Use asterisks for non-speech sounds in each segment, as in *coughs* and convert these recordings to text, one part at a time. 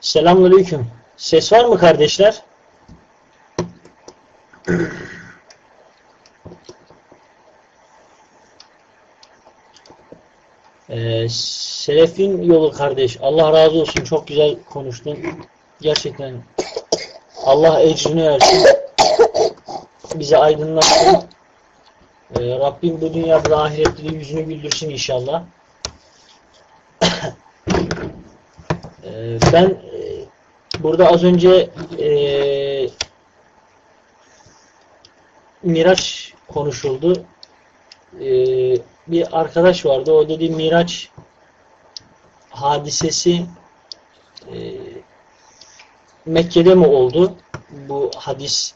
Selamünaleyküm. Ses var mı kardeşler? Ee, Selefin yolu kardeş. Allah razı olsun. Çok güzel konuştun. Gerçekten Allah ecrini versin. Bizi aydınlatsın. Ee, Rabbim bu dünyada da ahirette de yüzünü güldürsün inşallah. *coughs* ee, ben burada az önce e, Miraç konuşuldu. Ee, bir arkadaş vardı. O dedi Miraç hadisesi e, Mekke'de mi oldu? Bu hadis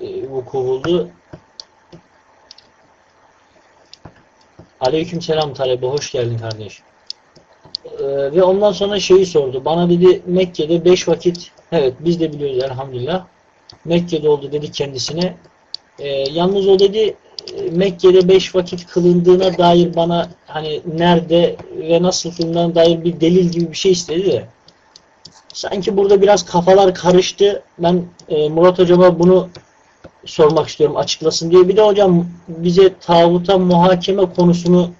e, vuku buldu. Aleyküm selam talebe. Hoş geldin kardeş. Ee, ve ondan sonra şeyi sordu. Bana dedi Mekke'de beş vakit evet biz de biliyoruz elhamdülillah. Mekke'de oldu dedi kendisine. Ee, yalnız o dedi Mekke'de beş vakit kılındığına dair bana hani nerede ve nasıl kılındığına dair bir delil gibi bir şey istedi de sanki burada biraz kafalar karıştı. Ben e, Murat hocama bunu sormak istiyorum açıklasın diye. Bir de hocam bize tağuta muhakeme konusunu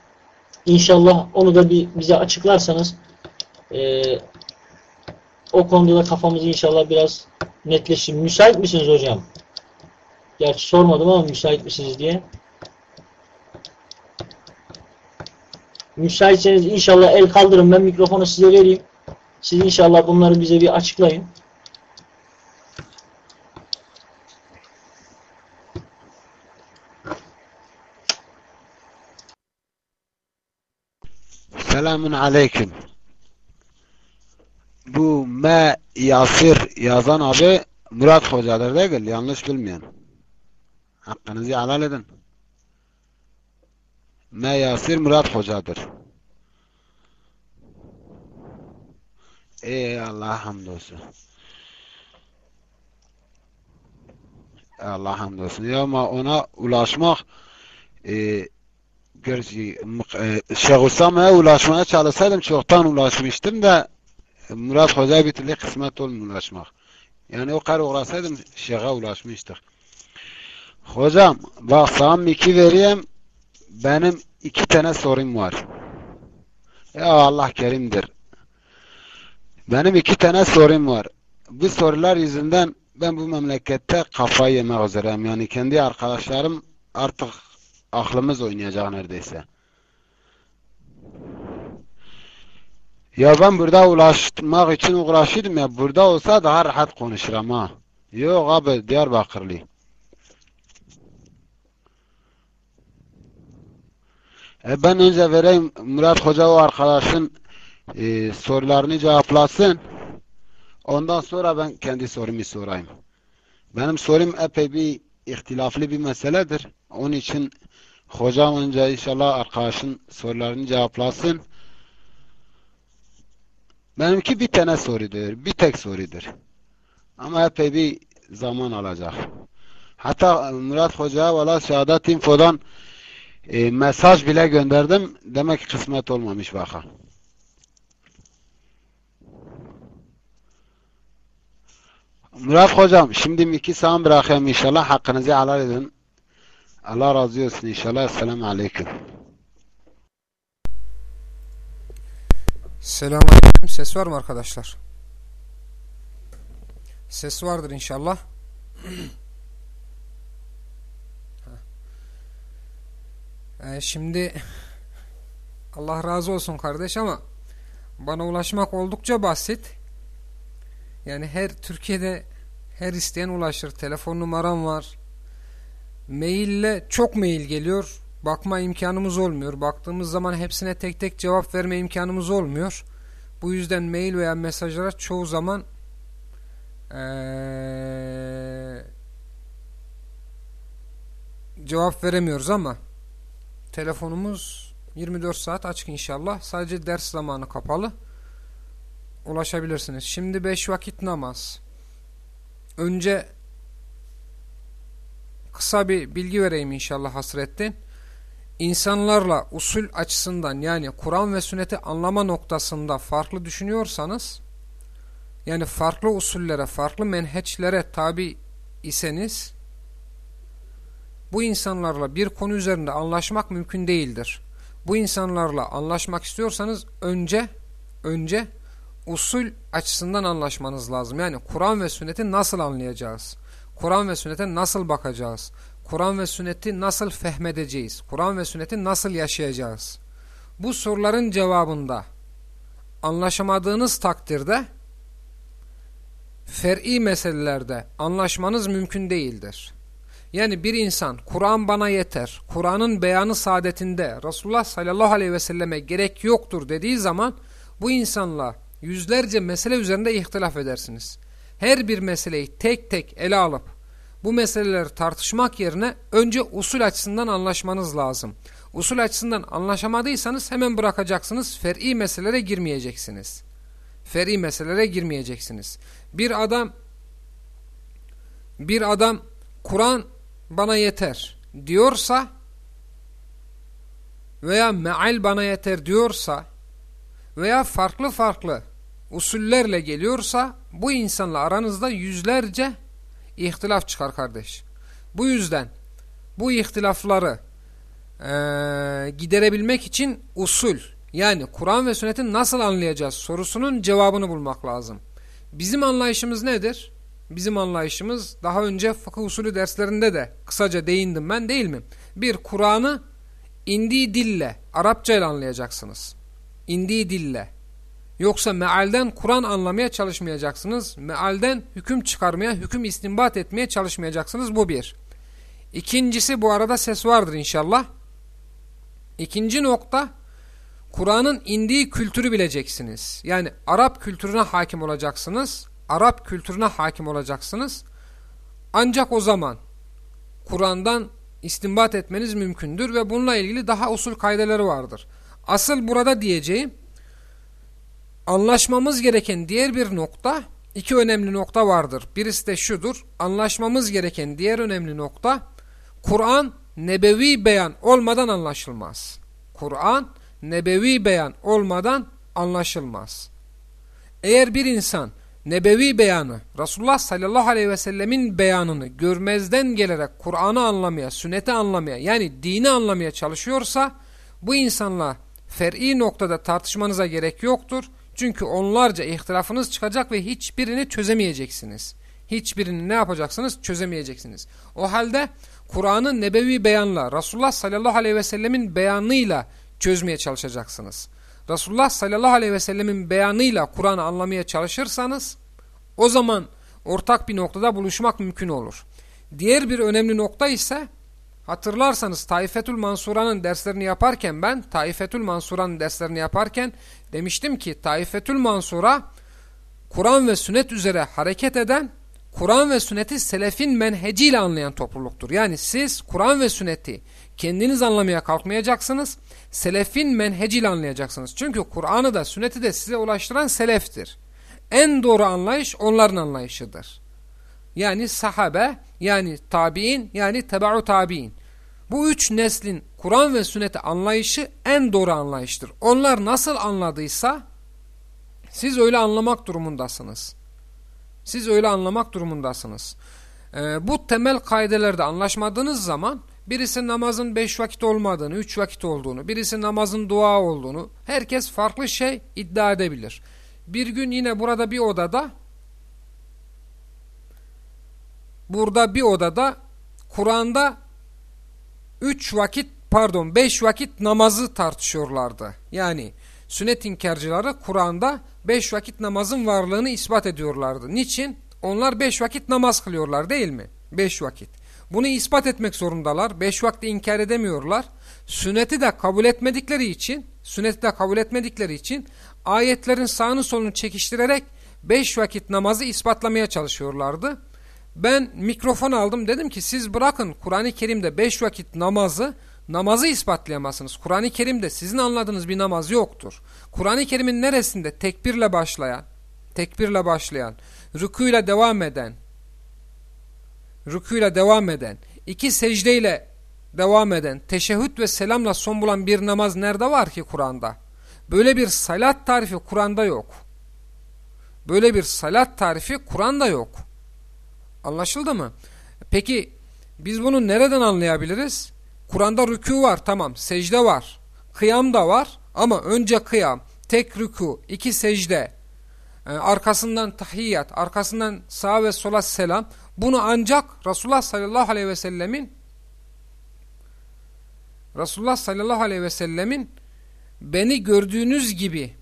inşallah onu da bir bize açıklarsanız e, o konuda da kafamız inşallah biraz netleşir. Müsait misiniz hocam? Gerçi sormadım ama müsait misiniz diye. Müsaitseniz inşallah el kaldırın. Ben mikrofonu size vereyim. Siz inşallah bunları bize bir açıklayın. Selamun aleyküm. Bu M Yasir yazan abi Murat Hoca'dır değil, yanlış bilmeyen. Hakkınızı helal edin. M Yasir Murat Hoca'dır. Ey Allah hamdolsun. Allah hamdolsun. Ya ama ona ulaşmak e, gerçi e, Şeyh Usama'ya ulaşmaya çalışsaydım çoktan ulaşmıştım da Murat Hoca bir türlü kısmet olmuyor ulaşmak. Yani o kadar uğrasaydım Şeyh'e ulaşmıştık. Hocam bak sana iki vereyim. Benim iki tane sorum var. Ya Allah kerimdir. Benim iki tane sorum var. Bu sorular yüzünden ben bu memlekette kafayı yemek üzereyim. Yani kendi arkadaşlarım artık aklımız oynayacak neredeyse. Ya ben burada ulaşmak için uğraşıyordum ya. Burada olsa daha rahat konuşurum ha. Yok abi Diyarbakırlı. E ben önce vereyim Murat Hoca o arkadaşın e, sorularını cevaplasın. Ondan sonra ben kendi sorumu sorayım. Benim sorum epey bir ihtilaflı bir meseledir. Onun için hocam önce inşallah arkadaşın sorularını cevaplasın. Benimki bir tane sorudur. Bir tek sorudur. Ama epey bir zaman alacak. Hatta Murat Hoca'ya valla Şehadet Info'dan e, mesaj bile gönderdim. Demek ki kısmet olmamış baka. Murat hocam şimdi iki sana bırakayım inşallah hakkınızı helal edin. Allah razı olsun inşallah. Esselamu Aleyküm. Selamun Aleyküm. Ses var mı arkadaşlar? Ses vardır inşallah. *clears throat* şimdi Allah razı olsun kardeş ama bana ulaşmak oldukça basit. Yani her Türkiye'de her isteyen ulaşır. Telefon numaram var. Maille çok mail geliyor. Bakma imkanımız olmuyor. Baktığımız zaman hepsine tek tek cevap verme imkanımız olmuyor. Bu yüzden mail veya mesajlara çoğu zaman ee, cevap veremiyoruz ama telefonumuz 24 saat açık inşallah. Sadece ders zamanı kapalı ulaşabilirsiniz. Şimdi beş vakit namaz. Önce kısa bir bilgi vereyim inşallah hasretten. İnsanlarla usul açısından yani Kur'an ve sünneti anlama noktasında farklı düşünüyorsanız yani farklı usullere, farklı menheçlere tabi iseniz bu insanlarla bir konu üzerinde anlaşmak mümkün değildir. Bu insanlarla anlaşmak istiyorsanız önce önce usul açısından anlaşmanız lazım. Yani Kur'an ve sünneti nasıl anlayacağız? Kur'an ve sünnete nasıl bakacağız? Kur'an ve sünneti nasıl fehmedeceğiz? Kur'an ve sünneti nasıl yaşayacağız? Bu soruların cevabında anlaşamadığınız takdirde fer'i meselelerde anlaşmanız mümkün değildir. Yani bir insan Kur'an bana yeter, Kur'an'ın beyanı saadetinde Resulullah sallallahu aleyhi ve selleme gerek yoktur dediği zaman bu insanla yüzlerce mesele üzerinde ihtilaf edersiniz. Her bir meseleyi tek tek ele alıp bu meseleleri tartışmak yerine önce usul açısından anlaşmanız lazım. Usul açısından anlaşamadıysanız hemen bırakacaksınız, fer'i meselelere girmeyeceksiniz. Fer'i meselelere girmeyeceksiniz. Bir adam bir adam Kur'an bana yeter diyorsa veya meal bana yeter diyorsa veya farklı farklı usullerle geliyorsa bu insanla aranızda yüzlerce ihtilaf çıkar kardeş. Bu yüzden bu ihtilafları e, giderebilmek için usul yani Kur'an ve sünneti nasıl anlayacağız sorusunun cevabını bulmak lazım. Bizim anlayışımız nedir? Bizim anlayışımız daha önce fıkıh usulü derslerinde de kısaca değindim ben değil mi? Bir Kur'an'ı indiği dille, Arapça ile anlayacaksınız. İndiği dille. Yoksa mealden Kur'an anlamaya çalışmayacaksınız. Mealden hüküm çıkarmaya, hüküm istinbat etmeye çalışmayacaksınız. Bu bir. İkincisi bu arada ses vardır inşallah. İkinci nokta Kur'an'ın indiği kültürü bileceksiniz. Yani Arap kültürüne hakim olacaksınız. Arap kültürüne hakim olacaksınız. Ancak o zaman Kur'an'dan istinbat etmeniz mümkündür ve bununla ilgili daha usul kaydeleri vardır. Asıl burada diyeceğim anlaşmamız gereken diğer bir nokta iki önemli nokta vardır. Birisi de şudur. Anlaşmamız gereken diğer önemli nokta Kur'an nebevi beyan olmadan anlaşılmaz. Kur'an nebevi beyan olmadan anlaşılmaz. Eğer bir insan nebevi beyanı, Resulullah sallallahu aleyhi ve sellemin beyanını görmezden gelerek Kur'an'ı anlamaya, sünneti anlamaya yani dini anlamaya çalışıyorsa bu insanla fer'i noktada tartışmanıza gerek yoktur. Çünkü onlarca ihtilafınız çıkacak ve hiçbirini çözemeyeceksiniz. Hiçbirini ne yapacaksınız? Çözemeyeceksiniz. O halde Kur'an'ın nebevi beyanla, Resulullah sallallahu aleyhi ve sellemin beyanıyla çözmeye çalışacaksınız. Resulullah sallallahu aleyhi ve sellemin beyanıyla Kur'an'ı anlamaya çalışırsanız o zaman ortak bir noktada buluşmak mümkün olur. Diğer bir önemli nokta ise hatırlarsanız Taifetül Mansura'nın derslerini yaparken ben Taifetül Mansura'nın derslerini yaparken demiştim ki Taifetül Mansura Kur'an ve sünnet üzere hareket eden Kur'an ve sünneti selefin menheciyle anlayan topluluktur. Yani siz Kur'an ve sünneti kendiniz anlamaya kalkmayacaksınız. Selefin menheciyle anlayacaksınız. Çünkü Kur'an'ı da sünneti de size ulaştıran seleftir. En doğru anlayış onların anlayışıdır. Yani sahabe, yani tabi'in, yani teba'u tabi'in. Bu üç neslin Kur'an ve sünneti anlayışı en doğru anlayıştır. Onlar nasıl anladıysa siz öyle anlamak durumundasınız. Siz öyle anlamak durumundasınız. Ee, bu temel kaidelerde anlaşmadığınız zaman birisi namazın beş vakit olmadığını, üç vakit olduğunu, birisi namazın dua olduğunu herkes farklı şey iddia edebilir. Bir gün yine burada bir odada burada bir odada Kur'an'da üç vakit pardon beş vakit namazı tartışıyorlardı. Yani sünnet inkarcıları Kur'an'da beş vakit namazın varlığını ispat ediyorlardı. Niçin? Onlar beş vakit namaz kılıyorlar değil mi? Beş vakit. Bunu ispat etmek zorundalar. Beş vakti inkar edemiyorlar. Sünneti de kabul etmedikleri için, sünneti de kabul etmedikleri için ayetlerin sağını solunu çekiştirerek beş vakit namazı ispatlamaya çalışıyorlardı. Ben mikrofon aldım dedim ki siz bırakın Kur'an-ı Kerim'de beş vakit namazı namazı ispatlayamazsınız. Kur'an-ı Kerim'de sizin anladığınız bir namaz yoktur. Kur'an-ı Kerim'in neresinde tekbirle başlayan, tekbirle başlayan, rükuyla devam eden, rükuyla devam eden, iki secdeyle devam eden, teşehhüd ve selamla son bulan bir namaz nerede var ki Kur'an'da? Böyle bir salat tarifi Kur'an'da yok. Böyle bir salat tarifi Kur'an'da yok. Anlaşıldı mı? Peki biz bunu nereden anlayabiliriz? Kur'an'da rükû var tamam, secde var, kıyam da var ama önce kıyam, tek rükû, iki secde, e, arkasından tahiyyat, arkasından sağa ve sola selam. Bunu ancak Resulullah sallallahu aleyhi ve sellemin Resulullah sallallahu aleyhi ve sellemin beni gördüğünüz gibi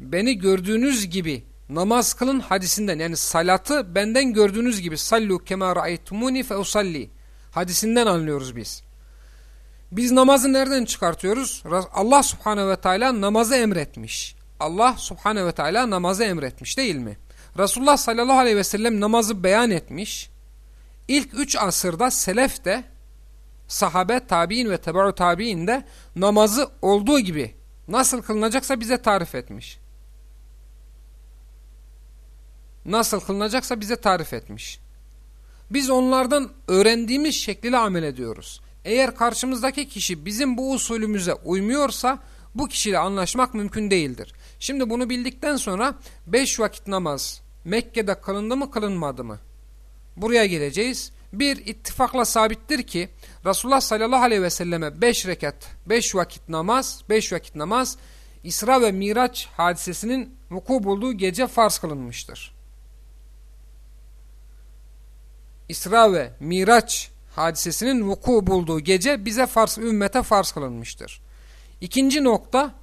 beni gördüğünüz gibi namaz kılın hadisinden yani salatı benden gördüğünüz gibi sallu kema ra'aytumuni fe usalli hadisinden anlıyoruz biz. Biz namazı nereden çıkartıyoruz? Allah subhanehu ve teala namazı emretmiş. Allah subhanehu ve teala namazı emretmiş değil mi? Resulullah sallallahu aleyhi ve sellem namazı beyan etmiş. İlk üç asırda selef de sahabe, tabi'in ve tebe'u tabi'in de namazı olduğu gibi nasıl kılınacaksa bize tarif etmiş. Nasıl kılınacaksa bize tarif etmiş. Biz onlardan öğrendiğimiz şekliyle amel ediyoruz. Eğer karşımızdaki kişi bizim bu usulümüze uymuyorsa bu kişiyle anlaşmak mümkün değildir. Şimdi bunu bildikten sonra beş vakit namaz Mekke'de kılındı mı kılınmadı mı? Buraya geleceğiz. Bir ittifakla sabittir ki Resulullah sallallahu aleyhi ve selleme 5 rekat, 5 vakit namaz, 5 vakit namaz İsra ve Miraç hadisesinin vuku bulduğu gece farz kılınmıştır. İsra ve Miraç hadisesinin vuku bulduğu gece bize farz, ümmete farz kılınmıştır. İkinci nokta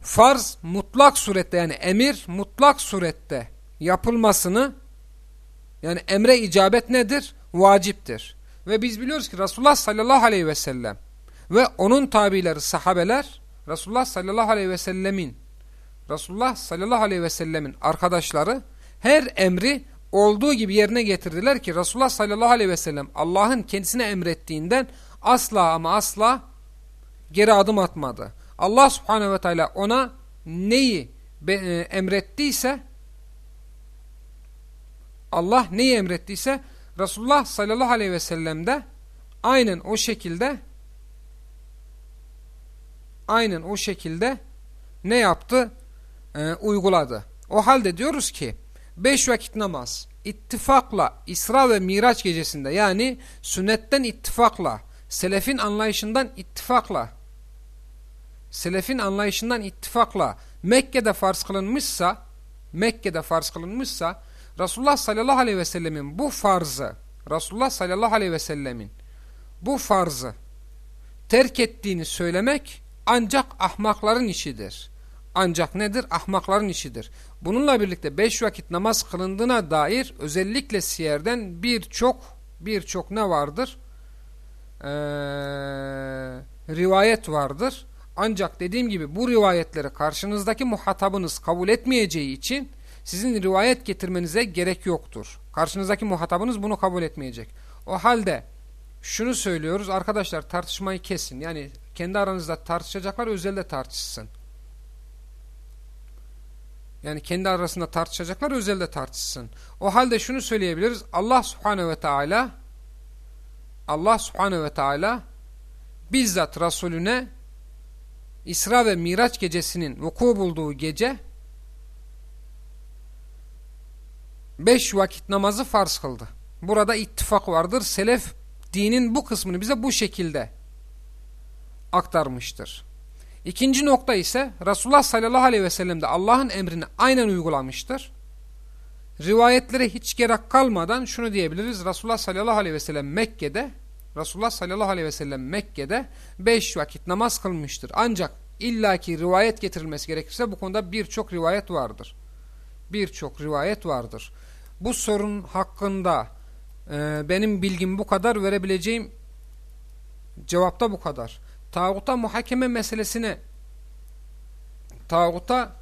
farz mutlak surette yani emir mutlak surette yapılmasını yani emre icabet nedir? Vaciptir. Ve biz biliyoruz ki Resulullah sallallahu aleyhi ve sellem ve onun tabileri sahabeler Resulullah sallallahu aleyhi ve sellemin Resulullah sallallahu aleyhi ve sellemin arkadaşları her emri olduğu gibi yerine getirdiler ki Resulullah sallallahu aleyhi ve sellem Allah'ın kendisine emrettiğinden asla ama asla geri adım atmadı. Allah subhanehu ve teala ona neyi e, emrettiyse Allah neyi emrettiyse Resulullah sallallahu aleyhi ve sellem de aynen o şekilde aynen o şekilde ne yaptı? Ee, uyguladı. O halde diyoruz ki beş vakit namaz ittifakla İsra ve Miraç gecesinde yani sünnetten ittifakla selefin anlayışından ittifakla selefin anlayışından ittifakla Mekke'de farz kılınmışsa Mekke'de farz kılınmışsa Resulullah sallallahu aleyhi ve sellemin bu farzı Resulullah sallallahu aleyhi ve sellemin bu farzı terk ettiğini söylemek ancak ahmakların işidir. Ancak nedir? Ahmakların işidir. Bununla birlikte beş vakit namaz kılındığına dair özellikle siyerden birçok birçok ne vardır? Ee, rivayet vardır. Ancak dediğim gibi bu rivayetleri karşınızdaki muhatabınız kabul etmeyeceği için sizin rivayet getirmenize gerek yoktur. Karşınızdaki muhatabınız bunu kabul etmeyecek. O halde şunu söylüyoruz arkadaşlar tartışmayı kesin. Yani kendi aranızda tartışacaklar özelde tartışsın. Yani kendi arasında tartışacaklar özelde tartışsın. O halde şunu söyleyebiliriz. Allah subhanehu ve teala Allah subhanehu ve teala bizzat Resulüne İsra ve Miraç gecesinin vuku bulduğu gece beş vakit namazı farz kıldı. Burada ittifak vardır. Selef dinin bu kısmını bize bu şekilde aktarmıştır. İkinci nokta ise Resulullah sallallahu aleyhi ve sellem de Allah'ın emrini aynen uygulamıştır. Rivayetlere hiç gerek kalmadan şunu diyebiliriz. Resulullah sallallahu aleyhi ve sellem Mekke'de Resulullah sallallahu aleyhi ve sellem Mekke'de beş vakit namaz kılmıştır. Ancak illaki rivayet getirilmesi gerekirse bu konuda birçok rivayet vardır. Birçok rivayet vardır. Bu sorun hakkında e, benim bilgim bu kadar verebileceğim cevapta bu kadar. Tağuta muhakeme meselesine tağuta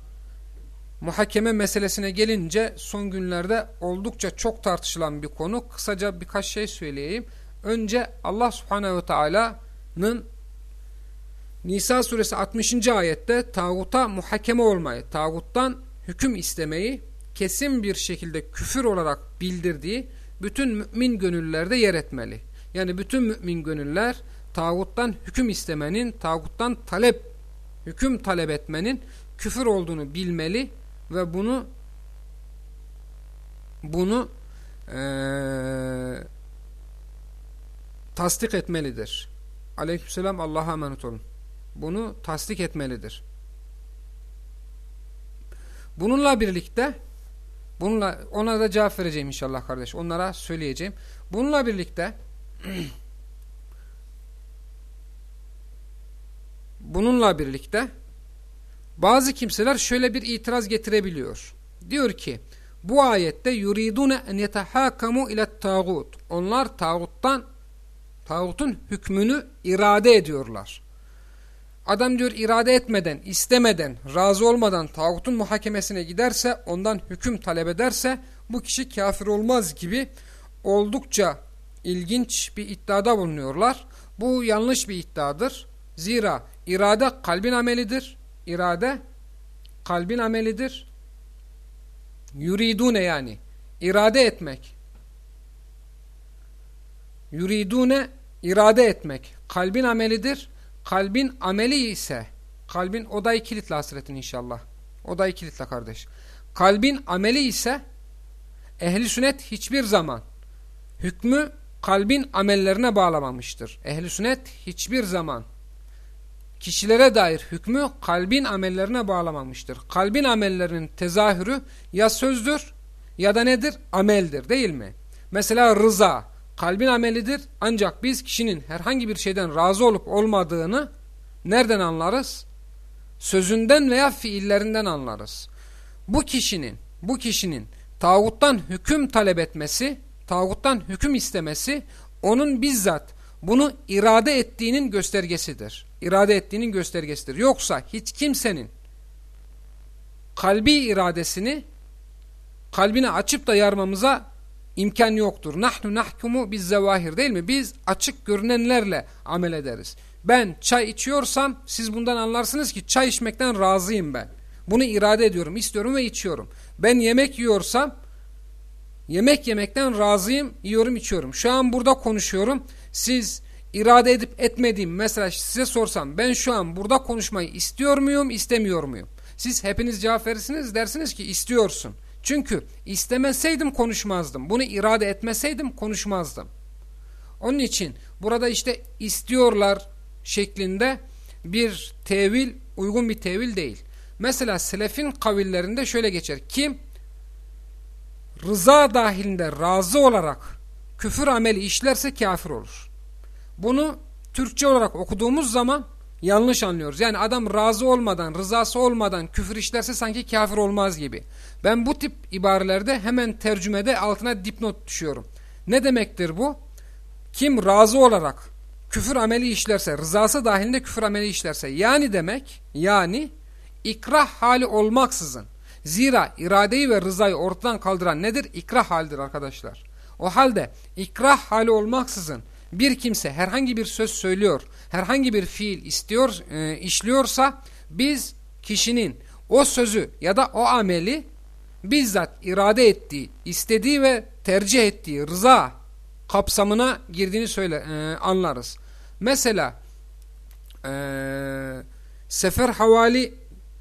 muhakeme meselesine gelince son günlerde oldukça çok tartışılan bir konu. Kısaca birkaç şey söyleyeyim. Önce Allah subhanehu ve teala'nın Nisa suresi 60. ayette tağuta muhakeme olmayı, tağuttan hüküm istemeyi kesin bir şekilde küfür olarak bildirdiği bütün mümin gönüllerde yer etmeli. Yani bütün mümin gönüller tağuttan hüküm istemenin, tağuttan talep, hüküm talep etmenin küfür olduğunu bilmeli ve bunu bunu e, tasdik etmelidir. Aleykümselam Allah'a emanet olun. Bunu tasdik etmelidir. Bununla birlikte bununla ona da cevap vereceğim inşallah kardeş. Onlara söyleyeceğim. Bununla birlikte *clears throat* bununla birlikte bazı kimseler şöyle bir itiraz getirebiliyor. Diyor ki bu ayette yuridune en yetehakamu ile tağut. Onlar tağuttan tağutun hükmünü irade ediyorlar. Adam diyor irade etmeden, istemeden, razı olmadan tağutun muhakemesine giderse, ondan hüküm talep ederse bu kişi kafir olmaz gibi oldukça ilginç bir iddiada bulunuyorlar. Bu yanlış bir iddiadır. Zira irade kalbin amelidir. İrade kalbin amelidir. Yuridune yani. irade etmek. Yuridune irade etmek. Kalbin amelidir. Kalbin ameli ise kalbin odayı kilitle hasretin inşallah. Odayı kilitle kardeş. Kalbin ameli ise ehli sünnet hiçbir zaman hükmü kalbin amellerine bağlamamıştır. Ehli sünnet hiçbir zaman kişilere dair hükmü kalbin amellerine bağlamamıştır. Kalbin amellerinin tezahürü ya sözdür ya da nedir? Ameldir değil mi? Mesela rıza kalbin amelidir ancak biz kişinin herhangi bir şeyden razı olup olmadığını nereden anlarız? Sözünden veya fiillerinden anlarız. Bu kişinin bu kişinin tağuttan hüküm talep etmesi, tağuttan hüküm istemesi onun bizzat bunu irade ettiğinin göstergesidir. İrade ettiğinin göstergesidir. Yoksa hiç kimsenin kalbi iradesini kalbine açıp da yarmamıza imkan yoktur. Nahnu nahkumu biz zevahir değil mi? Biz açık görünenlerle amel ederiz. Ben çay içiyorsam siz bundan anlarsınız ki çay içmekten razıyım ben. Bunu irade ediyorum, istiyorum ve içiyorum. Ben yemek yiyorsam yemek yemekten razıyım, yiyorum, içiyorum. Şu an burada konuşuyorum. Siz irade edip etmediğim mesela size sorsam ben şu an burada konuşmayı istiyor muyum, istemiyor muyum? Siz hepiniz cevap verirsiniz dersiniz ki istiyorsun. Çünkü istemeseydim konuşmazdım. Bunu irade etmeseydim konuşmazdım. Onun için burada işte istiyorlar şeklinde bir tevil uygun bir tevil değil. Mesela selefin kavillerinde şöyle geçer. Kim rıza dahilinde razı olarak küfür ameli işlerse kafir olur. Bunu Türkçe olarak okuduğumuz zaman yanlış anlıyoruz. Yani adam razı olmadan, rızası olmadan küfür işlerse sanki kafir olmaz gibi. Ben bu tip ibarelerde hemen tercümede altına dipnot düşüyorum. Ne demektir bu? Kim razı olarak küfür ameli işlerse, rızası dahilinde küfür ameli işlerse, yani demek, yani ikrah hali olmaksızın. Zira iradeyi ve rızayı ortadan kaldıran nedir? İkrah halidir arkadaşlar. O halde ikrah hali olmaksızın bir kimse herhangi bir söz söylüyor, herhangi bir fiil istiyor, e, işliyorsa biz kişinin o sözü ya da o ameli bizzat irade ettiği, istediği ve tercih ettiği rıza kapsamına girdiğini söyle e, anlarız. Mesela e, Sefer Havali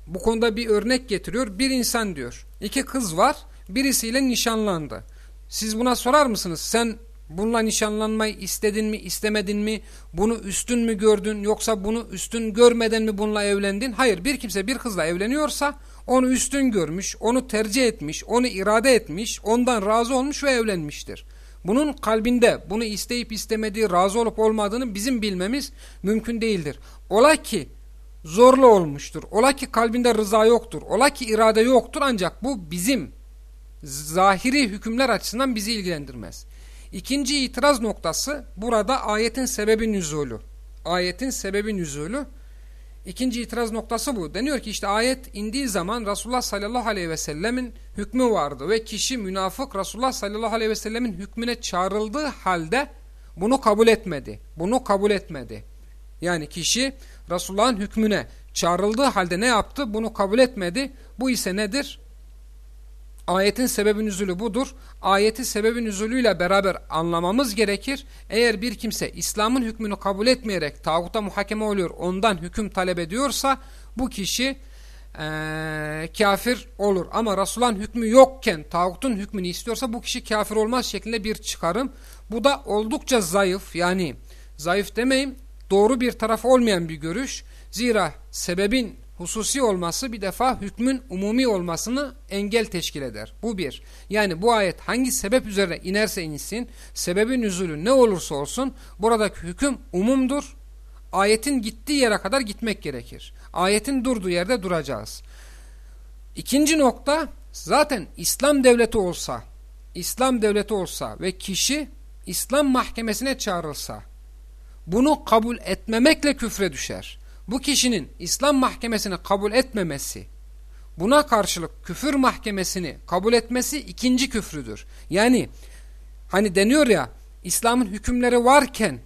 bu konuda bir örnek getiriyor. Bir insan diyor. iki kız var. Birisiyle nişanlandı. Siz buna sorar mısınız? Sen bununla nişanlanmayı istedin mi, istemedin mi? Bunu üstün mü gördün yoksa bunu üstün görmeden mi bununla evlendin? Hayır. Bir kimse bir kızla evleniyorsa onu üstün görmüş, onu tercih etmiş, onu irade etmiş, ondan razı olmuş ve evlenmiştir. Bunun kalbinde bunu isteyip istemediği, razı olup olmadığını bizim bilmemiz mümkün değildir. Ola ki zorlu olmuştur. Ola ki kalbinde rıza yoktur. Ola ki irade yoktur ancak bu bizim zahiri hükümler açısından bizi ilgilendirmez. İkinci itiraz noktası burada ayetin sebebi nüzulü. Ayetin sebebi nüzulü. İkinci itiraz noktası bu. Deniyor ki işte ayet indiği zaman Resulullah sallallahu aleyhi ve sellemin hükmü vardı ve kişi münafık Resulullah sallallahu aleyhi ve sellemin hükmüne çağrıldığı halde bunu kabul etmedi. Bunu kabul etmedi. Yani kişi Resulullah'ın hükmüne çağrıldığı halde ne yaptı? Bunu kabul etmedi. Bu ise nedir? Ayetin sebebi nüzulü budur. Ayeti sebebi nüzulüyle beraber anlamamız gerekir. Eğer bir kimse İslam'ın hükmünü kabul etmeyerek tağuta muhakeme oluyor, ondan hüküm talep ediyorsa bu kişi eee, kafir olur. Ama Resulullah'ın hükmü yokken tağutun hükmünü istiyorsa bu kişi kafir olmaz şeklinde bir çıkarım. Bu da oldukça zayıf yani zayıf demeyeyim doğru bir tarafı olmayan bir görüş. Zira sebebin hususi olması bir defa hükmün umumi olmasını engel teşkil eder. Bu bir. Yani bu ayet hangi sebep üzerine inerse insin, sebebin nüzulü ne olursa olsun buradaki hüküm umumdur. Ayetin gittiği yere kadar gitmek gerekir. Ayetin durduğu yerde duracağız. İkinci nokta zaten İslam devleti olsa, İslam devleti olsa ve kişi İslam mahkemesine çağrılsa bunu kabul etmemekle küfre düşer. Bu kişinin İslam mahkemesini kabul etmemesi, buna karşılık küfür mahkemesini kabul etmesi ikinci küfrüdür. Yani hani deniyor ya İslam'ın hükümleri varken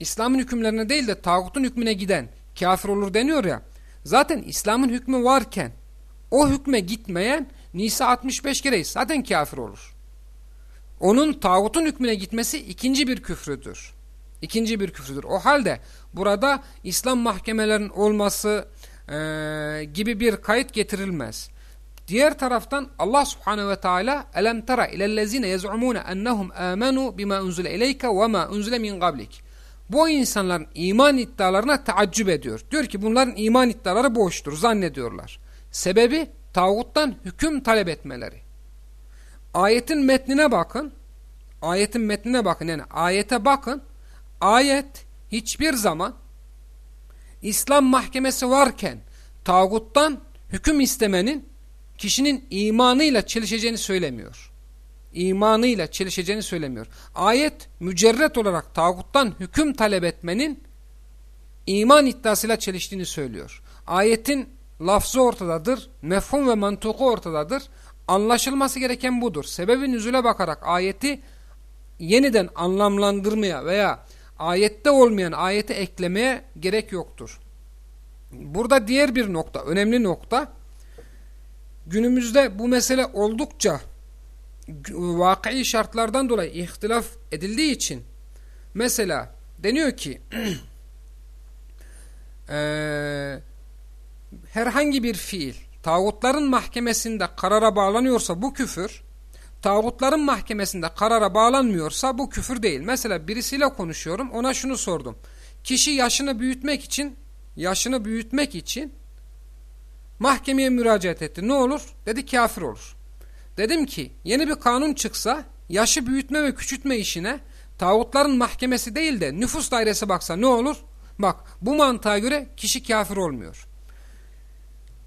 İslam'ın hükümlerine değil de tağutun hükmüne giden kafir olur deniyor ya. Zaten İslam'ın hükmü varken o hükme gitmeyen Nisa 65 gereği zaten kafir olur. Onun tağutun hükmüne gitmesi ikinci bir küfrüdür. İkinci bir küfrüdür. O halde burada İslam mahkemelerinin olması e, gibi bir kayıt getirilmez. Diğer taraftan Allah Subhanahu ve Teala elem tara ilellezine yez'umun ennehum amenu bima unzile ileyke ve ma unzile min qablik. Bu insanların iman iddialarına taaccüp ediyor. Diyor ki bunların iman iddiaları boştur zannediyorlar. Sebebi tağuttan hüküm talep etmeleri. Ayetin metnine bakın. Ayetin metnine bakın yani ayete bakın. Ayet hiçbir zaman İslam mahkemesi varken tağuttan hüküm istemenin kişinin imanıyla çelişeceğini söylemiyor. İmanıyla çelişeceğini söylemiyor. Ayet mücerret olarak tağuttan hüküm talep etmenin iman iddiasıyla çeliştiğini söylüyor. Ayetin lafzı ortadadır, mefhum ve mantuku ortadadır. Anlaşılması gereken budur. Sebebi nüzule bakarak ayeti yeniden anlamlandırmaya veya ayette olmayan ayete eklemeye gerek yoktur. Burada diğer bir nokta, önemli nokta, günümüzde bu mesele oldukça vakii şartlardan dolayı ihtilaf edildiği için mesela deniyor ki *clears throat* e, herhangi bir fiil tağutların mahkemesinde karara bağlanıyorsa bu küfür tağutların mahkemesinde karara bağlanmıyorsa bu küfür değil. Mesela birisiyle konuşuyorum ona şunu sordum. Kişi yaşını büyütmek için yaşını büyütmek için mahkemeye müracaat etti. Ne olur? Dedi kafir olur. Dedim ki yeni bir kanun çıksa yaşı büyütme ve küçültme işine tağutların mahkemesi değil de nüfus dairesi baksa ne olur? Bak bu mantığa göre kişi kafir olmuyor.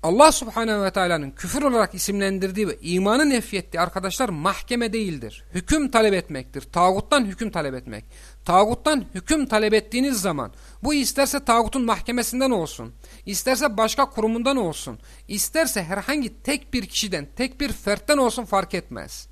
Allah subhanehu ve teala'nın küfür olarak isimlendirdiği ve imanı nefyettiği arkadaşlar mahkeme değildir. Hüküm talep etmektir. Tağuttan hüküm talep etmek. Tağuttan hüküm talep ettiğiniz zaman bu isterse tağutun mahkemesinden olsun, isterse başka kurumundan olsun, isterse herhangi tek bir kişiden, tek bir fertten olsun fark etmez.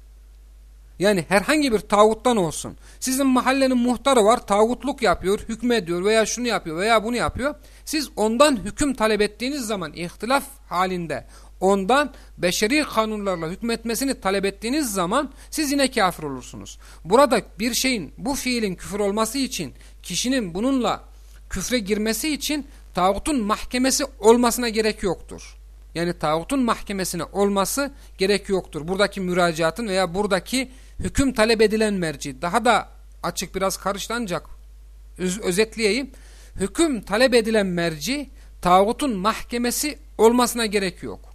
Yani herhangi bir tağuttan olsun. Sizin mahallenin muhtarı var, tağutluk yapıyor, hükmediyor veya şunu yapıyor veya bunu yapıyor. Siz ondan hüküm talep ettiğiniz zaman ihtilaf halinde ondan beşeri kanunlarla hükmetmesini talep ettiğiniz zaman siz yine kafir olursunuz. Burada bir şeyin bu fiilin küfür olması için kişinin bununla küfre girmesi için tağutun mahkemesi olmasına gerek yoktur. Yani tağutun mahkemesine olması gerek yoktur. Buradaki müracaatın veya buradaki hüküm talep edilen merci. Daha da açık biraz karıştı ancak öz özetleyeyim. Hüküm talep edilen merci tağutun mahkemesi olmasına gerek yok.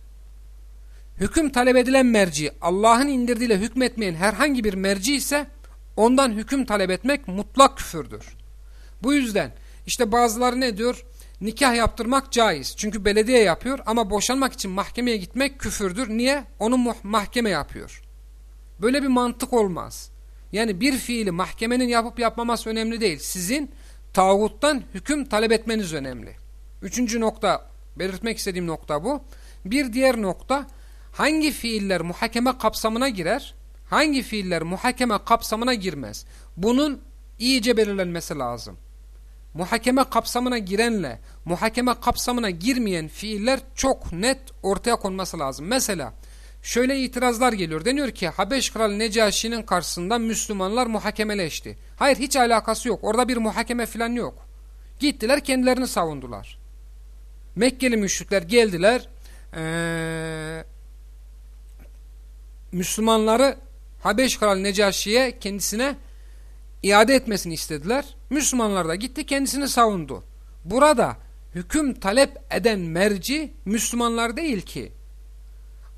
Hüküm talep edilen merci Allah'ın indirdiğiyle hükmetmeyen herhangi bir merci ise ondan hüküm talep etmek mutlak küfürdür. Bu yüzden işte bazıları ne diyor? Nikah yaptırmak caiz. Çünkü belediye yapıyor ama boşanmak için mahkemeye gitmek küfürdür. Niye? Onu mahkeme yapıyor. Böyle bir mantık olmaz. Yani bir fiili mahkemenin yapıp yapmaması önemli değil. Sizin tağuttan hüküm talep etmeniz önemli. Üçüncü nokta, belirtmek istediğim nokta bu. Bir diğer nokta, hangi fiiller muhakeme kapsamına girer, hangi fiiller muhakeme kapsamına girmez? Bunun iyice belirlenmesi lazım. Muhakeme kapsamına girenle muhakeme kapsamına girmeyen fiiller çok net ortaya konması lazım. Mesela şöyle itirazlar geliyor. Deniyor ki Habeş Kralı Necaşi'nin karşısında Müslümanlar muhakemeleşti. Hayır hiç alakası yok. Orada bir muhakeme falan yok. Gittiler kendilerini savundular. Mekkeli müşrikler geldiler. eee, Müslümanları Habeş Kral Necaşi'ye kendisine iade etmesini istediler. Müslümanlar da gitti kendisini savundu. Burada hüküm talep eden merci Müslümanlar değil ki.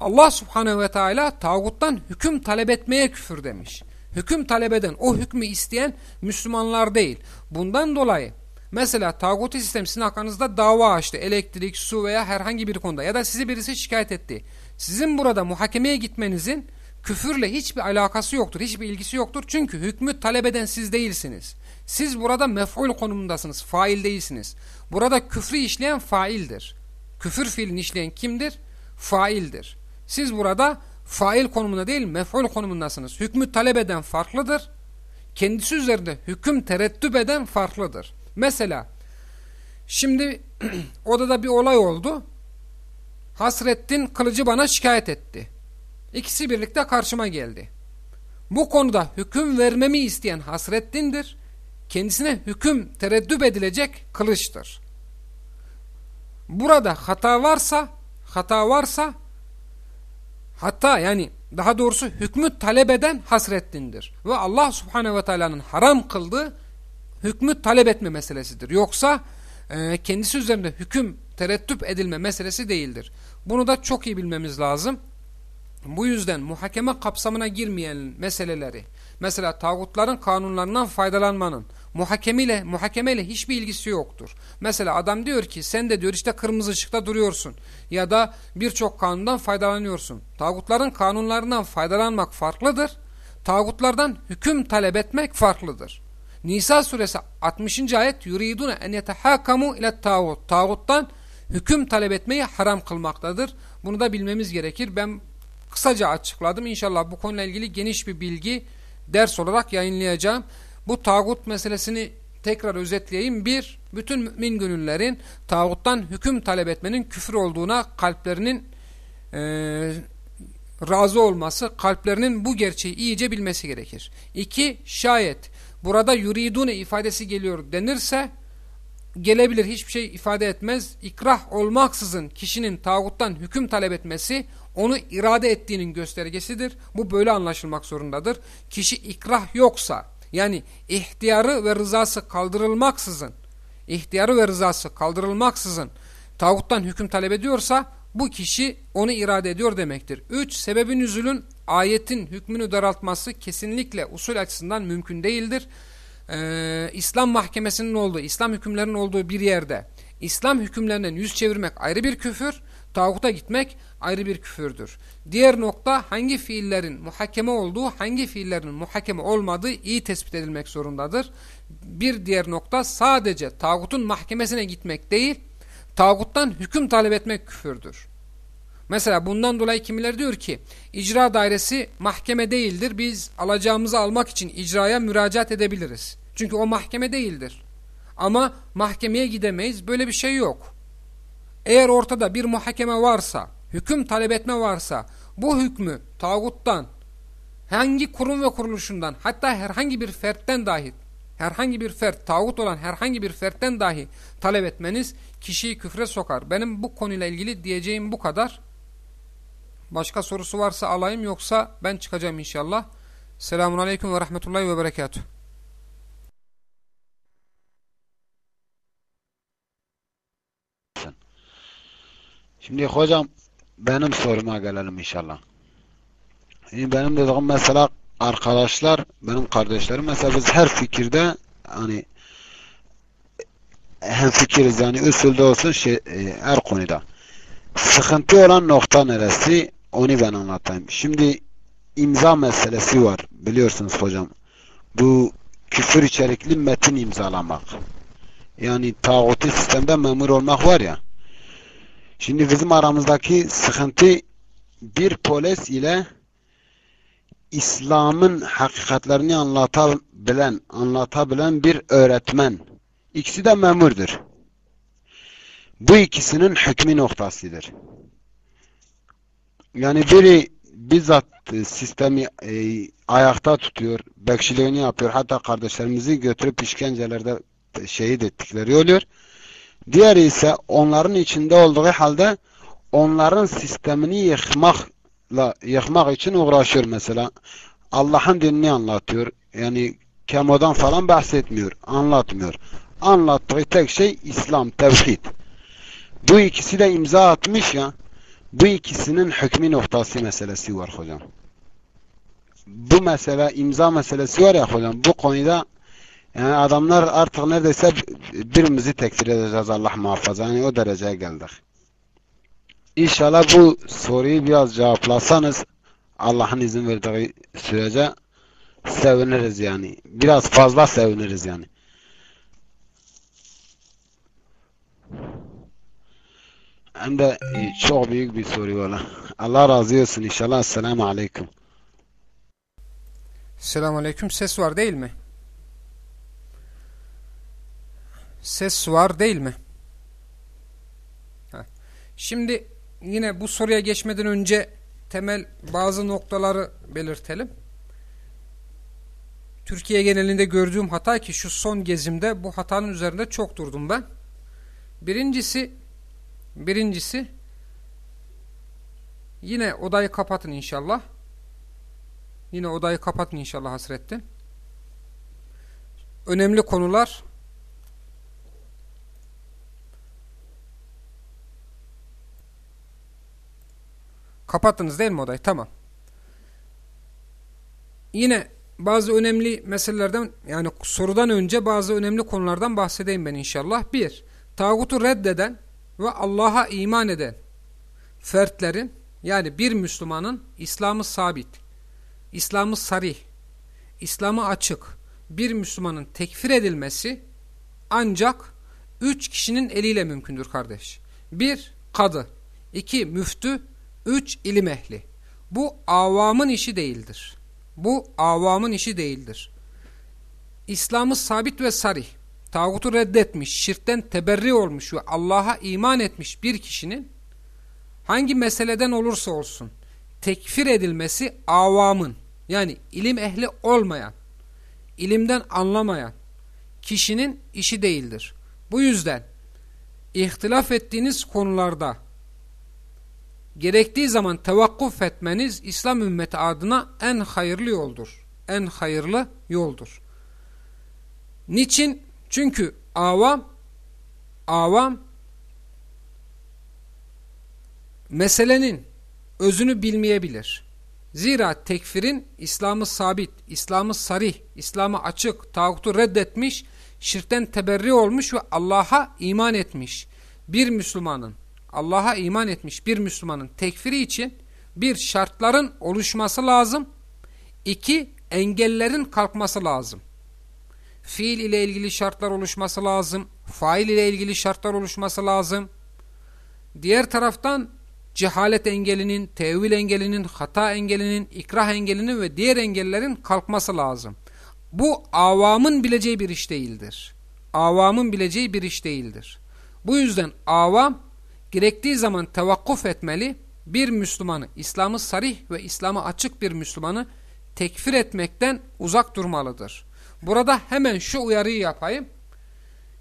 Allah subhanehu ve teala tağuttan hüküm talep etmeye küfür demiş. Hüküm talep eden, o hükmü isteyen Müslümanlar değil. Bundan dolayı mesela tağutu sistem sizin hakkınızda dava açtı. Elektrik, su veya herhangi bir konuda ya da sizi birisi şikayet etti. Sizin burada muhakemeye gitmenizin küfürle hiçbir alakası yoktur, hiçbir ilgisi yoktur. Çünkü hükmü talep eden siz değilsiniz. Siz burada mef'ul konumundasınız, fail değilsiniz. Burada küfrü işleyen faildir. Küfür fiilini işleyen kimdir? Faildir. Siz burada fail konumunda değil, mef'ul konumundasınız. Hükmü talep eden farklıdır. Kendisi üzerinde hüküm tereddüt eden farklıdır. Mesela şimdi *clears throat* odada bir olay oldu. Hasrettin kılıcı bana şikayet etti. İkisi birlikte karşıma geldi. Bu konuda hüküm vermemi isteyen Hasrettin'dir. Kendisine hüküm tereddüt edilecek kılıçtır. Burada hata varsa, hata varsa, hatta yani daha doğrusu hükmü talep eden Hasrettin'dir. Ve Allah Subhanahu ve Teala'nın haram kıldığı hükmü talep etme meselesidir. Yoksa e, kendisi üzerinde hüküm tereddüt edilme meselesi değildir. Bunu da çok iyi bilmemiz lazım. Bu yüzden muhakeme kapsamına girmeyen meseleleri, mesela tağutların kanunlarından faydalanmanın muhakemeyle, muhakemeyle hiçbir ilgisi yoktur. Mesela adam diyor ki sen de diyor işte kırmızı ışıkta duruyorsun ya da birçok kanundan faydalanıyorsun. Tağutların kanunlarından faydalanmak farklıdır. Tağutlardan hüküm talep etmek farklıdır. Nisa suresi 60. ayet yuridune en yetehakamu ile tağut. Tağuttan hüküm talep etmeyi haram kılmaktadır. Bunu da bilmemiz gerekir. Ben kısaca açıkladım. İnşallah bu konuyla ilgili geniş bir bilgi ders olarak yayınlayacağım. Bu tağut meselesini tekrar özetleyeyim. Bir, bütün mümin gönüllerin tağuttan hüküm talep etmenin küfür olduğuna kalplerinin e, razı olması, kalplerinin bu gerçeği iyice bilmesi gerekir. İki, şayet burada yuridune ifadesi geliyor denirse gelebilir hiçbir şey ifade etmez. İkrah olmaksızın kişinin tağuttan hüküm talep etmesi onu irade ettiğinin göstergesidir. Bu böyle anlaşılmak zorundadır. Kişi ikrah yoksa yani ihtiyarı ve rızası kaldırılmaksızın ihtiyarı ve rızası kaldırılmaksızın tağuttan hüküm talep ediyorsa bu kişi onu irade ediyor demektir. 3. Sebebin üzülün ayetin hükmünü daraltması kesinlikle usul açısından mümkün değildir. Ee, İslam mahkemesinin olduğu, İslam hükümlerinin olduğu bir yerde İslam hükümlerinden yüz çevirmek ayrı bir küfür, tağuta gitmek ayrı bir küfürdür. Diğer nokta hangi fiillerin muhakeme olduğu, hangi fiillerin muhakeme olmadığı iyi tespit edilmek zorundadır. Bir diğer nokta sadece tağutun mahkemesine gitmek değil, tağuttan hüküm talep etmek küfürdür. Mesela bundan dolayı kimiler diyor ki icra dairesi mahkeme değildir. Biz alacağımızı almak için icraya müracaat edebiliriz. Çünkü o mahkeme değildir. Ama mahkemeye gidemeyiz. Böyle bir şey yok. Eğer ortada bir muhakeme varsa, hüküm talep etme varsa bu hükmü tağuttan, hangi kurum ve kuruluşundan hatta herhangi bir fertten dahi herhangi bir fert, tağut olan herhangi bir fertten dahi talep etmeniz kişiyi küfre sokar. Benim bu konuyla ilgili diyeceğim bu kadar. Başka sorusu varsa alayım yoksa ben çıkacağım inşallah. Selamun Aleyküm ve Rahmetullahi ve Berekatuhu. Şimdi hocam benim soruma gelelim inşallah. Yani benim dediğim mesela arkadaşlar, benim kardeşlerim mesela biz her fikirde hani hem fikiriz yani usulde olsun şey, e, her konuda. Sıkıntı olan nokta neresi? Onu ben anlatayım. Şimdi imza meselesi var. Biliyorsunuz hocam. Bu küfür içerikli metin imzalamak. Yani tağuti sistemde memur olmak var ya. Şimdi bizim aramızdaki sıkıntı bir polis ile İslam'ın hakikatlerini anlatabilen, anlatabilen bir öğretmen. İkisi de memurdur. Bu ikisinin hükmü noktasıdır. Yani biri bizzat sistemi e, ayakta tutuyor, bekçiliğini yapıyor. Hatta kardeşlerimizi götürüp işkencelerde şehit ettikleri oluyor. Diğeri ise onların içinde olduğu halde onların sistemini yıkmakla yıkmak için uğraşıyor mesela. Allah'ın dinini anlatıyor. Yani kemodan falan bahsetmiyor. Anlatmıyor. Anlattığı tek şey İslam, tevhid. Bu ikisi de imza atmış ya. Bu ikisinin hükmü noktası meselesi var hocam. Bu mesele imza meselesi var ya hocam. Bu konuda yani adamlar artık neredeyse birimizi tekfir edeceğiz Allah muhafaza. Yani o dereceye geldik. İnşallah bu soruyu biraz cevaplasanız Allah'ın izin verdiği sürece seviniriz yani. Biraz fazla seviniriz yani. Hem de çok büyük bir soru valla. Allah razı olsun inşallah. Esselamu Aleyküm. Selamun Aleyküm. Ses var değil mi? Ses var değil mi? Şimdi yine bu soruya geçmeden önce temel bazı noktaları belirtelim. Türkiye genelinde gördüğüm hata ki şu son gezimde bu hatanın üzerinde çok durdum ben. Birincisi birincisi yine odayı kapatın inşallah. Yine odayı kapatın inşallah Hasrettin. Önemli konular Kapattınız değil mi odayı? Tamam. Yine bazı önemli meselelerden yani sorudan önce bazı önemli konulardan bahsedeyim ben inşallah. Bir, tağutu reddeden ve Allah'a iman eden fertlerin yani bir Müslümanın İslam'ı sabit, İslam'ı sarih, İslam'ı açık bir Müslümanın tekfir edilmesi ancak üç kişinin eliyle mümkündür kardeş. Bir, kadı. iki müftü. Üç, ilim ehli. Bu avamın işi değildir. Bu avamın işi değildir. İslam'ı sabit ve sarih, tağutu reddetmiş, şirkten teberri olmuş ve Allah'a iman etmiş bir kişinin hangi meseleden olursa olsun tekfir edilmesi avamın yani ilim ehli olmayan, ilimden anlamayan kişinin işi değildir. Bu yüzden ihtilaf ettiğiniz konularda gerektiği zaman tevakkuf etmeniz İslam ümmeti adına en hayırlı yoldur. En hayırlı yoldur. Niçin? Çünkü avam avam meselenin özünü bilmeyebilir. Zira tekfirin İslam'ı sabit, İslam'ı sarih, İslam'ı açık, tağutu reddetmiş, şirkten teberri olmuş ve Allah'a iman etmiş bir Müslümanın Allah'a iman etmiş bir Müslümanın tekfiri için bir şartların oluşması lazım. iki engellerin kalkması lazım. Fiil ile ilgili şartlar oluşması lazım. Fail ile ilgili şartlar oluşması lazım. Diğer taraftan cehalet engelinin, tevil engelinin, hata engelinin, ikrah engelinin ve diğer engellerin kalkması lazım. Bu avamın bileceği bir iş değildir. Avamın bileceği bir iş değildir. Bu yüzden avam gerektiği zaman tevakkuf etmeli, bir Müslümanı, İslam'ı sarih ve İslam'ı açık bir Müslümanı tekfir etmekten uzak durmalıdır. Burada hemen şu uyarıyı yapayım.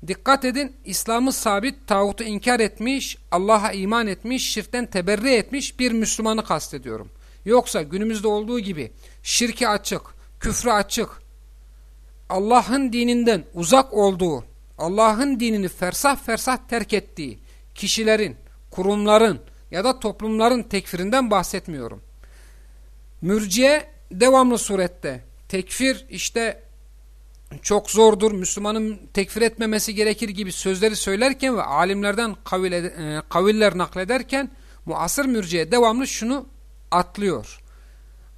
Dikkat edin İslam'ı sabit, tağutu inkar etmiş, Allah'a iman etmiş, şirkten teberri etmiş bir Müslümanı kastediyorum. Yoksa günümüzde olduğu gibi şirki açık, küfrü açık, Allah'ın dininden uzak olduğu, Allah'ın dinini fersah fersah terk ettiği kişilerin, kurumların ya da toplumların tekfirinden bahsetmiyorum. Mürciye devamlı surette tekfir işte çok zordur, Müslümanın tekfir etmemesi gerekir gibi sözleri söylerken ve alimlerden kavil, e, kaviller naklederken muasır mürciye devamlı şunu atlıyor.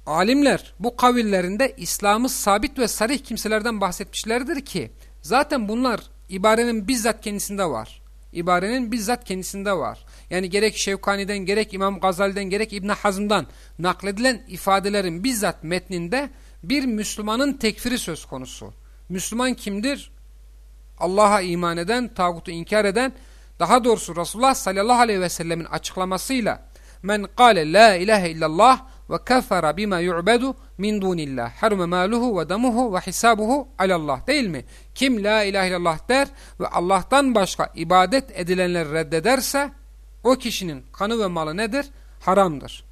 Alimler bu kavillerinde İslam'ı sabit ve sarih kimselerden bahsetmişlerdir ki zaten bunlar ibarenin bizzat kendisinde var. İbarenin bizzat kendisinde var. Yani gerek Şevkani'den, gerek İmam Gazali'den, gerek İbn Hazm'dan nakledilen ifadelerin bizzat metninde bir Müslümanın tekfiri söz konusu. Müslüman kimdir? Allah'a iman eden, tağutu inkar eden, daha doğrusu Resulullah sallallahu aleyhi ve sellemin açıklamasıyla men kâle la ilahe illallah ve kefere bima yu'bedu min dunillah harume maluhu ve damuhu ve hisabuhu alallah değil mi? Kim la ilahe illallah der ve Allah'tan başka ibadet edilenleri reddederse o kişinin kanı ve malı nedir? Haramdır.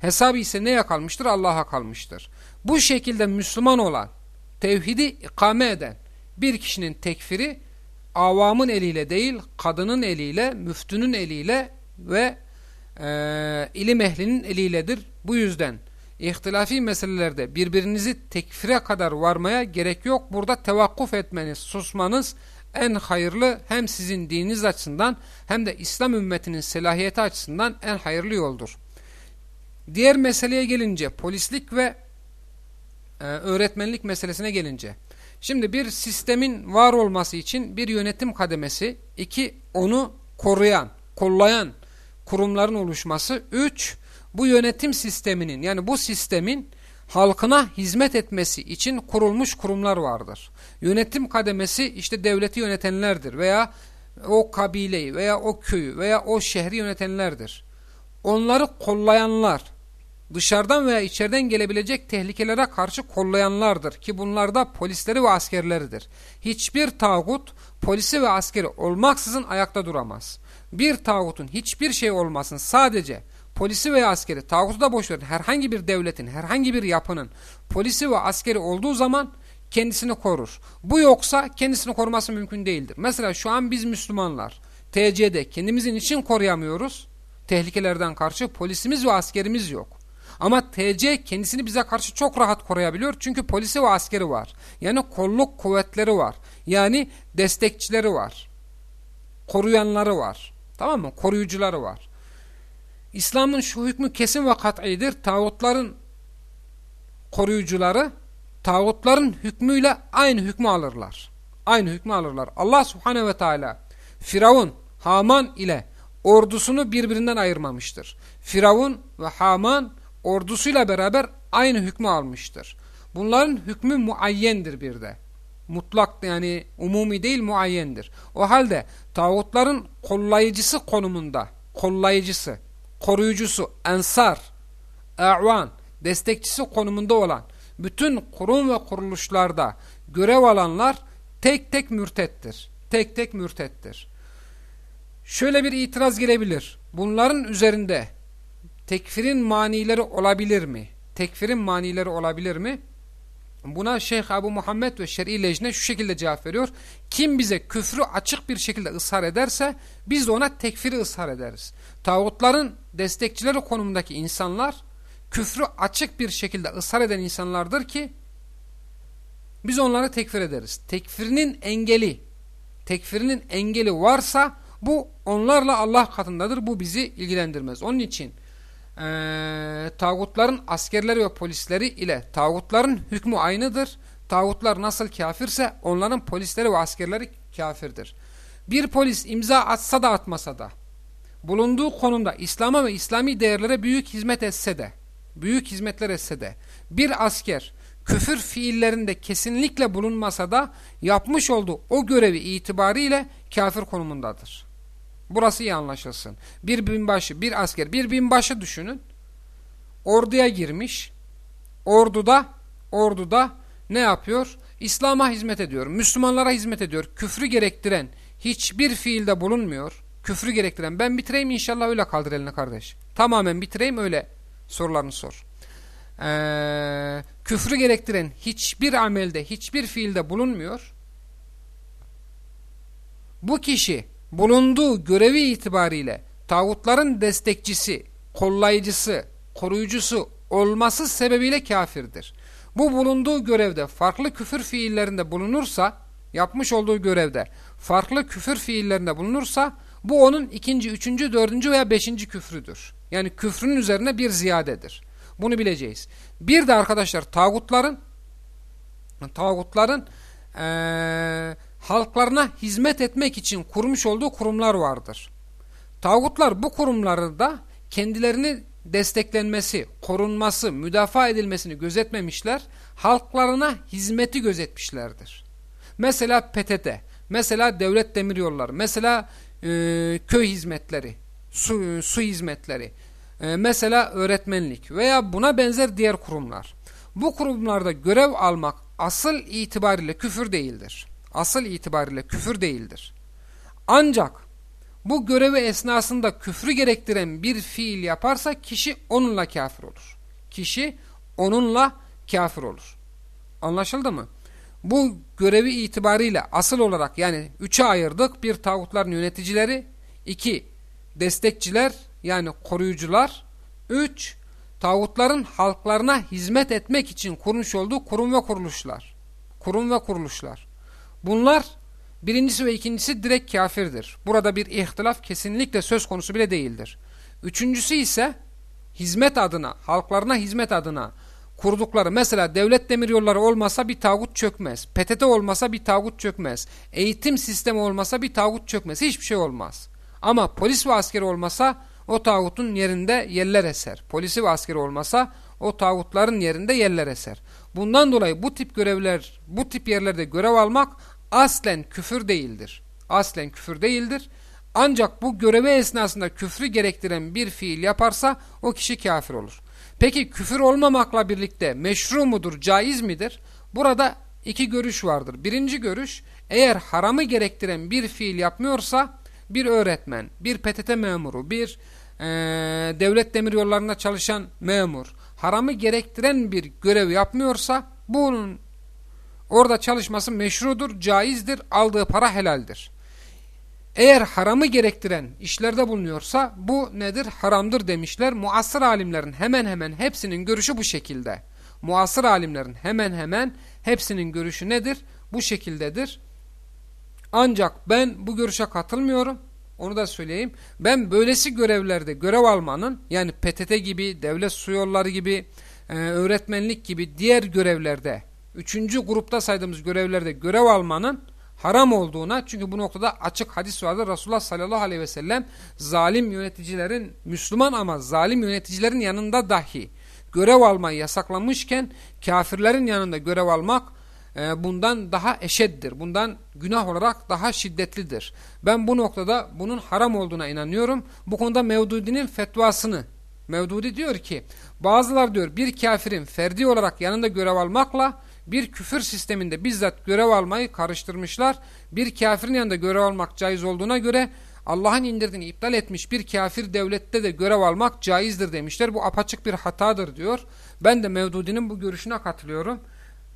Hesabı ise neye kalmıştır? Allah'a kalmıştır. Bu şekilde Müslüman olan, tevhidi ikame eden bir kişinin tekfiri avamın eliyle değil, kadının eliyle, müftünün eliyle ve e, ilim ehlinin eliyledir. Bu yüzden ihtilafi meselelerde birbirinizi tekfire kadar varmaya gerek yok. Burada tevakkuf etmeniz, susmanız en hayırlı hem sizin dininiz açısından hem de İslam ümmetinin selahiyeti açısından en hayırlı yoldur. Diğer meseleye gelince polislik ve e, öğretmenlik meselesine gelince şimdi bir sistemin var olması için bir yönetim kademesi iki onu koruyan, kollayan kurumların oluşması üç bu yönetim sisteminin yani bu sistemin halkına hizmet etmesi için kurulmuş kurumlar vardır. Yönetim kademesi işte devleti yönetenlerdir veya o kabileyi veya o köyü veya o şehri yönetenlerdir. Onları kollayanlar, dışarıdan veya içeriden gelebilecek tehlikelere karşı kollayanlardır ki bunlar da polisleri ve askerleridir. Hiçbir tağut polisi ve askeri olmaksızın ayakta duramaz. Bir tağutun hiçbir şey olmasın sadece polisi veya askeri, tağutu da boş verin, herhangi bir devletin, herhangi bir yapının polisi ve askeri olduğu zaman kendisini korur. Bu yoksa kendisini koruması mümkün değildir. Mesela şu an biz Müslümanlar TC'de kendimizin için koruyamıyoruz. Tehlikelerden karşı polisimiz ve askerimiz yok. Ama TC kendisini bize karşı çok rahat koruyabiliyor. Çünkü polisi ve askeri var. Yani kolluk kuvvetleri var. Yani destekçileri var. Koruyanları var. Tamam mı? Koruyucuları var. İslam'ın şu hükmü kesin ve kat'idir. Tağutların koruyucuları tağutların hükmüyle aynı hükmü alırlar. Aynı hükmü alırlar. Allah subhanehu ve teala Firavun, Haman ile ordusunu birbirinden ayırmamıştır. Firavun ve Haman ordusuyla beraber aynı hükmü almıştır. Bunların hükmü muayyendir bir de. Mutlak yani umumi değil muayyendir. O halde tağutların kollayıcısı konumunda, kollayıcısı, koruyucusu, ensar, e'van, destekçisi konumunda olan bütün kurum ve kuruluşlarda görev alanlar tek tek mürtettir. Tek tek mürtettir. Şöyle bir itiraz gelebilir. Bunların üzerinde tekfirin manileri olabilir mi? Tekfirin manileri olabilir mi? Buna Şeyh Ebu Muhammed ve Şer'i Lejne şu şekilde cevap veriyor. Kim bize küfrü açık bir şekilde ısrar ederse biz de ona tekfiri ısrar ederiz. Tağutların destekçileri konumundaki insanlar küfrü açık bir şekilde ısrar eden insanlardır ki biz onları tekfir ederiz. Tekfirinin engeli, tekfirinin engeli varsa bu onlarla Allah katındadır. Bu bizi ilgilendirmez. Onun için e, tağutların askerleri ve polisleri ile tağutların hükmü aynıdır. Tağutlar nasıl kafirse onların polisleri ve askerleri kafirdir. Bir polis imza atsa da atmasa da bulunduğu konumda İslam'a ve İslami değerlere büyük hizmet etse de büyük hizmetler etse de bir asker küfür fiillerinde kesinlikle bulunmasa da yapmış olduğu o görevi itibariyle kafir konumundadır. Burası iyi anlaşılsın. Bir binbaşı, bir asker, bir binbaşı düşünün. Orduya girmiş. Orduda, orduda ne yapıyor? İslam'a hizmet ediyor. Müslümanlara hizmet ediyor. Küfrü gerektiren hiçbir fiilde bulunmuyor. Küfrü gerektiren. Ben bitireyim inşallah öyle kaldır eline kardeş. Tamamen bitireyim öyle sorularını sor. Ee, küfrü gerektiren hiçbir amelde, hiçbir fiilde bulunmuyor. Bu kişi bulunduğu görevi itibariyle tağutların destekçisi, kollayıcısı, koruyucusu olması sebebiyle kafirdir. Bu bulunduğu görevde farklı küfür fiillerinde bulunursa, yapmış olduğu görevde farklı küfür fiillerinde bulunursa, bu onun ikinci, üçüncü, dördüncü veya beşinci küfrüdür. Yani küfrün üzerine bir ziyadedir. Bunu bileceğiz. Bir de arkadaşlar tağutların tağutların ee, halklarına hizmet etmek için kurmuş olduğu kurumlar vardır. Tağutlar bu kurumlarda kendilerini desteklenmesi, korunması, müdafaa edilmesini gözetmemişler, halklarına hizmeti gözetmişlerdir. Mesela PTT, mesela devlet demiryolları, mesela e, köy hizmetleri, su, su hizmetleri, e, mesela öğretmenlik veya buna benzer diğer kurumlar. Bu kurumlarda görev almak asıl itibariyle küfür değildir asıl itibariyle küfür değildir. Ancak bu görevi esnasında küfrü gerektiren bir fiil yaparsa kişi onunla kafir olur. Kişi onunla kafir olur. Anlaşıldı mı? Bu görevi itibariyle asıl olarak yani üçe ayırdık. Bir tağutların yöneticileri, iki destekçiler yani koruyucular, üç tağutların halklarına hizmet etmek için kurmuş olduğu kurum ve kuruluşlar. Kurum ve kuruluşlar. Bunlar birincisi ve ikincisi direkt kafirdir. Burada bir ihtilaf kesinlikle söz konusu bile değildir. Üçüncüsü ise hizmet adına, halklarına hizmet adına kurdukları mesela devlet demiryolları olmasa bir tağut çökmez. PTT olmasa bir tağut çökmez. Eğitim sistemi olmasa bir tağut çökmez. Hiçbir şey olmaz. Ama polis ve askeri olmasa o tağutun yerinde yerler eser. Polisi ve askeri olmasa o tağutların yerinde yerler eser. Bundan dolayı bu tip görevler, bu tip yerlerde görev almak aslen küfür değildir. Aslen küfür değildir. Ancak bu görevi esnasında küfrü gerektiren bir fiil yaparsa o kişi kafir olur. Peki küfür olmamakla birlikte meşru mudur, caiz midir? Burada iki görüş vardır. Birinci görüş eğer haramı gerektiren bir fiil yapmıyorsa bir öğretmen, bir PTT memuru, bir e, devlet demiryollarında çalışan memur haramı gerektiren bir görev yapmıyorsa bunun orada çalışması meşrudur, caizdir, aldığı para helaldir. Eğer haramı gerektiren işlerde bulunuyorsa bu nedir? Haramdır demişler. Muasır alimlerin hemen hemen hepsinin görüşü bu şekilde. Muasır alimlerin hemen hemen hepsinin görüşü nedir? Bu şekildedir. Ancak ben bu görüşe katılmıyorum. Onu da söyleyeyim. Ben böylesi görevlerde görev almanın yani PTT gibi, devlet su yolları gibi, e, öğretmenlik gibi diğer görevlerde, üçüncü grupta saydığımız görevlerde görev almanın haram olduğuna çünkü bu noktada açık hadis vardır. Resulullah sallallahu aleyhi ve sellem zalim yöneticilerin, Müslüman ama zalim yöneticilerin yanında dahi görev almayı yasaklamışken kafirlerin yanında görev almak e, bundan daha eşeddir. Bundan günah olarak daha şiddetlidir. Ben bu noktada bunun haram olduğuna inanıyorum. Bu konuda Mevdudi'nin fetvasını Mevdudi diyor ki bazılar diyor bir kafirin ferdi olarak yanında görev almakla bir küfür sisteminde bizzat görev almayı karıştırmışlar. Bir kafirin yanında görev almak caiz olduğuna göre Allah'ın indirdiğini iptal etmiş bir kafir devlette de görev almak caizdir demişler. Bu apaçık bir hatadır diyor. Ben de Mevdudi'nin bu görüşüne katılıyorum.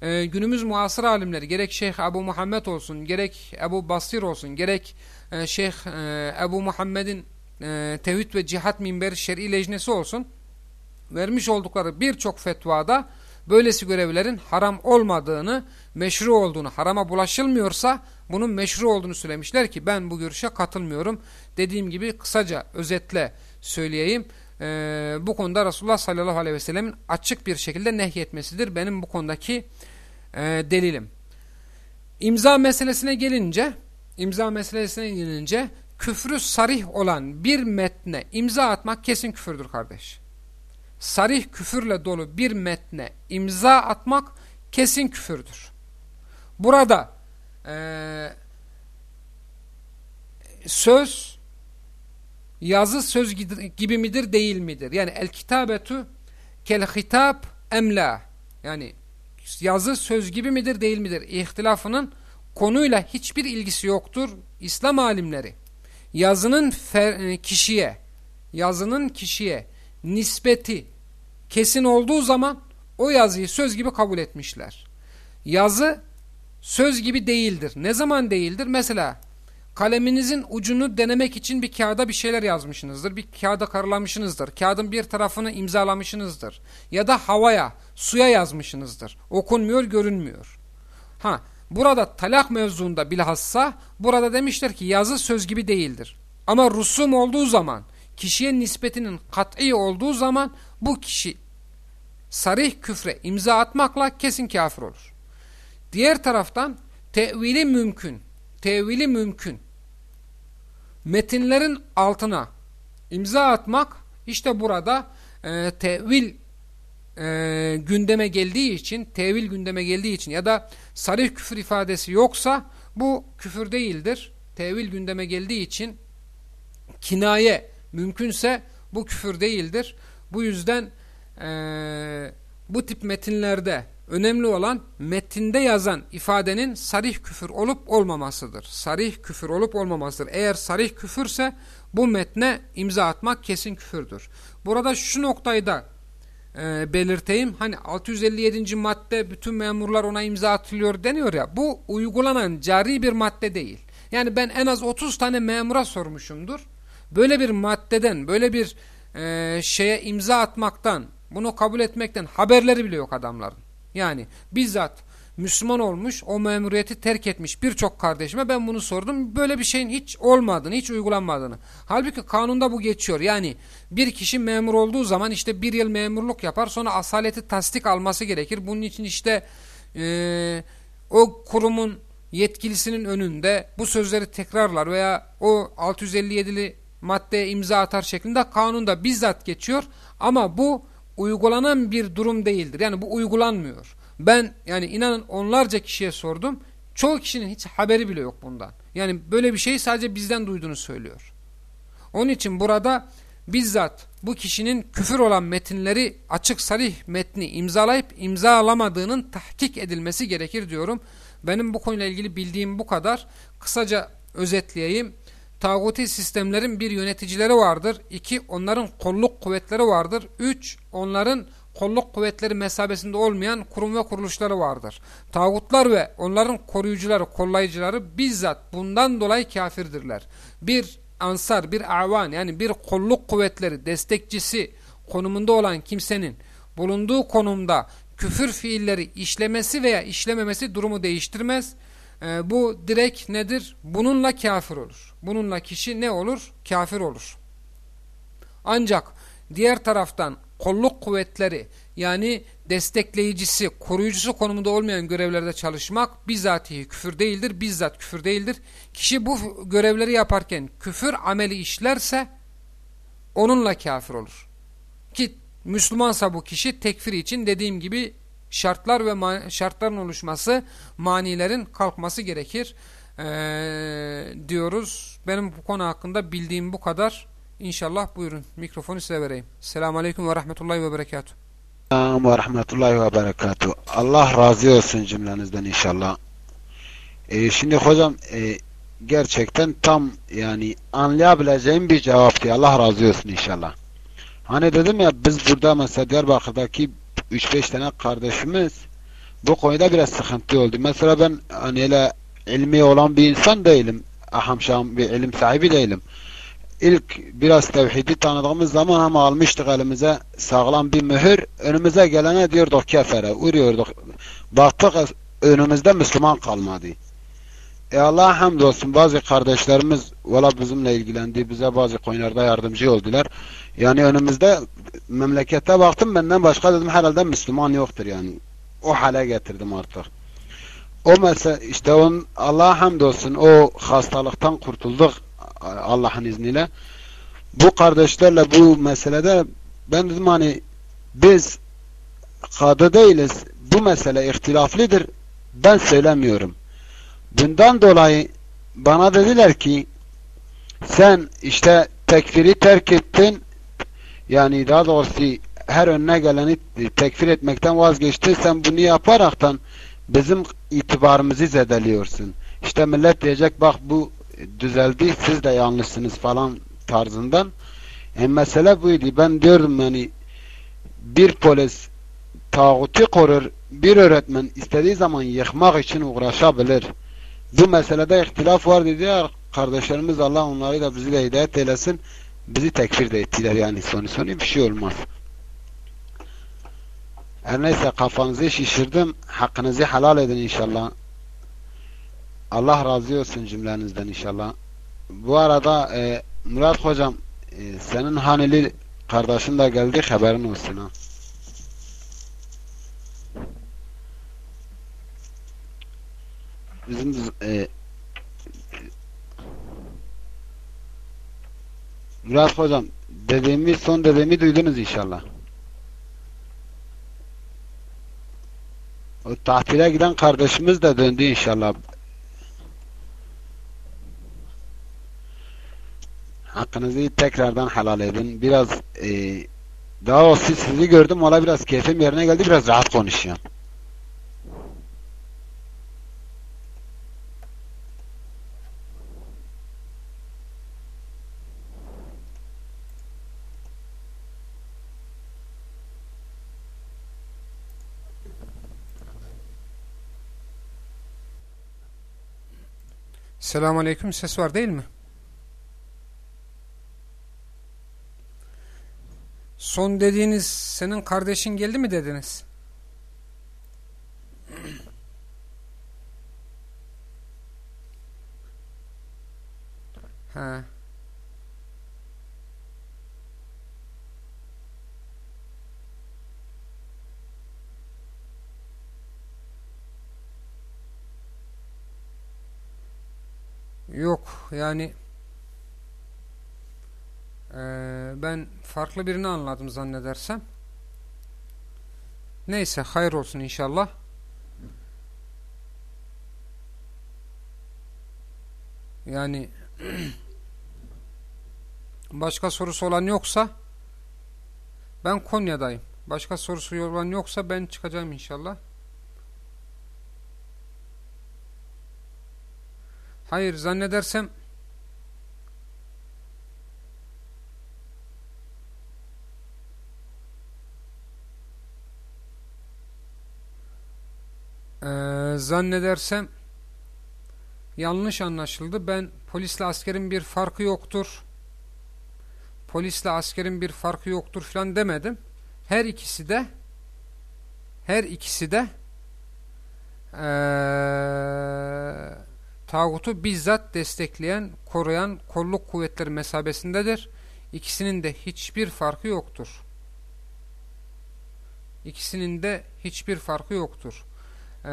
Ee, günümüz muasır alimleri gerek Şeyh Ebu Muhammed olsun, gerek Ebu Basir olsun, gerek e, Şeyh e, Ebu Muhammed'in e, Tevhid ve Cihat Minberi Şer'i Lejnesi olsun vermiş oldukları birçok fetvada böylesi görevlerin haram olmadığını, meşru olduğunu, harama bulaşılmıyorsa bunun meşru olduğunu söylemişler ki ben bu görüşe katılmıyorum. Dediğim gibi kısaca özetle söyleyeyim. Ee, bu konuda Resulullah sallallahu aleyhi ve sellemin açık bir şekilde nehyetmesidir. Benim bu konudaki e, delilim. İmza meselesine gelince, imza meselesine gelince küfrü sarih olan bir metne imza atmak kesin küfürdür kardeş sarih küfürle dolu bir metne imza atmak kesin küfürdür. Burada e, söz yazı söz gibi midir değil midir? Yani el kitabetu kel hitap emla yani yazı söz gibi midir değil midir? İhtilafının konuyla hiçbir ilgisi yoktur. İslam alimleri yazının kişiye yazının kişiye nispeti kesin olduğu zaman o yazıyı söz gibi kabul etmişler. Yazı söz gibi değildir. Ne zaman değildir? Mesela kaleminizin ucunu denemek için bir kağıda bir şeyler yazmışsınızdır. Bir kağıda karalamışsınızdır. Kağıdın bir tarafını imzalamışsınızdır. Ya da havaya, suya yazmışsınızdır. Okunmuyor, görünmüyor. Ha, burada talak mevzuunda bilhassa burada demişler ki yazı söz gibi değildir. Ama rusum olduğu zaman kişiye nispetinin kat'i olduğu zaman bu kişi sarih küfre imza atmakla kesin kafir olur. Diğer taraftan tevili mümkün. Tevili mümkün. Metinlerin altına imza atmak işte burada e, tevil e, gündeme geldiği için, tevil gündeme geldiği için ya da sarih küfür ifadesi yoksa bu küfür değildir. Tevil gündeme geldiği için kinaye mümkünse bu küfür değildir. Bu yüzden e, bu tip metinlerde önemli olan metinde yazan ifadenin sarih küfür olup olmamasıdır. Sarih küfür olup olmamasıdır. Eğer sarih küfürse bu metne imza atmak kesin küfürdür. Burada şu noktayı da e, belirteyim. Hani 657. madde bütün memurlar ona imza atılıyor deniyor ya. Bu uygulanan cari bir madde değil. Yani ben en az 30 tane memura sormuşumdur. Böyle bir maddeden, böyle bir e, şeye imza atmaktan, bunu kabul etmekten haberleri bile yok adamların. Yani bizzat Müslüman olmuş, o memuriyeti terk etmiş birçok kardeşime ben bunu sordum. Böyle bir şeyin hiç olmadığını, hiç uygulanmadığını. Halbuki kanunda bu geçiyor. Yani bir kişi memur olduğu zaman işte bir yıl memurluk yapar sonra asaleti tasdik alması gerekir. Bunun için işte e, o kurumun yetkilisinin önünde bu sözleri tekrarlar veya o 657'li maddeye imza atar şeklinde kanunda bizzat geçiyor. Ama bu uygulanan bir durum değildir. Yani bu uygulanmıyor. Ben yani inanın onlarca kişiye sordum. Çoğu kişinin hiç haberi bile yok bundan. Yani böyle bir şey sadece bizden duyduğunu söylüyor. Onun için burada bizzat bu kişinin küfür olan metinleri açık sarih metni imzalayıp imzalamadığının tahkik edilmesi gerekir diyorum. Benim bu konuyla ilgili bildiğim bu kadar. Kısaca özetleyeyim. Tağuti sistemlerin bir yöneticileri vardır. İki, onların kolluk kuvvetleri vardır. Üç, onların kolluk kuvvetleri mesabesinde olmayan kurum ve kuruluşları vardır. Tağutlar ve onların koruyucuları, kollayıcıları bizzat bundan dolayı kafirdirler. Bir ansar, bir avan yani bir kolluk kuvvetleri destekçisi konumunda olan kimsenin bulunduğu konumda küfür fiilleri işlemesi veya işlememesi durumu değiştirmez. E, bu direkt nedir? Bununla kafir olur. Bununla kişi ne olur? Kafir olur. Ancak diğer taraftan kolluk kuvvetleri yani destekleyicisi, koruyucusu konumunda olmayan görevlerde çalışmak bizatihi küfür değildir, bizzat küfür değildir. Kişi bu görevleri yaparken küfür ameli işlerse onunla kafir olur. Ki Müslümansa bu kişi tekfir için dediğim gibi şartlar ve şartların oluşması, manilerin kalkması gerekir ee, diyoruz. Benim bu konu hakkında bildiğim bu kadar. İnşallah buyurun mikrofonu size vereyim. Selamun Aleyküm ve Rahmetullahi ve Berekatuhu. Selamun ve Rahmetullahi ve Berekatuhu. Allah razı olsun cümlenizden inşallah. Ee, şimdi hocam e, gerçekten tam yani anlayabileceğim bir cevaptı. Allah razı olsun inşallah. Hani dedim ya biz burada mesela Diyarbakır'daki 3-5 tane kardeşimiz bu konuda biraz sıkıntı oldu. Mesela ben hani öyle ilmi olan bir insan değilim. Aham şahım bir ilim sahibi değilim. İlk biraz tevhidi tanıdığımız zaman ama almıştık elimize sağlam bir mühür. Önümüze gelene diyorduk kefere, uruyorduk. Baktık önümüzde Müslüman kalmadı. E Allah'a hamdolsun bazı kardeşlerimiz valla bizimle ilgilendi. Bize bazı konularda yardımcı oldular. Yani önümüzde memlekete baktım benden başka dedim herhalde Müslüman yoktur yani. O hale getirdim artık. O mesela işte on Allah'a hamdolsun o hastalıktan kurtulduk Allah'ın izniyle. Bu kardeşlerle bu meselede ben dedim hani biz kadı değiliz. Bu mesele ihtilaflidir. Ben söylemiyorum. Bundan dolayı bana dediler ki sen işte tekfiri terk ettin yani daha doğrusu her önüne geleni tekfir etmekten vazgeçtin sen bunu yaparaktan bizim itibarımızı zedeliyorsun. İşte millet diyecek bak bu düzeldi siz de yanlışsınız falan tarzından. E mesele buydu. Ben diyorum yani bir polis tağutu korur, bir öğretmen istediği zaman yıkmak için uğraşabilir. Bu meselede ihtilaf var dedi kardeşlerimiz Allah onları da bizi de hidayet eylesin. Bizi tekfir de ettiler yani sonu sonu bir şey olmaz. Her neyse kafanızı şişirdim. Hakkınızı helal edin inşallah. Allah razı olsun cümlenizden inşallah. Bu arada e, Murat hocam e, senin haneli kardeşin de geldi haberin olsun ha. Bizim e, Murat hocam dediğimi son dediğimi duydunuz inşallah. O tatile giden kardeşimiz de döndü inşallah. Hakkınızı tekrardan helal edin. Biraz e, daha o sizi gördüm. Valla biraz keyfim yerine geldi. Biraz rahat konuşuyorum. Selamun Aleyküm. Ses var değil mi? Son dediğiniz senin kardeşin geldi mi dediniz? *clears throat* Ha. Yok yani eee, ben farklı birini anladım zannedersem. Neyse hayır olsun inşallah. Yani *clears throat* başka sorusu olan yoksa ben Konya'dayım. Başka sorusu olan yoksa ben çıkacağım inşallah. Hayır zannedersem Ee, zannedersem yanlış anlaşıldı. Ben polisle askerin bir farkı yoktur. Polisle askerin bir farkı yoktur falan demedim. Her ikisi de her ikisi de eee tağutu bizzat destekleyen, koruyan kolluk kuvvetleri mesabesindedir. İkisinin de hiçbir farkı yoktur. İkisinin de hiçbir farkı yoktur. Ee,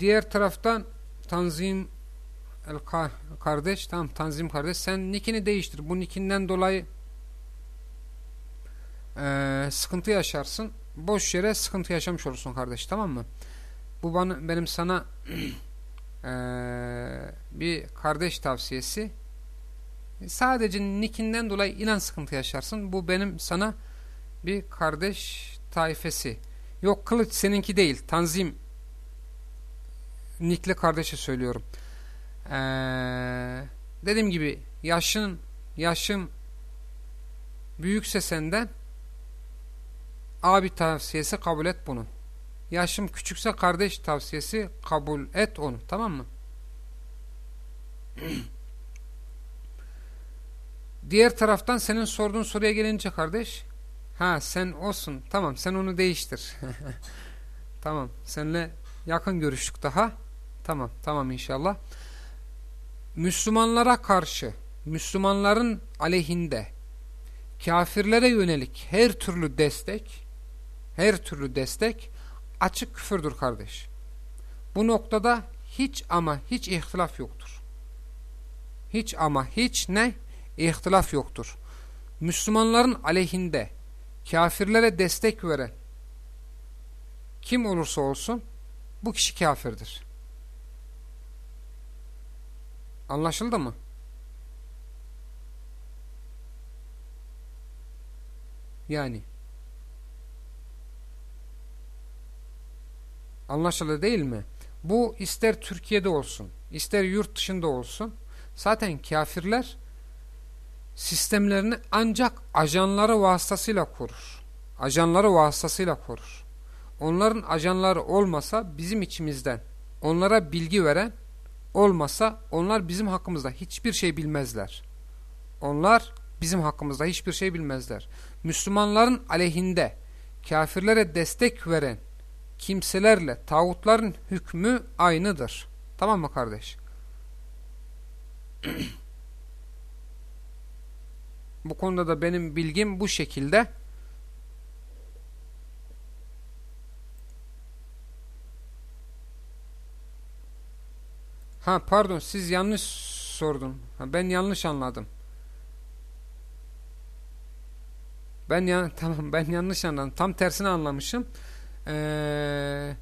diğer taraftan Tanzim el kardeş, tamam Tanzim kardeş sen nickini değiştir. Bu nickinden dolayı e, sıkıntı yaşarsın. Boş yere sıkıntı yaşamış olursun kardeş tamam mı? Bu bana, benim sana *clears throat* Ee, bir kardeş tavsiyesi. Sadece nickinden dolayı inan sıkıntı yaşarsın. Bu benim sana bir kardeş taifesi. Yok kılıç seninki değil. Tanzim nickli kardeşe söylüyorum. Ee, dediğim gibi yaşın yaşım büyükse senden abi tavsiyesi kabul et bunu. Yaşım küçükse kardeş tavsiyesi kabul et onu. Tamam mı? *clears throat* Diğer taraftan senin sorduğun soruya gelince kardeş ha sen olsun tamam sen onu değiştir. *laughs* tamam seninle yakın görüştük daha. Tamam tamam inşallah. Müslümanlara karşı Müslümanların aleyhinde kafirlere yönelik her türlü destek her türlü destek açık küfürdür kardeş. Bu noktada hiç ama hiç ihtilaf yoktur. Hiç ama hiç ne? İhtilaf yoktur. Müslümanların aleyhinde kafirlere destek veren kim olursa olsun bu kişi kafirdir. Anlaşıldı mı? Yani Anlaşıldı değil mi? Bu ister Türkiye'de olsun, ister yurt dışında olsun. Zaten kafirler sistemlerini ancak ajanları vasıtasıyla korur. Ajanları vasıtasıyla korur. Onların ajanları olmasa bizim içimizden onlara bilgi veren olmasa onlar bizim hakkımızda hiçbir şey bilmezler. Onlar bizim hakkımızda hiçbir şey bilmezler. Müslümanların aleyhinde kafirlere destek veren kimselerle tağutların hükmü aynıdır. Tamam mı kardeş? bu konuda da benim bilgim bu şekilde. Ha pardon siz yanlış sordun. Ha, ben yanlış anladım. Ben ya *laughs* tamam ben yanlış anladım. Tam tersini anlamışım. Ee,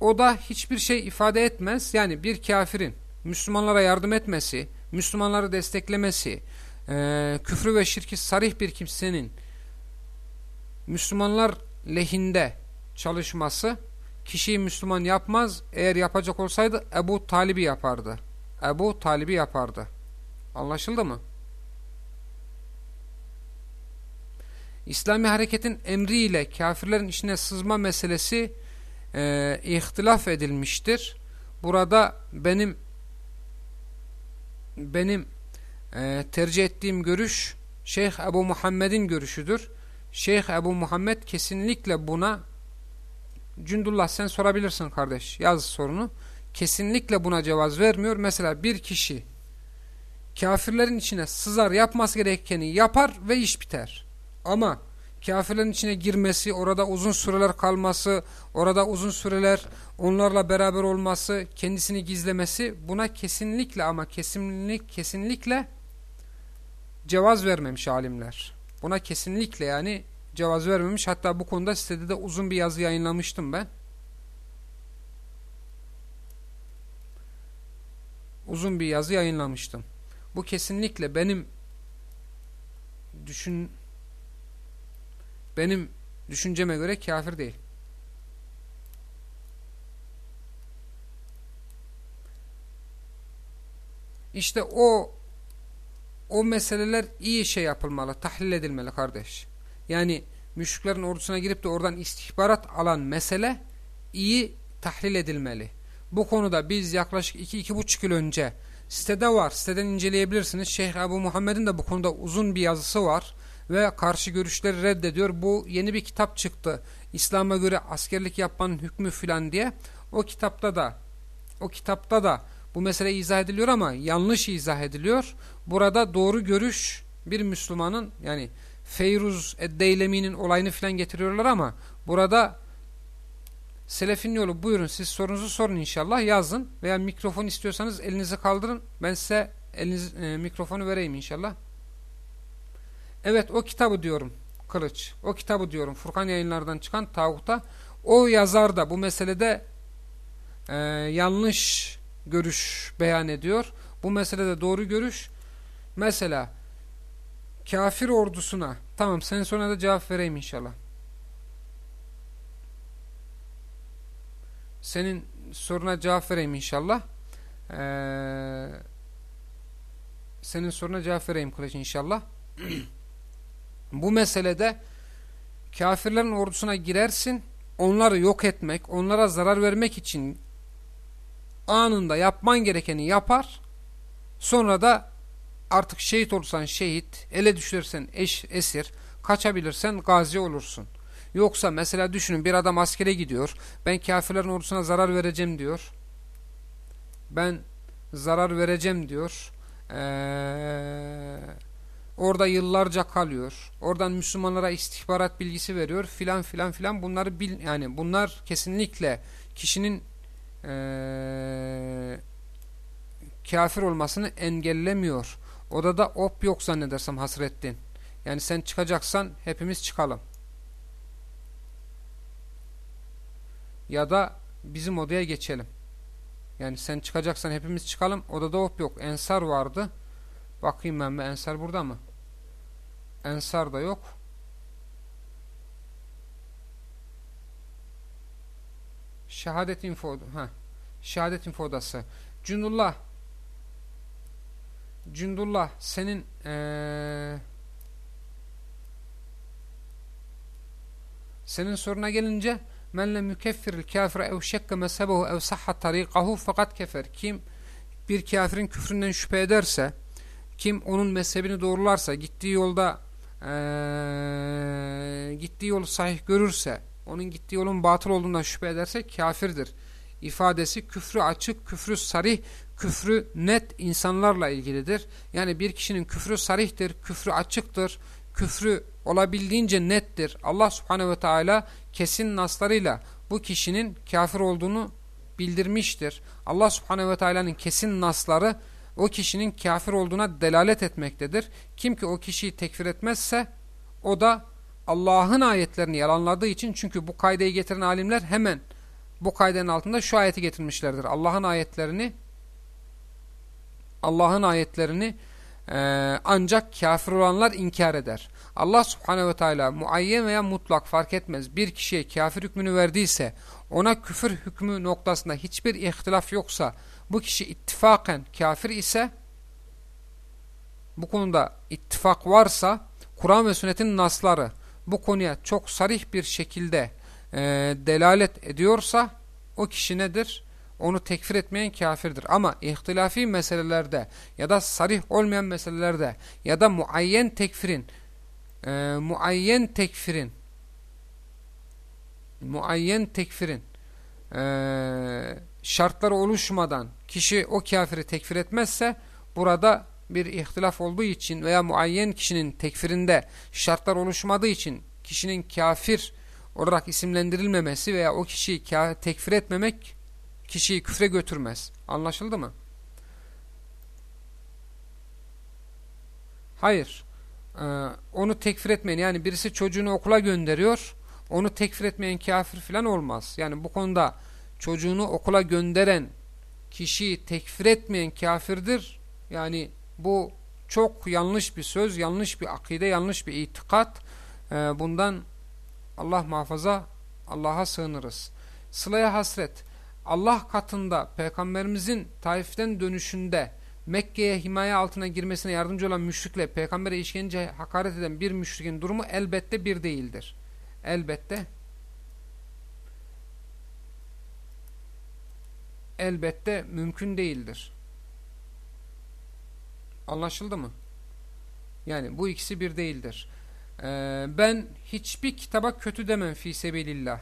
o da hiçbir şey ifade etmez. Yani bir kafirin Müslümanlara yardım etmesi, Müslümanları desteklemesi, e, küfrü ve şirki sarih bir kimsenin Müslümanlar lehinde çalışması kişiyi Müslüman yapmaz. Eğer yapacak olsaydı Ebu Talib'i yapardı. Ebu Talib'i yapardı. Anlaşıldı mı? İslami hareketin emriyle kafirlerin içine sızma meselesi e, ihtilaf edilmiştir. Burada benim benim e, tercih ettiğim görüş Şeyh Ebu Muhammed'in görüşüdür. Şeyh Ebu Muhammed kesinlikle buna Cündullah sen sorabilirsin kardeş yaz sorunu. Kesinlikle buna cevaz vermiyor. Mesela bir kişi kafirlerin içine sızar yapması gerekeni yapar ve iş biter. Ama kafirlerin içine girmesi, orada uzun süreler kalması, orada uzun süreler onlarla beraber olması, kendisini gizlemesi buna kesinlikle ama kesinlik, kesinlikle cevaz vermemiş alimler. Buna kesinlikle yani cevaz vermemiş. Hatta bu konuda sitede de uzun bir yazı yayınlamıştım ben. Uzun bir yazı yayınlamıştım. Bu kesinlikle benim düşün benim düşünceme göre kafir değil. İşte o o meseleler iyi şey yapılmalı, tahlil edilmeli kardeş. Yani müşriklerin ordusuna girip de oradan istihbarat alan mesele iyi tahlil edilmeli. Bu konuda biz yaklaşık 2-2,5 yıl önce sitede var, siteden inceleyebilirsiniz. Şeyh Ebu Muhammed'in de bu konuda uzun bir yazısı var ve karşı görüşleri reddediyor. Bu yeni bir kitap çıktı. İslam'a göre askerlik yapmanın hükmü filan diye. O kitapta da o kitapta da bu mesele izah ediliyor ama yanlış izah ediliyor. Burada doğru görüş bir Müslümanın yani Feyruz Eddeylemi'nin olayını filan getiriyorlar ama burada Selefin yolu buyurun siz sorunuzu sorun inşallah yazın veya mikrofon istiyorsanız elinizi kaldırın ben size eliniz, e, mikrofonu vereyim inşallah. Evet o kitabı diyorum Kılıç o kitabı diyorum Furkan yayınlardan çıkan Tağut'a o yazar da bu meselede e, yanlış görüş beyan ediyor. Bu meselede doğru görüş mesela kafir ordusuna tamam sen sonra da cevap vereyim inşallah. Senin soruna cevap vereyim inşallah. Ee, senin soruna cevap vereyim Kılıç inşallah. *clears throat* Bu meselede kafirlerin ordusuna girersin, onları yok etmek, onlara zarar vermek için anında yapman gerekeni yapar, sonra da artık şehit olursan şehit, ele düşürsen eş, esir, kaçabilirsen gazi olursun. Yoksa mesela düşünün bir adam askere gidiyor. Ben kafirlerin ordusuna zarar vereceğim diyor. Ben zarar vereceğim diyor. Ee, orada yıllarca kalıyor. Oradan Müslümanlara istihbarat bilgisi veriyor. Filan filan filan bunları bil yani bunlar kesinlikle kişinin ee, kafir olmasını engellemiyor. Odada op yok zannedersem Hasrettin. Yani sen çıkacaksan hepimiz çıkalım. ya da bizim odaya geçelim. Yani sen çıkacaksan hepimiz çıkalım. Odada hop yok. Ensar vardı. Bakayım ben bir Ensar burada mı? Ensar da yok. Şehadet info ha. Şehadet info odası. Cündullah Cündullah senin ee, senin soruna gelince Men lem yukeffiril kafire ev şekke mezhebehu ev sahha tarikahu fakat kefer. Kim bir kafirin küfründen şüphe ederse, kim onun mezhebini doğrularsa, gittiği yolda ee, gittiği yolu sahih görürse, onun gittiği yolun batıl olduğundan şüphe ederse kafirdir. İfadesi küfrü açık, küfrü sarih, küfrü net insanlarla ilgilidir. Yani bir kişinin küfrü sarihtir, küfrü açıktır, küfrü olabildiğince nettir. Allah subhanehu ve teala kesin naslarıyla bu kişinin kafir olduğunu bildirmiştir. Allah subhanehu ve teala'nın kesin nasları o kişinin kafir olduğuna delalet etmektedir. Kim ki o kişiyi tekfir etmezse o da Allah'ın ayetlerini yalanladığı için çünkü bu kaydeyi getiren alimler hemen bu kaydenin altında şu ayeti getirmişlerdir. Allah'ın ayetlerini Allah'ın ayetlerini ee, ancak kafir olanlar inkar eder. Allah subhanehu ve teala muayyen veya mutlak fark etmez bir kişiye kafir hükmünü verdiyse ona küfür hükmü noktasında hiçbir ihtilaf yoksa bu kişi ittifaken kafir ise bu konuda ittifak varsa Kur'an ve sünnetin nasları bu konuya çok sarih bir şekilde e, delalet ediyorsa o kişi nedir? onu tekfir etmeyen kafirdir. Ama ihtilafi meselelerde ya da sarih olmayan meselelerde ya da muayyen tekfirin e, muayyen tekfirin muayyen tekfirin e, şartları oluşmadan kişi o kafiri tekfir etmezse burada bir ihtilaf olduğu için veya muayyen kişinin tekfirinde şartlar oluşmadığı için kişinin kafir olarak isimlendirilmemesi veya o kişiyi tekfir etmemek kişiyi küfre götürmez. Anlaşıldı mı? Hayır. Ee, onu tekfir etmeyen yani birisi çocuğunu okula gönderiyor onu tekfir etmeyen kafir falan olmaz. Yani bu konuda çocuğunu okula gönderen kişiyi tekfir etmeyen kafirdir. Yani bu çok yanlış bir söz, yanlış bir akide, yanlış bir itikat. Ee, bundan Allah muhafaza Allah'a sığınırız. Sılaya hasret. Allah katında peygamberimizin Taif'ten dönüşünde Mekke'ye himaye altına girmesine yardımcı olan müşrikle peygambere işkence hakaret eden bir müşrikin durumu elbette bir değildir. Elbette elbette mümkün değildir. Anlaşıldı mı? Yani bu ikisi bir değildir. Ee, ben hiçbir kitaba kötü demem fi sebilillah.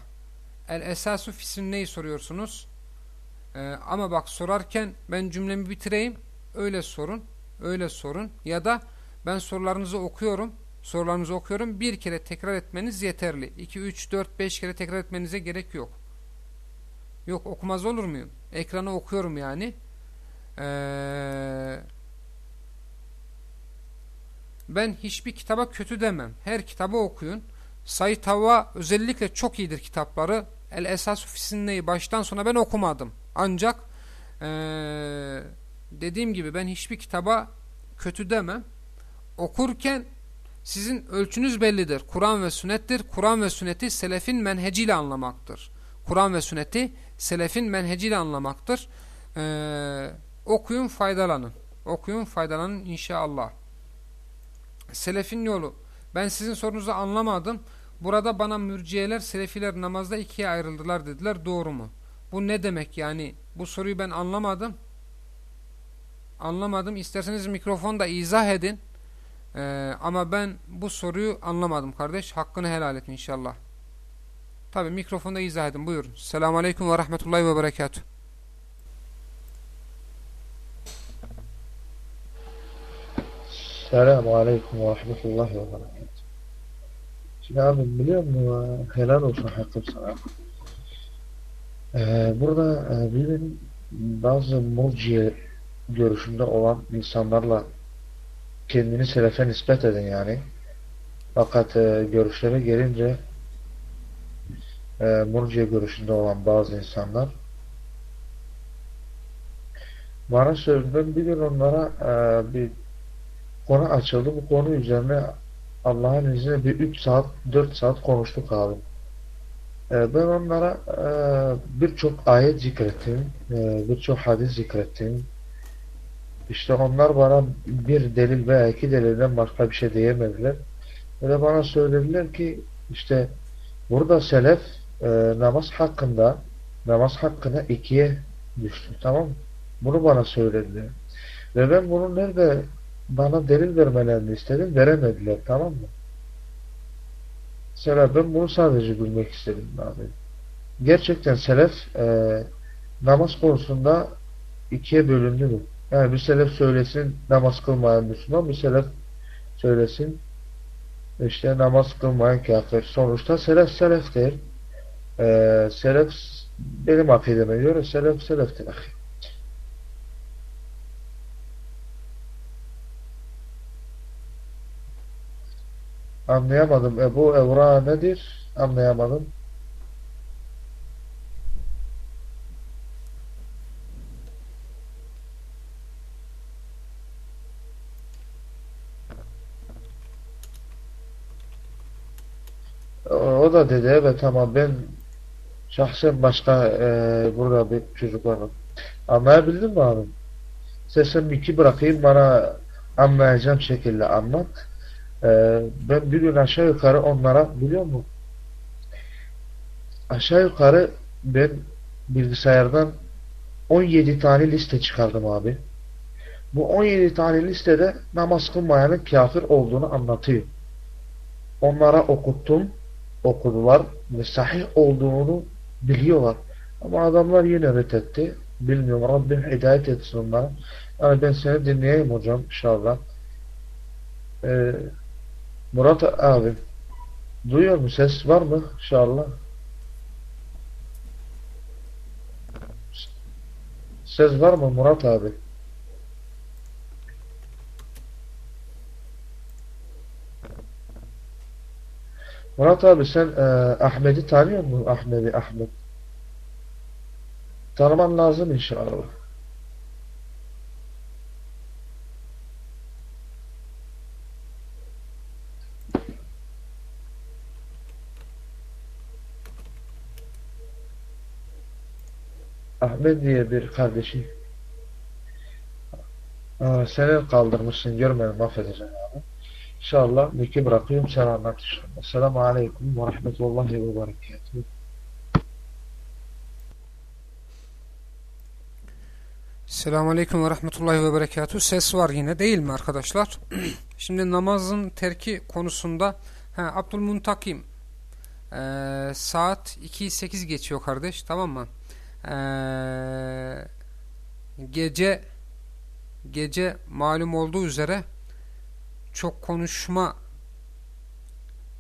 El esasu fisin neyi soruyorsunuz? Ee, ama bak sorarken ben cümlemi bitireyim. Öyle sorun. Öyle sorun. Ya da ben sorularınızı okuyorum. Sorularınızı okuyorum. Bir kere tekrar etmeniz yeterli. 2, 3, 4, 5 kere tekrar etmenize gerek yok. Yok okumaz olur muyum? Ekranı okuyorum yani. Eee ben hiçbir kitaba kötü demem. Her kitabı okuyun. Said Havva özellikle çok iyidir kitapları. El Esas Fisinne'yi baştan sona ben okumadım. Ancak ee, dediğim gibi ben hiçbir kitaba kötü demem. Okurken sizin ölçünüz bellidir. Kur'an ve sünnettir. Kur'an ve sünneti selefin menheciyle anlamaktır. Kur'an ve sünneti selefin menheciyle anlamaktır. Ee, okuyun faydalanın. Okuyun faydalanın inşallah. Selefin yolu. Ben sizin sorunuzu anlamadım. Burada bana mürciyeler, selefiler namazda ikiye ayrıldılar dediler. Doğru mu? Bu ne demek yani? Bu soruyu ben anlamadım. Anlamadım. İsterseniz mikrofonda izah edin. Ee, ama ben bu soruyu anlamadım kardeş. Hakkını helal et inşallah. Tabi mikrofonda izah edin. Buyurun. Selamun Aleyküm ve Rahmetullahi ve Berekatuhu. Selamun Aleyküm ve Rahmetullahi ve Berekatuhu. Şimdi abi biliyor musun? Helal olsun hakkım sana. Ee, burada e, bizim bazı murciye görüşünde olan insanlarla kendini selefe nispet edin yani. Fakat e, görüşlere gelince e, murciye görüşünde olan bazı insanlar bana söyledi bir gün onlara e, bir konu açıldı. Bu konu üzerine Allah'ın izniyle bir 3 saat 4 saat konuştuk abi. E, ben onlara e, birçok ayet zikrettim. E, birçok hadis zikrettim. İşte onlar bana bir delil veya iki delilden başka bir şey diyemediler. Ve bana söylediler ki işte burada selef e, namaz hakkında namaz hakkında ikiye düştü. Tamam? Bunu bana söylediler. Ve ben bunu nerede bana delil vermelerini istedim. Veremediler. Tamam mı? Selef ben bunu sadece bilmek istedim abi. Gerçekten selef e, namaz konusunda ikiye bölündü mü? Yani bir selef söylesin namaz kılmayan Müslüman, bir selef söylesin işte namaz kılmayan kafir. Sonuçta selef seleftir. Ee, selef benim akideme göre selef seleftir. Anlayamadım. Ebu Evra nedir? Anlayamadım. O da dedi evet ama ben şahsen başka e, burada bir çocuk varım. Anlayabildin mi abi? Sesimi iki bırakayım bana anlayacağım şekilde anlat. E, ben bir gün aşağı yukarı onlara biliyor musun? Aşağı yukarı ben bilgisayardan 17 tane liste çıkardım abi. Bu 17 tane listede namaz kılmayanın kafir olduğunu anlatıyor. Onlara okuttum, okudular ve sahih olduğunu biliyorlar. Ama adamlar yine reddetti. Bilmiyorum Rabbim hidayet etsin onlara. Yani ben seni dinleyeyim hocam inşallah. Ee, Murat abi duyuyor mu? Ses var mı? İnşallah. Ses var mı Murat abi? Murat abi sen e, Ahmet'i tanıyor musun? Ahmet'i Ahmet. Tanıman lazım inşallah. Ahmet diye bir kardeşi. Aa, seni kaldırmışsın görmedim affedeceğim abi. İnşallah mülkü bırakıyorum sen anlat inşallah. Selamun Aleyküm ve Rahmetullahi ve Berekatuhu. Selamun Aleyküm ve Rahmetullahi ve Berekatuhu. Ses var yine değil mi arkadaşlar? *clears throat* Şimdi namazın terki konusunda ha, Abdülmuntakim ee, saat 2.08 geçiyor kardeş tamam mı? Ee, gece gece malum olduğu üzere çok konuşma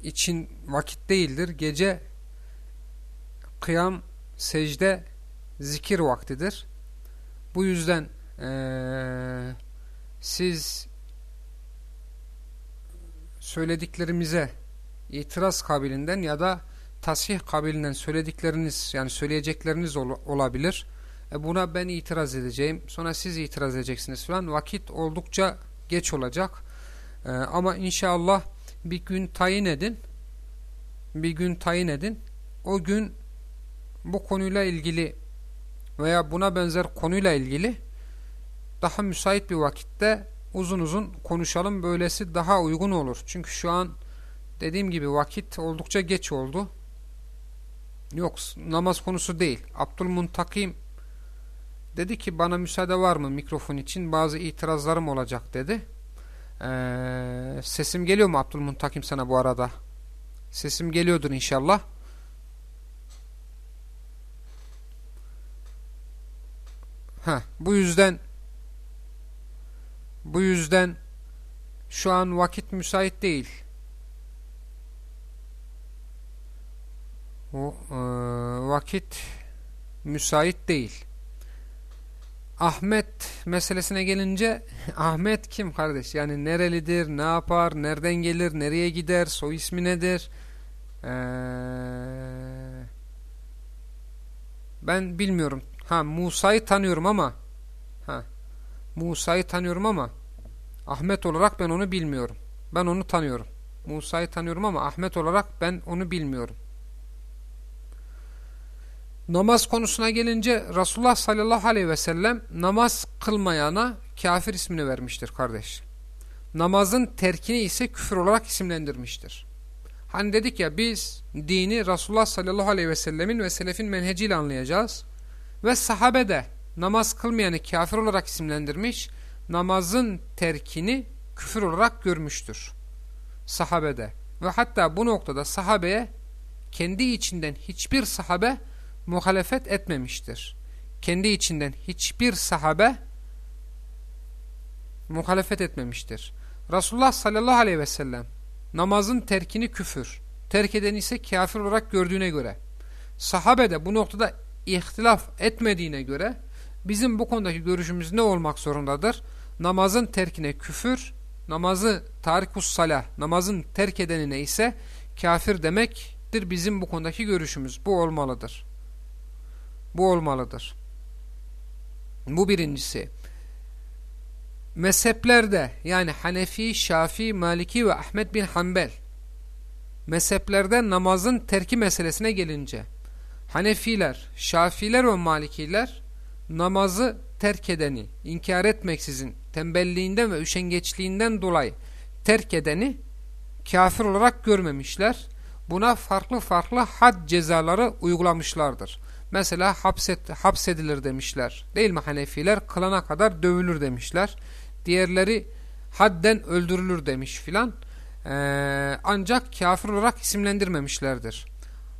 için vakit değildir. Gece kıyam, secde, zikir vaktidir. Bu yüzden ee, siz söylediklerimize itiraz kabilinden ya da tasih kabilinden söyledikleriniz yani söyleyecekleriniz ol olabilir. E buna ben itiraz edeceğim. Sonra siz itiraz edeceksiniz falan. Vakit oldukça geç olacak. E, ama inşallah bir gün tayin edin. Bir gün tayin edin. O gün bu konuyla ilgili veya buna benzer konuyla ilgili daha müsait bir vakitte uzun uzun konuşalım. Böylesi daha uygun olur. Çünkü şu an dediğim gibi vakit oldukça geç oldu. Yok namaz konusu değil. Abdülmuntakim dedi ki bana müsaade var mı mikrofon için bazı itirazlarım olacak dedi. Ee, sesim geliyor mu Abdülmuntakim sana bu arada? Sesim geliyordur inşallah. Ha, bu yüzden bu yüzden şu an vakit müsait değil. O e, vakit müsait değil. Ahmet meselesine gelince *laughs* Ahmet kim kardeş? Yani nerelidir, ne yapar, nereden gelir, nereye gider, soy ismi nedir? Ee, ben bilmiyorum. Ha Musa'yı tanıyorum ama ha Musa'yı tanıyorum ama Ahmet olarak ben onu bilmiyorum. Ben onu tanıyorum. Musa'yı tanıyorum ama Ahmet olarak ben onu bilmiyorum. Namaz konusuna gelince Resulullah sallallahu aleyhi ve sellem namaz kılmayana kafir ismini vermiştir kardeş. Namazın terkini ise küfür olarak isimlendirmiştir. Hani dedik ya biz dini Resulullah sallallahu aleyhi ve sellemin ve selefin menheciyle anlayacağız. Ve sahabe de namaz kılmayanı kafir olarak isimlendirmiş, namazın terkini küfür olarak görmüştür. Sahabede. Ve hatta bu noktada sahabeye kendi içinden hiçbir sahabe muhalefet etmemiştir. Kendi içinden hiçbir sahabe muhalefet etmemiştir. Resulullah sallallahu aleyhi ve sellem namazın terkini küfür, terk eden ise kafir olarak gördüğüne göre, sahabe de bu noktada ihtilaf etmediğine göre bizim bu konudaki görüşümüz ne olmak zorundadır? Namazın terkine küfür, namazı tarikus salah, namazın terk edenine ise kafir demektir bizim bu konudaki görüşümüz. Bu olmalıdır. Bu olmalıdır. Bu birincisi. Mezheplerde yani Hanefi, Şafi, Maliki ve Ahmet bin Hanbel mezheplerde namazın terki meselesine gelince Hanefiler, Şafiler ve Malikiler namazı terk edeni, inkar etmeksizin tembelliğinden ve üşengeçliğinden dolayı terk edeni kafir olarak görmemişler. buna farklı farklı had cezaları uygulamışlardır. Mesela hapset, hapsedilir demişler. Değil mi Hanefiler? Kılana kadar dövülür demişler. Diğerleri hadden öldürülür demiş filan. Ee, ancak kafir olarak isimlendirmemişlerdir.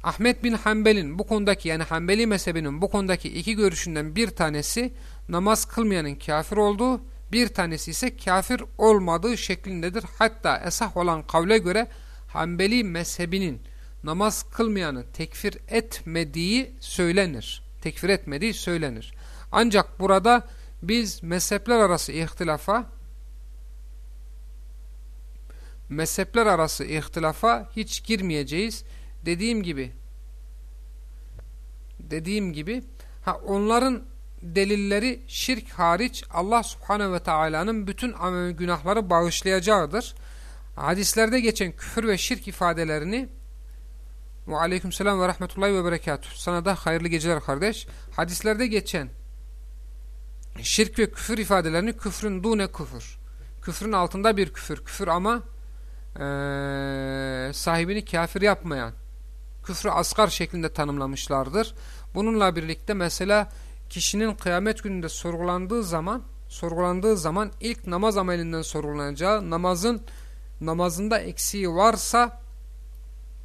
Ahmet bin Hanbel'in bu konudaki yani Hanbeli mezhebinin bu konudaki iki görüşünden bir tanesi namaz kılmayanın kafir olduğu, bir tanesi ise kafir olmadığı şeklindedir. Hatta esah olan kavle göre Hanbeli mezhebinin namaz kılmayanı tekfir etmediği söylenir. Tekfir etmediği söylenir. Ancak burada biz mezhepler arası ihtilafa mezhepler arası ihtilafa hiç girmeyeceğiz. Dediğim gibi dediğim gibi ha onların delilleri şirk hariç Allah Subhanahu ve Taala'nın bütün günahları bağışlayacağıdır. Hadislerde geçen küfür ve şirk ifadelerini ve aleykümselam ve rahmetullahi ve berekatuhu. Sana da hayırlı geceler kardeş. Hadislerde geçen şirk ve küfür ifadelerini küfrün dune küfür. Küfrün altında bir küfür. Küfür ama ee, sahibini kafir yapmayan küfrü asgar şeklinde tanımlamışlardır. Bununla birlikte mesela kişinin kıyamet gününde sorgulandığı zaman sorgulandığı zaman ilk namaz amelinden sorgulanacağı namazın namazında eksiği varsa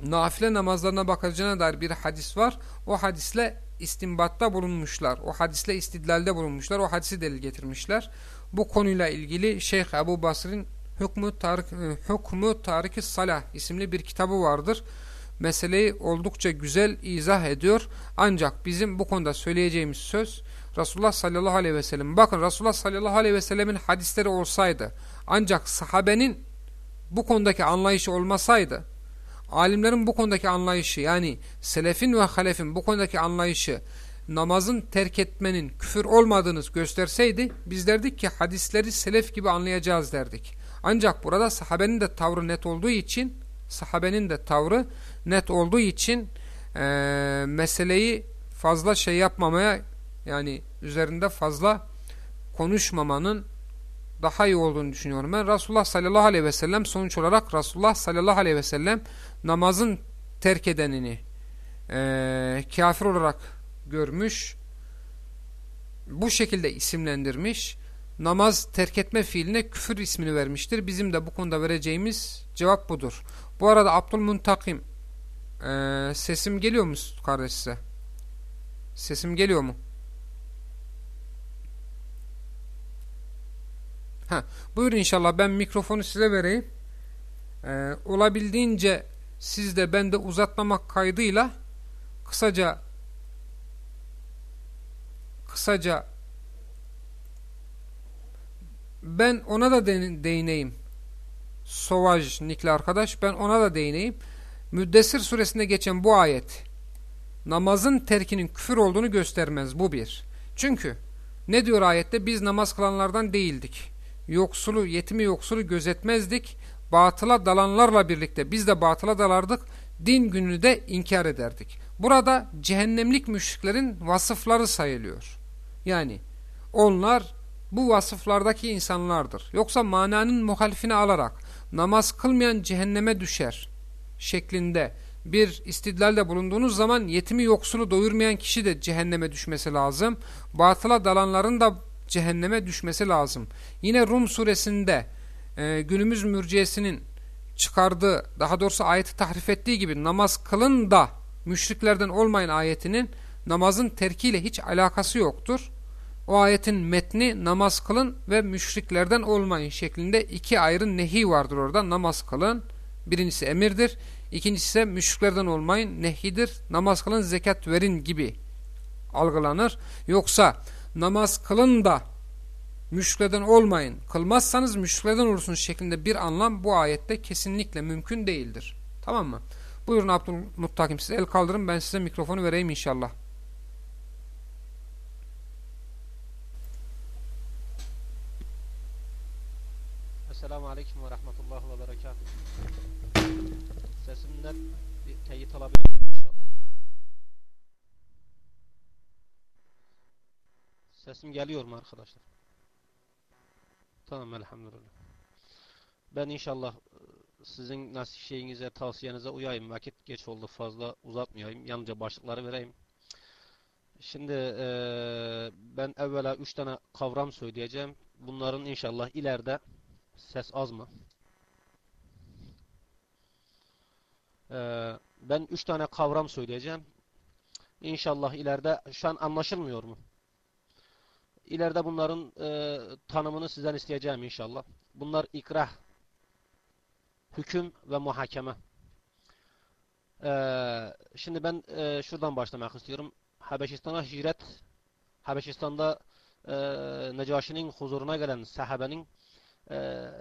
nafile namazlarına bakacağına dair bir hadis var. O hadisle istimbatta bulunmuşlar. O hadisle istidlalde bulunmuşlar. O hadisi delil getirmişler. Bu konuyla ilgili Şeyh Ebu Basr'ın Hükmü Tarik, Hükmü Tarik Salah isimli bir kitabı vardır. Meseleyi oldukça güzel izah ediyor. Ancak bizim bu konuda söyleyeceğimiz söz Resulullah sallallahu aleyhi ve sellem. Bakın Resulullah sallallahu aleyhi ve sellemin hadisleri olsaydı ancak sahabenin bu konudaki anlayışı olmasaydı alimlerin bu konudaki anlayışı yani selefin ve halefin bu konudaki anlayışı namazın terk etmenin küfür olmadığını gösterseydi biz derdik ki hadisleri selef gibi anlayacağız derdik. Ancak burada sahabenin de tavrı net olduğu için sahabenin de tavrı net olduğu için e, meseleyi fazla şey yapmamaya yani üzerinde fazla konuşmamanın daha iyi olduğunu düşünüyorum. Ben Resulullah sallallahu aleyhi ve sellem sonuç olarak Resulullah sallallahu aleyhi ve sellem namazın terk edenini e, kafir olarak görmüş, bu şekilde isimlendirmiş, namaz terk etme fiiline küfür ismini vermiştir. Bizim de bu konuda vereceğimiz cevap budur. Bu arada Abdülmuntakim e, sesim geliyor mu kardeş size? Sesim geliyor mu? Ha, buyurun inşallah ben mikrofonu size vereyim. Ee, olabildiğince siz de ben de uzatmamak kaydıyla kısaca kısaca ben ona da değineyim. Sovaj nikli arkadaş ben ona da değineyim. Müddessir suresinde geçen bu ayet namazın terkinin küfür olduğunu göstermez. Bu bir. Çünkü ne diyor ayette? Biz namaz kılanlardan değildik. Yoksulu, yetimi yoksulu gözetmezdik. Batıla dalanlarla birlikte biz de batıla dalardık. Din gününü de inkar ederdik. Burada cehennemlik müşriklerin vasıfları sayılıyor. Yani onlar bu vasıflardaki insanlardır. Yoksa mananın muhalifini alarak namaz kılmayan cehenneme düşer şeklinde bir istidlalde bulunduğunuz zaman yetimi yoksulu doyurmayan kişi de cehenneme düşmesi lazım. Batıla dalanların da cehenneme düşmesi lazım. Yine Rum suresinde e, günümüz mürciyesinin çıkardığı daha doğrusu ayeti tahrif ettiği gibi namaz kılın da müşriklerden olmayın ayetinin namazın terkiyle hiç alakası yoktur. O ayetin metni namaz kılın ve müşriklerden olmayın şeklinde iki ayrı nehi vardır orada. Namaz kılın. Birincisi emirdir. İkincisi ise müşriklerden olmayın nehidir. Namaz kılın zekat verin gibi algılanır. Yoksa namaz kılın da müşriklerden olmayın. Kılmazsanız müşriklerden olursunuz şeklinde bir anlam bu ayette kesinlikle mümkün değildir. Tamam mı? Buyurun Abdülmuttakim siz el kaldırın ben size mikrofonu vereyim inşallah. Esselamu Aleyküm ve Rahmetullah ve Berekatuhu. Sesimden bir teyit alabilir miyim inşallah? Sesim geliyor mu arkadaşlar? Tamam elhamdülillah. Ben inşallah sizin nasıl şeyinize, tavsiyenize uyayım. Vakit geç oldu fazla uzatmayayım. Yalnızca başlıkları vereyim. Şimdi eee, ben evvela üç tane kavram söyleyeceğim. Bunların inşallah ileride ses az mı? Eee, ben üç tane kavram söyleyeceğim. İnşallah ileride şu an anlaşılmıyor mu? İleride bunların eee, tanımını sizden isteyeceğim inşallah. Bunlar ikrah, hüküm ve muhakeme. Eee, şimdi ben eee, şuradan başlamak istiyorum. Habeşistan'a hicret, Habeşistan'da eee Necaşi'nin huzuruna gelen sahabenin eee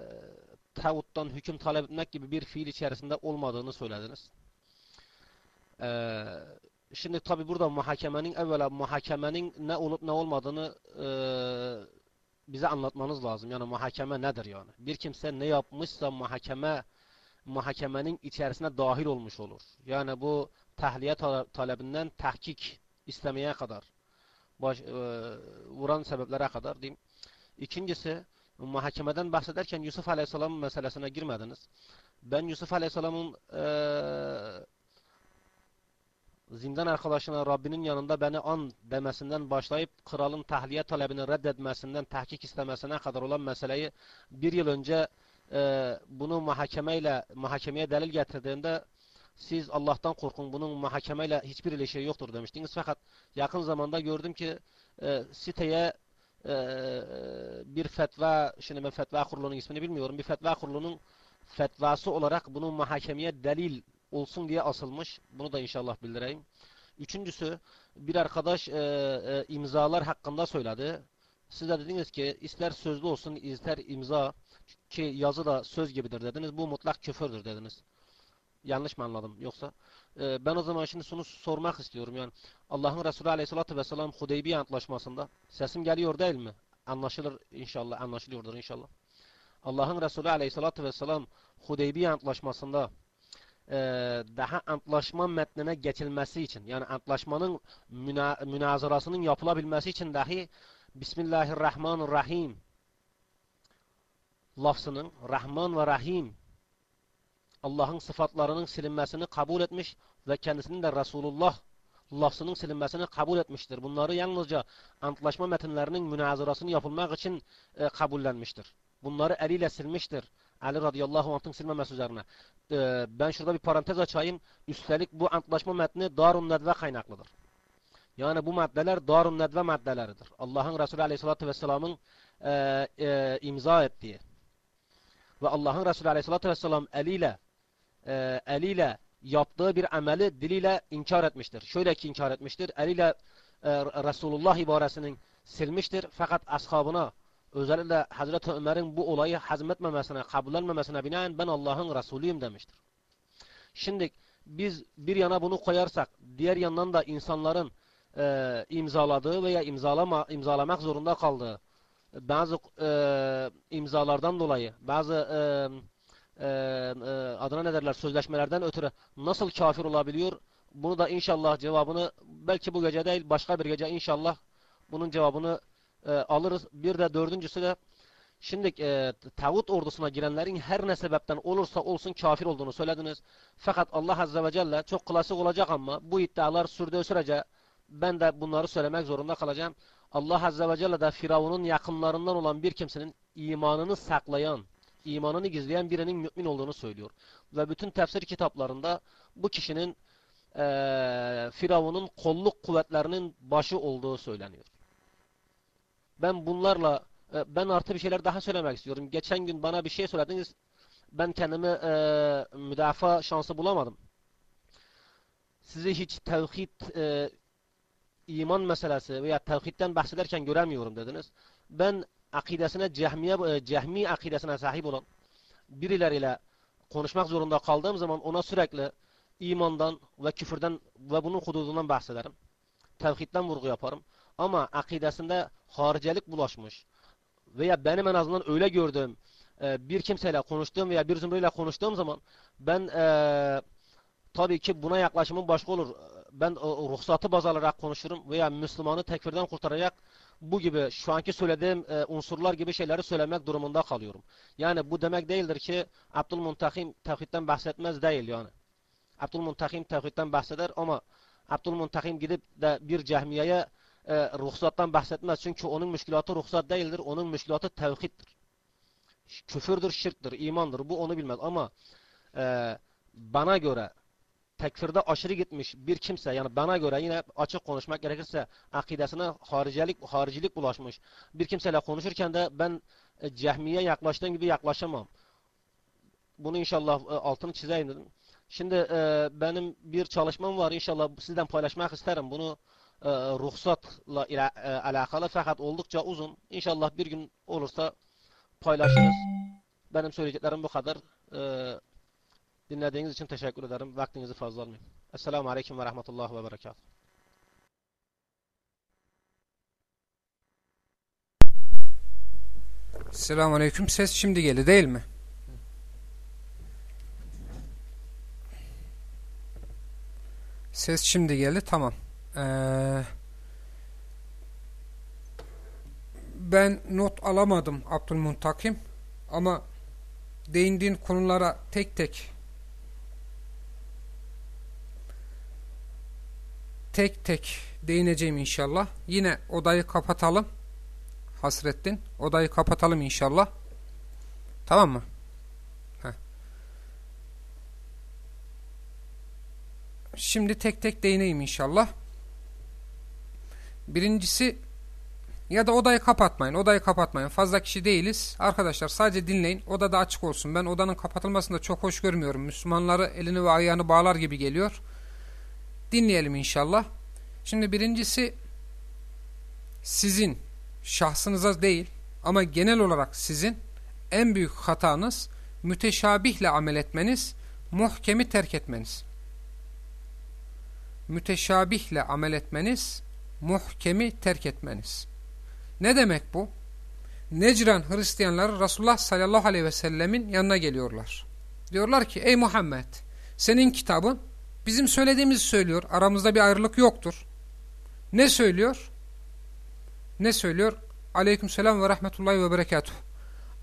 tağuttan hüküm talep etmek gibi bir fiil içerisinde olmadığını söylediniz. Eee, şimdi tabi burada muhakemenin evvela muhakemenin ne olup ne olmadığını eee, bize anlatmanız lazım. Yani muhakeme nedir yani? Bir kimse ne yapmışsa muhakeme muhakemenin içerisine dahil olmuş olur. Yani bu tahliye tale- talebinden tahkik istemeye kadar baş, e, vuran sebeplere kadar diyeyim. İkincisi muhakemeden bahsederken Yusuf Aleyhisselam meselesine girmediniz. Ben Yusuf Aleyhisselam'ın e, zindan arkadaşına Rabbinin yanında beni an demesinden başlayıp kralın tahliye talebini reddetmesinden tahkik istemesine kadar olan meseleyi bir yıl önce e, bunu muhakemeyle muhakemeye delil getirdiğinde siz Allah'tan korkun bunun muhakemeyle hiçbir ilişkiği yoktur demiştiniz. Fakat yakın zamanda gördüm ki e, siteye e, bir fetva, şimdi ben fetva kurulunun ismini bilmiyorum. Bir fetva kurulunun fetvası olarak bunun muhakemeye delil olsun diye asılmış. Bunu da inşallah bildireyim. Üçüncüsü bir arkadaş e, e, imzalar hakkında söyledi. Siz de dediniz ki ister sözlü olsun ister imza ki yazı da söz gibidir dediniz. Bu mutlak küfürdür dediniz. Yanlış mı anladım yoksa? Ee, ben o zaman şimdi şunu sormak istiyorum yani Allah'ın Resulü Aleyhisselatü Vesselam Hudeybiye Antlaşması'nda sesim geliyor değil mi? Anlaşılır inşallah, anlaşılıyordur inşallah. Allah'ın Resulü Aleyhisselatü Vesselam Hudeybiye Antlaşması'nda e, daha antlaşma metnine geçilmesi için yani antlaşmanın müna münazarasının yapılabilmesi için dahi Bismillahirrahmanirrahim lafzının Rahman ve Rahim Allah'ın sıfatlarının silinmesini kabul etmiş ve kendisinin de Resulullah lafzının silinmesini kabul etmiştir. Bunları yalnızca antlaşma metinlerinin münazarasını yapılmak için e, kabullenmiştir. Bunları eliyle silmiştir. Ali radıyallahu anh'ın silmemesi üzerine. E, ben şurada bir parantez açayım. Üstelik bu antlaşma metni Darun Nedve kaynaklıdır. Yani bu maddeler Darun Nedve maddeleridir. Allah'ın Resulü aleyhissalatü vesselamın e, e, imza ettiği ve Allah'ın Resulü aleyhissalatü vesselam eliyle e, eliyle yaptığı bir ameli diliyle inkar etmiştir. Şöyle ki inkar etmiştir. Eliyle e, Resulullah ibaresinin silmiştir. Fakat ashabına özellikle Hazreti Ömer'in bu olayı hazmetmemesine, kabullenmemesine binaen ben Allah'ın Resulüyüm demiştir. Şimdi biz bir yana bunu koyarsak, diğer yandan da insanların e, imzaladığı veya imzalama, imzalamak zorunda kaldığı bazı e, imzalardan dolayı, bazı e, e, e, adına ne derler sözleşmelerden ötürü nasıl kafir olabiliyor? Bunu da inşallah cevabını belki bu gece değil başka bir gece inşallah bunun cevabını e, alırız. Bir de dördüncüsü de şimdi e, tağut ordusuna girenlerin her ne sebepten olursa olsun kafir olduğunu söylediniz. Fakat Allah Azze ve Celle çok klasik olacak ama bu iddialar sürdüğü sürece ben de bunları söylemek zorunda kalacağım. Allah Azze ve Celle de Firavun'un yakınlarından olan bir kimsenin imanını saklayan, imanını gizleyen birinin mümin olduğunu söylüyor. Ve bütün tefsir kitaplarında bu kişinin e, Firavun'un kolluk kuvvetlerinin başı olduğu söyleniyor. Ben bunlarla e, ben artı bir şeyler daha söylemek istiyorum. Geçen gün bana bir şey söylediniz. Ben kendimi e, müdafaa şansı bulamadım. Sizi hiç tevhid e, iman meselesi veya tevhidden bahsederken göremiyorum dediniz. Ben akidesine cehmiye, e, cehmi akidesine sahip olan birileriyle konuşmak zorunda kaldığım zaman ona sürekli imandan ve küfürden ve bunun hududundan bahsederim. Tevhidden vurgu yaparım. Ama akidesinde haricelik bulaşmış veya benim en azından öyle gördüğüm e, bir kimseyle konuştuğum veya bir zümreyle konuştuğum zaman ben e, tabii ki buna yaklaşımım başka olur. ben o, ruhsatı baz alarak konuşurum veya Müslümanı tekfirden kurtaracak bu gibi şu anki söylediğim e, unsurlar gibi şeyleri söylemek durumunda kalıyorum. Yani bu demek değildir ki Abdülmuntakim tevhidden bahsetmez değil yani. Abdülmuntakim tevhidden bahseder ama Abdülmuntakim gidip de bir cehmiyeye e, ruhsattan bahsetmez. Çünkü onun müşkilatı ruhsat değildir. Onun müşkilatı tevhiddir. Küfürdür, şirktir, imandır. Bu onu bilmez. Ama e, bana göre tekfirde aşırı gitmiş bir kimse yani bana göre yine açık konuşmak gerekirse akidesine haricilik, haricilik bulaşmış bir kimseyle konuşurken de ben e, cehmiye yaklaştığım gibi yaklaşamam. Bunu inşallah e, altını çizeyim dedim. Şimdi e, benim bir çalışmam var inşallah sizden paylaşmak isterim. Bunu e, ruhsatla ile, alakalı fakat oldukça uzun. İnşallah bir gün olursa paylaşırız. Benim söyleyeceklerim bu kadar. E, dinlediğiniz için teşekkür ederim. Vaktinizi fazla almayayım. Esselamu Aleyküm ve Rahmetullah ve Berekatuhu. Selamun Aleyküm. Ses şimdi geldi değil mi? Ses şimdi geldi. Tamam. Ee, ben not alamadım Abdülmuntakim ama değindiğin konulara tek tek tek tek değineceğim inşallah. Yine odayı kapatalım. Hasrettin. Odayı kapatalım inşallah. Tamam mı? Heh. Şimdi tek tek değineyim inşallah. Birincisi ya da odayı kapatmayın. Odayı kapatmayın. Fazla kişi değiliz. Arkadaşlar sadece dinleyin. Oda da açık olsun. Ben odanın kapatılmasını da çok hoş görmüyorum. Müslümanları elini ve ayağını bağlar gibi geliyor. Dinleyelim inşallah. Şimdi birincisi sizin şahsınıza değil ama genel olarak sizin en büyük hatanız müteşabihle amel etmeniz, muhkemi terk etmeniz. Müteşabihle amel etmeniz, muhkemi terk etmeniz. Ne demek bu? Necran Hristiyanlar Resulullah sallallahu aleyhi ve sellemin yanına geliyorlar. Diyorlar ki ey Muhammed senin kitabın bizim söylediğimizi söylüyor. Aramızda bir ayrılık yoktur. Ne söylüyor? Ne söylüyor? Aleykümselam ve rahmetullahi ve berekatuh.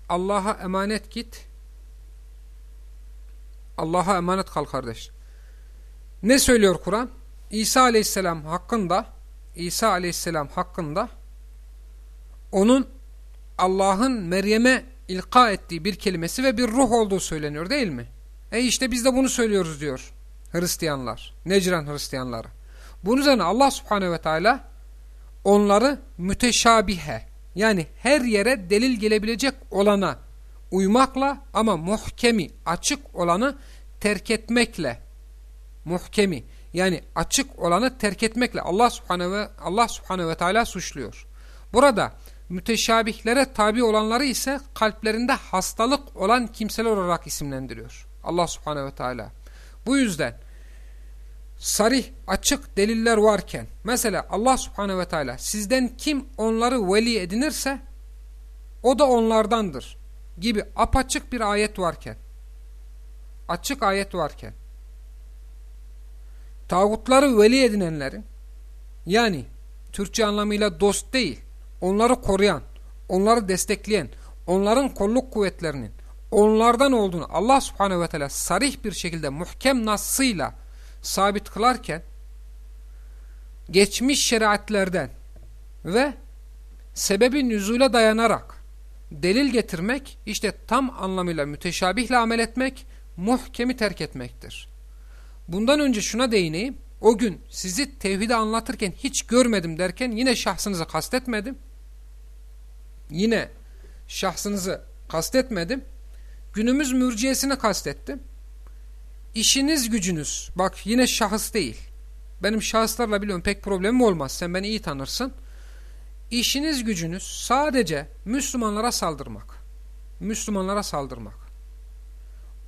Allah'a emanet git. Allah'a emanet kal kardeş. Ne söylüyor Kur'an? İsa aleyhisselam hakkında İsa aleyhisselam hakkında onun Allah'ın Meryem'e ilka ettiği bir kelimesi ve bir ruh olduğu söyleniyor değil mi? E işte biz de bunu söylüyoruz diyor Hristiyanlar. Necran Hristiyanları. Bunun üzerine Allah subhanehu ve teala onları müteşabihe yani her yere delil gelebilecek olana uymakla ama muhkemi açık olanı terk etmekle muhkemi yani açık olanı terk etmekle Allah subhanehu ve, Allah subhanehu ve teala suçluyor. Burada müteşabihlere tabi olanları ise kalplerinde hastalık olan kimseler olarak isimlendiriyor. Allah subhanehu ve teala. Bu yüzden sarih açık deliller varken mesela Allah subhanehu ve teala sizden kim onları veli edinirse o da onlardandır gibi apaçık bir ayet varken açık ayet varken tağutları veli edinenlerin yani Türkçe anlamıyla dost değil onları koruyan onları destekleyen onların kolluk kuvvetlerinin onlardan olduğunu Allah subhanehu ve teala sarih bir şekilde muhkem nasıyla sabit kılarken geçmiş şeriatlerden ve sebebi nüzule dayanarak delil getirmek işte tam anlamıyla müteşabihle amel etmek, muhkemi terk etmektir. Bundan önce şuna değineyim. O gün sizi tevhidi anlatırken hiç görmedim derken yine şahsınızı kastetmedim. Yine şahsınızı kastetmedim. Günümüz mürciyesini kastettim. İşiniz gücünüz, bak yine şahıs değil. Benim şahıslarla biliyorum pek problemim olmaz. Sen beni iyi tanırsın. İşiniz gücünüz sadece Müslümanlara saldırmak. Müslümanlara saldırmak.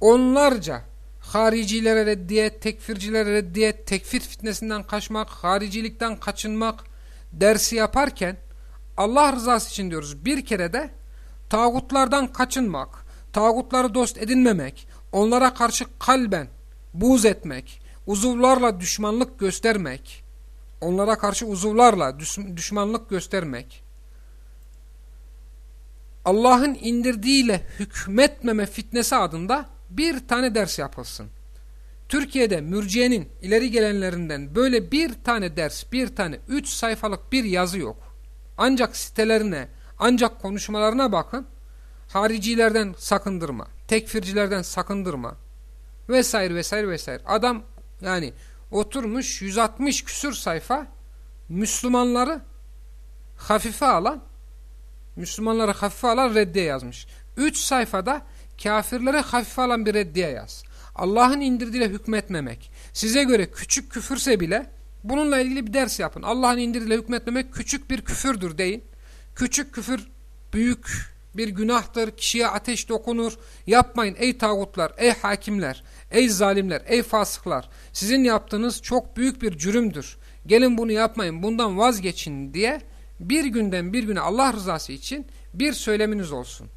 Onlarca haricilere reddiyet, tekfircilere reddiyet, tekfir fitnesinden kaçmak, haricilikten kaçınmak dersi yaparken Allah rızası için diyoruz. Bir kere de tağutlardan kaçınmak, tağutları dost edinmemek, onlara karşı kalben buz etmek, uzuvlarla düşmanlık göstermek, onlara karşı uzuvlarla düşmanlık göstermek, Allah'ın indirdiğiyle hükmetmeme fitnesi adında bir tane ders yapılsın. Türkiye'de mürciyenin ileri gelenlerinden böyle bir tane ders, bir tane üç sayfalık bir yazı yok. Ancak sitelerine, ancak konuşmalarına bakın. Haricilerden sakındırma, tekfircilerden sakındırma vesaire vesaire vesaire. Adam yani oturmuş 160 küsür sayfa Müslümanları hafife alan Müslümanları hafife alan reddiye yazmış. 3 sayfada kafirlere hafife alan bir reddiye yaz. Allah'ın indirdiğiyle hükmetmemek. Size göre küçük küfürse bile bununla ilgili bir ders yapın. Allah'ın indirdiğiyle hükmetmemek küçük bir küfürdür deyin. Küçük küfür büyük bir günahtır. Kişiye ateş dokunur. Yapmayın ey tağutlar, ey hakimler, ey zalimler, ey fasıklar. Sizin yaptığınız çok büyük bir cürümdür. Gelin bunu yapmayın, bundan vazgeçin diye bir günden bir güne Allah rızası için bir söyleminiz olsun.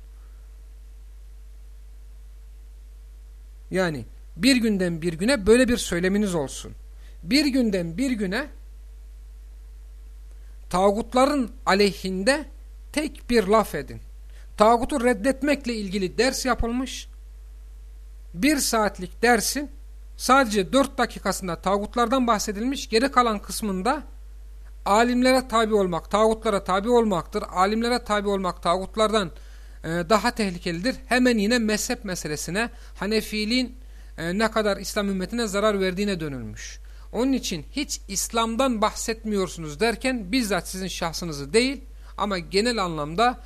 Yani bir günden bir güne böyle bir söyleminiz olsun. Bir günden bir güne tağutların aleyhinde tek bir laf edin. Tağutu reddetmekle ilgili ders yapılmış. Bir saatlik dersin sadece dört dakikasında tağutlardan bahsedilmiş. Geri kalan kısmında alimlere tabi olmak, tağutlara tabi olmaktır. Alimlere tabi olmak tağutlardan daha tehlikelidir. Hemen yine mezhep meselesine, Hanefiliğin e, ne kadar İslam ümmetine zarar verdiğine dönülmüş. Onun için hiç İslam'dan bahsetmiyorsunuz derken bizzat sizin şahsınızı değil ama genel anlamda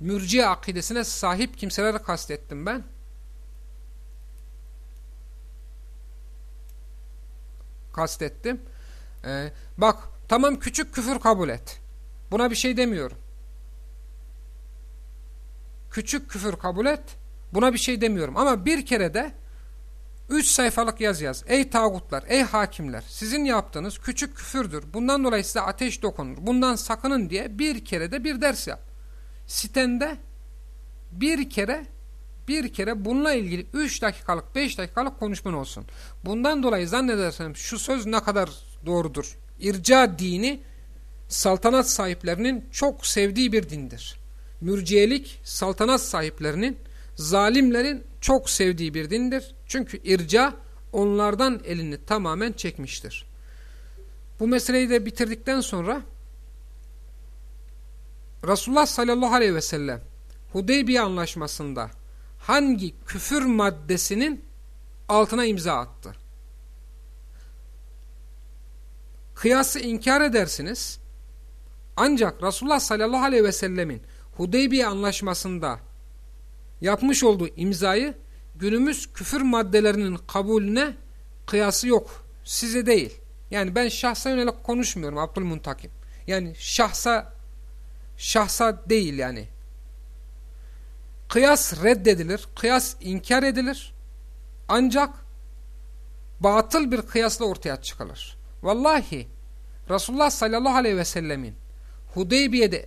mürciye akidesine sahip kimseleri kastettim ben. Kastettim. Ee, bak tamam küçük küfür kabul et. Buna bir şey demiyorum. Küçük küfür kabul et. Buna bir şey demiyorum. Ama bir kere de üç sayfalık yaz yaz. Ey tağutlar, ey hakimler sizin yaptığınız küçük küfürdür. Bundan dolayı size ateş dokunur. Bundan sakının diye bir kere de bir ders yap sitende bir kere bir kere bununla ilgili 3 dakikalık 5 dakikalık konuşman olsun. Bundan dolayı zannedersem şu söz ne kadar doğrudur. İrca dini saltanat sahiplerinin çok sevdiği bir dindir. Mürciyelik saltanat sahiplerinin zalimlerin çok sevdiği bir dindir. Çünkü irca onlardan elini tamamen çekmiştir. Bu meseleyi de bitirdikten sonra Resulullah sallallahu aleyhi ve sellem Hudeybiye anlaşmasında hangi küfür maddesinin altına imza attı? Kıyası inkar edersiniz. Ancak Resulullah sallallahu aleyhi ve sellemin Hudeybiye anlaşmasında yapmış olduğu imzayı günümüz küfür maddelerinin kabulüne kıyası yok. Size değil. Yani ben şahsa yönelik konuşmuyorum Abdülmuntakim. Yani şahsa şahsa değil yani. Kıyas reddedilir, kıyas inkar edilir. Ancak batıl bir kıyasla ortaya çıkılır. Vallahi Resulullah sallallahu aleyhi ve sellemin Hudeybiye'de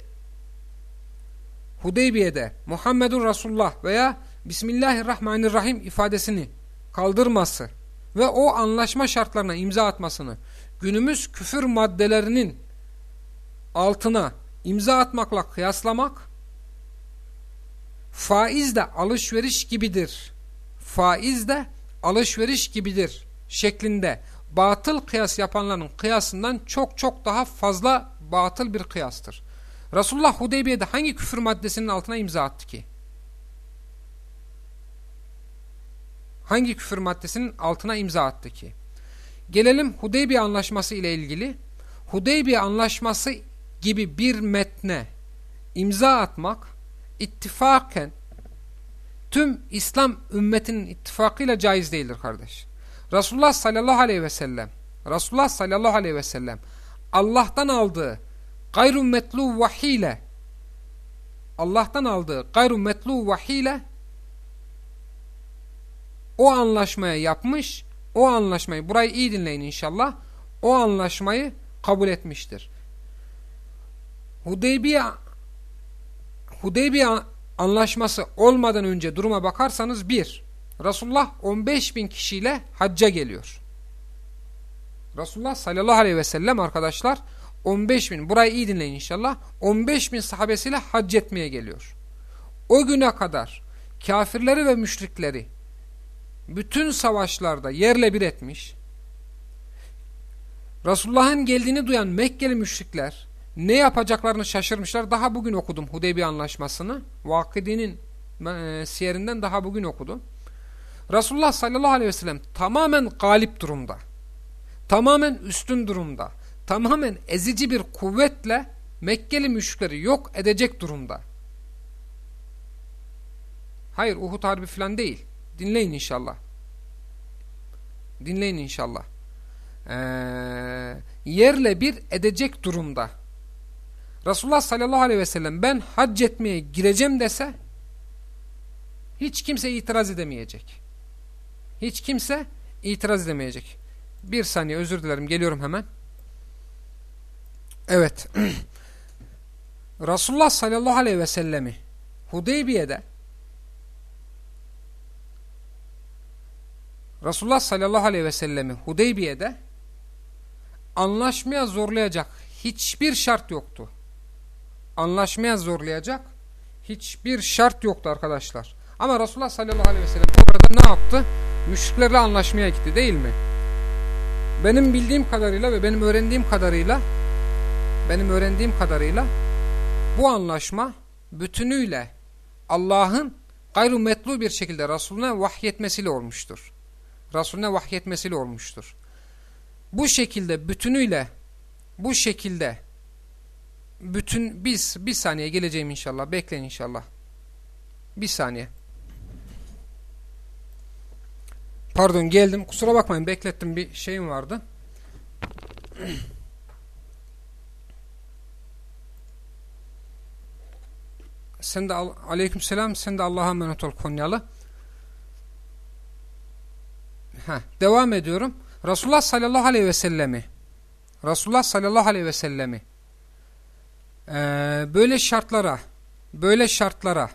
Hudeybiye'de Muhammedun Resulullah veya Bismillahirrahmanirrahim ifadesini kaldırması ve o anlaşma şartlarına imza atmasını günümüz küfür maddelerinin altına imza atmakla kıyaslamak faiz de alışveriş gibidir. Faiz de alışveriş gibidir şeklinde batıl kıyas yapanların kıyasından çok çok daha fazla batıl bir kıyastır. Resulullah Hudeybiye'de hangi küfür maddesinin altına imza attı ki? Hangi küfür maddesinin altına imza attı ki? Gelelim Hudeybiye anlaşması ile ilgili. Hudeybiye anlaşması gibi bir metne imza atmak ittifaken tüm İslam ümmetinin ittifakıyla caiz değildir kardeş. Resulullah sallallahu aleyhi ve sellem Resulullah sallallahu aleyhi ve sellem Allah'tan aldığı gayru metlu vahiyle Allah'tan aldığı gayru metlu vahiyle o anlaşmaya yapmış o anlaşmayı burayı iyi dinleyin inşallah o anlaşmayı kabul etmiştir. Hudeybiye Hudeybiye anlaşması olmadan önce duruma bakarsanız bir, Resulullah 15 bin kişiyle hacca geliyor. Resulullah sallallahu aleyhi ve sellem arkadaşlar 15 bin, burayı iyi dinleyin inşallah, 15 bin sahabesiyle hac etmeye geliyor. O güne kadar kafirleri ve müşrikleri bütün savaşlarda yerle bir etmiş, Resulullah'ın geldiğini duyan Mekkeli müşrikler ne yapacaklarını şaşırmışlar. Daha bugün okudum Hudeybiye Anlaşması'nı. Vakidi'nin e, siyerinden daha bugün okudum. Resulullah sallallahu aleyhi ve sellem tamamen galip durumda. Tamamen üstün durumda. Tamamen ezici bir kuvvetle Mekkeli müşrikleri yok edecek durumda. Hayır Uhud Harbi falan değil. Dinleyin inşallah. Dinleyin inşallah. Ee, yerle bir edecek durumda. Resulullah sallallahu aleyhi ve sellem ben hac etmeye gireceğim dese hiç kimse itiraz edemeyecek. Hiç kimse itiraz edemeyecek. Bir saniye özür dilerim geliyorum hemen. Evet. *clears throat* Resulullah sallallahu aleyhi ve sellemi Hudeybiye'de Resulullah sallallahu aleyhi ve sellemi Hudeybiye'de anlaşmaya zorlayacak hiçbir şart yoktu. Anlaşmaya zorlayacak hiçbir şart yoktu arkadaşlar. Ama Resulullah sallallahu aleyhi ve sellem orada ne yaptı? Müşriklerle anlaşmaya gitti değil mi? Benim bildiğim kadarıyla ve benim öğrendiğim kadarıyla benim öğrendiğim kadarıyla bu anlaşma bütünüyle Allah'ın gayru metlu bir şekilde Resulüne vahyetmesiyle olmuştur. Resulüne vahyetmesiyle olmuştur. Bu şekilde bütünüyle bu şekilde bütün biz bir saniye geleceğim inşallah. Bekleyin inşallah. Bir saniye. Pardon geldim. Kusura bakmayın beklettim bir şeyim vardı. *clears throat* Sen de aleyküm selam. Sen de Allah'a emanet ol Konyalı. Heh, devam ediyorum. Resulullah sallallahu aleyhi ve sellemi Resulullah sallallahu aleyhi ve sellemi e, böyle şartlara böyle şartlara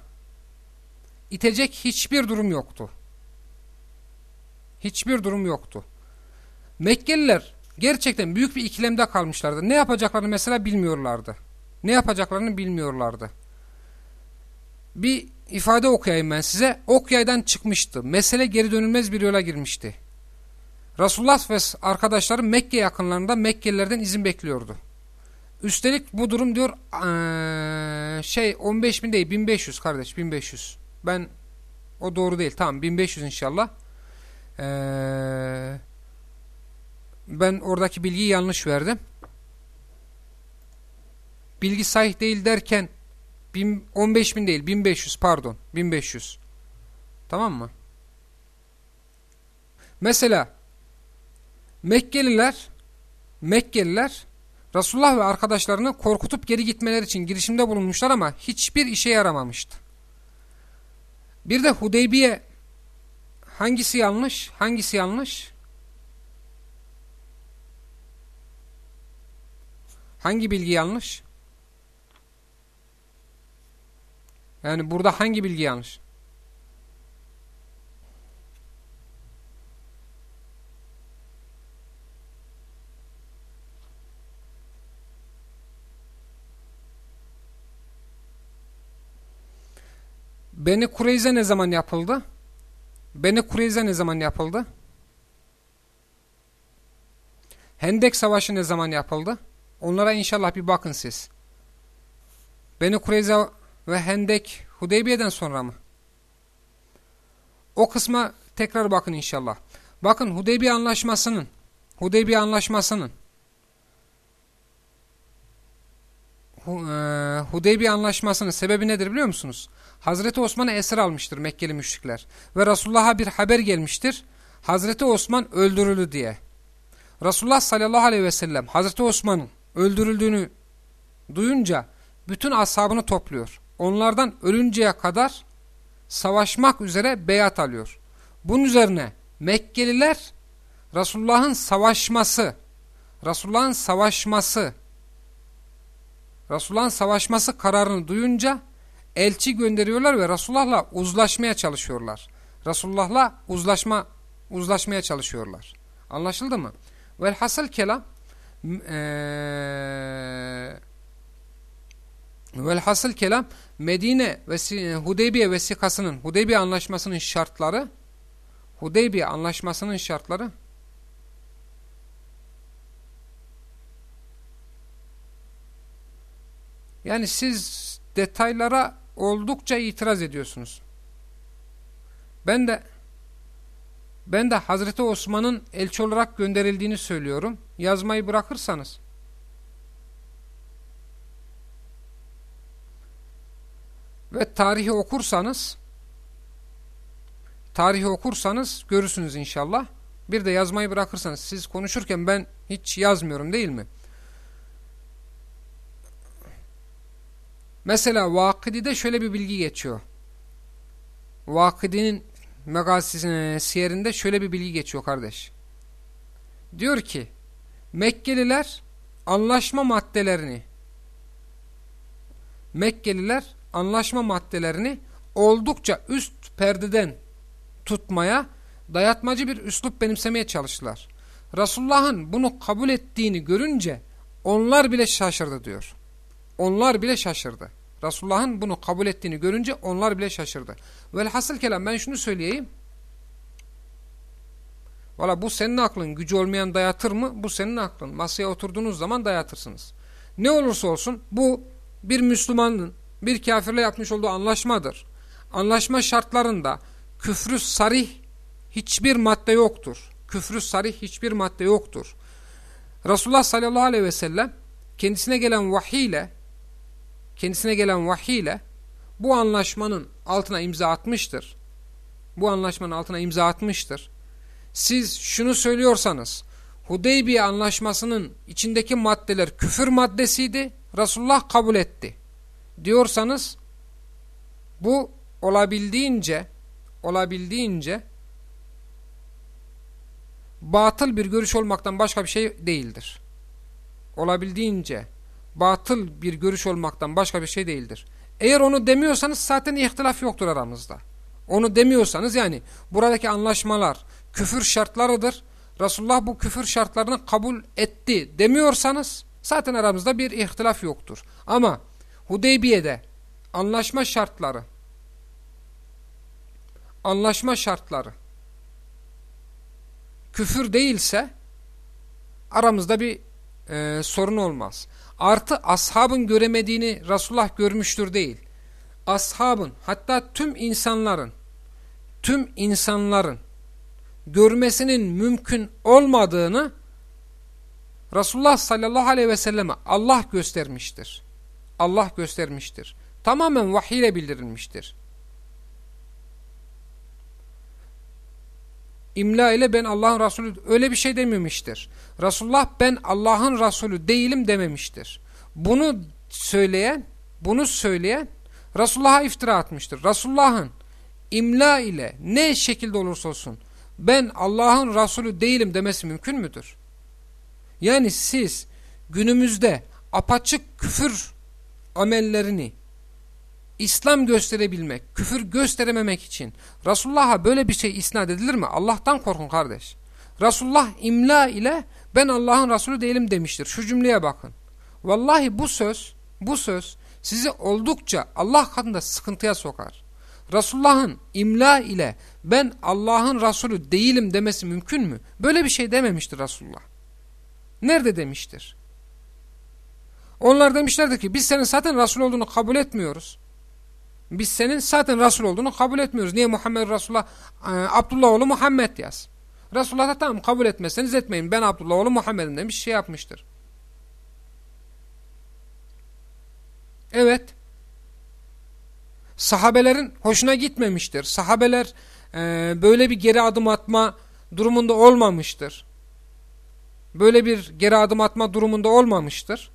itecek hiçbir durum yoktu. Hiçbir durum yoktu. Mekkeliler gerçekten büyük bir ikilemde kalmışlardı. Ne yapacaklarını mesela bilmiyorlardı. Ne yapacaklarını bilmiyorlardı. Bir ifade okuyayım ben size. Ok yaydan çıkmıştı. Mesele geri dönülmez bir yola girmişti. Resulullah ve arkadaşları Mekke yakınlarında Mekkelilerden izin bekliyordu. Üstelik bu durum diyor ee, şey 15 bin değil 1500 kardeş 1500. Ben o doğru değil tamam 1500 inşallah. Ee, ben oradaki bilgiyi yanlış verdim. Bilgi sahih değil derken 15 bin değil 1500 pardon 1500. Tamam mı? Mesela Mekkeliler Mekkeliler Resulullah ve arkadaşlarını korkutup geri gitmeleri için girişimde bulunmuşlar ama hiçbir işe yaramamıştı. Bir de Hudeybiye hangisi yanlış? Hangisi yanlış? Hangi bilgi yanlış? Yani burada hangi bilgi yanlış? Beni Kureyze ne zaman yapıldı? Beni Kureyze ne zaman yapıldı? Hendek Savaşı ne zaman yapıldı? Onlara inşallah bir bakın siz. Beni Kureyze ve Hendek Hudeybiye'den sonra mı? O kısma tekrar bakın inşallah. Bakın Hudeybiye Anlaşması'nın Hudeybiye Anlaşması'nın e, Hudeybiye Anlaşması'nın sebebi nedir biliyor musunuz? Hazreti Osman'ı esir almıştır Mekkeli müşrikler. Ve Resulullah'a bir haber gelmiştir. Hazreti Osman öldürüldü diye. Resulullah sallallahu aleyhi ve sellem Hazreti Osman'ın öldürüldüğünü duyunca bütün ashabını topluyor. Onlardan ölünceye kadar savaşmak üzere beyat alıyor. Bunun üzerine Mekkeliler Resulullah'ın savaşması Resulullah'ın savaşması Resulullah'ın savaşması kararını duyunca elçi gönderiyorlar ve Resulullah'la uzlaşmaya çalışıyorlar. Resulullah'la uzlaşma uzlaşmaya çalışıyorlar. Anlaşıldı mı? Velhasıl kelam eee Velhasıl kelam Medine ve Hudeybiye vesikasının Hudeybiye anlaşmasının şartları Hudeybiye anlaşmasının şartları yani siz detaylara oldukça itiraz ediyorsunuz. Ben de ben de Hazreti Osman'ın elçi olarak gönderildiğini söylüyorum. Yazmayı bırakırsanız ve tarihi okursanız tarihi okursanız görürsünüz inşallah. Bir de yazmayı bırakırsanız siz konuşurken ben hiç yazmıyorum değil mi? Mesela Vakidi'de şöyle bir bilgi geçiyor. Vakidi'nin Megazisine siyerinde şöyle bir bilgi geçiyor kardeş. Diyor ki Mekkeliler anlaşma maddelerini Mekkeliler anlaşma maddelerini oldukça üst perdeden tutmaya, dayatmacı bir üslup benimsemeye çalıştılar. Resulullah'ın bunu kabul ettiğini görünce onlar bile şaşırdı diyor. Onlar bile şaşırdı. Resulullah'ın bunu kabul ettiğini görünce onlar bile şaşırdı. Velhasıl kelam ben şunu söyleyeyim. Valla bu senin aklın gücü olmayan dayatır mı? Bu senin aklın. Masaya oturduğunuz zaman dayatırsınız. Ne olursa olsun bu bir Müslümanın bir kafirle yapmış olduğu anlaşmadır. Anlaşma şartlarında küfrü sarih hiçbir madde yoktur. Küfrü sarih hiçbir madde yoktur. Resulullah sallallahu aleyhi ve sellem kendisine gelen vahiy ile kendisine gelen vahiy ile bu anlaşmanın altına imza atmıştır. Bu anlaşmanın altına imza atmıştır. Siz şunu söylüyorsanız Hudeybiye anlaşmasının içindeki maddeler küfür maddesiydi. Resulullah kabul etti. Diyorsanız bu olabildiğince olabildiğince batıl bir görüş olmaktan başka bir şey değildir. Olabildiğince batıl bir görüş olmaktan başka bir şey değildir. Eğer onu demiyorsanız zaten ihtilaf yoktur aramızda. Onu demiyorsanız yani buradaki anlaşmalar küfür şartlarıdır. Resulullah bu küfür şartlarını kabul etti demiyorsanız zaten aramızda bir ihtilaf yoktur. Ama Hudeybiye'de anlaşma şartları anlaşma şartları küfür değilse aramızda bir e, sorun olmaz. Artı ashabın göremediğini Resulullah görmüştür değil. Ashabın hatta tüm insanların tüm insanların görmesinin mümkün olmadığını Resulullah sallallahu aleyhi ve selleme Allah göstermiştir. Allah göstermiştir. Tamamen vahiy ile bildirilmiştir. İmla ile ben Allah'ın Resulü öyle bir şey dememiştir. Resulullah ben Allah'ın Resulü değilim dememiştir. Bunu söyleyen, bunu söyleyen Resulullah'a iftira atmıştır. Resulullah'ın imla ile ne şekilde olursa olsun ben Allah'ın Resulü değilim demesi mümkün müdür? Yani siz günümüzde apaçık küfür amellerini İslam gösterebilmek, küfür gösterememek için Resulullah'a böyle bir şey isnat edilir mi? Allah'tan korkun kardeş. Resulullah imla ile ben Allah'ın Resulü değilim demiştir. Şu cümleye bakın. Vallahi bu söz, bu söz sizi oldukça Allah katında sıkıntıya sokar. Resulullah'ın imla ile ben Allah'ın Resulü değilim demesi mümkün mü? Böyle bir şey dememiştir Resulullah. Nerede demiştir? Onlar demişlerdi ki biz senin zaten Resul olduğunu kabul etmiyoruz. Biz senin zaten Resul olduğunu kabul etmiyoruz. Niye Muhammed Resulullah e, Abdullah oğlu Muhammed yaz. Resulullah da tamam kabul etmezseniz etmeyin. Ben Abdullah oğlu Muhammed'im demiş şey yapmıştır. Evet. Sahabelerin hoşuna gitmemiştir. Sahabeler e, böyle bir geri adım atma durumunda olmamıştır. Böyle bir geri adım atma durumunda olmamıştır.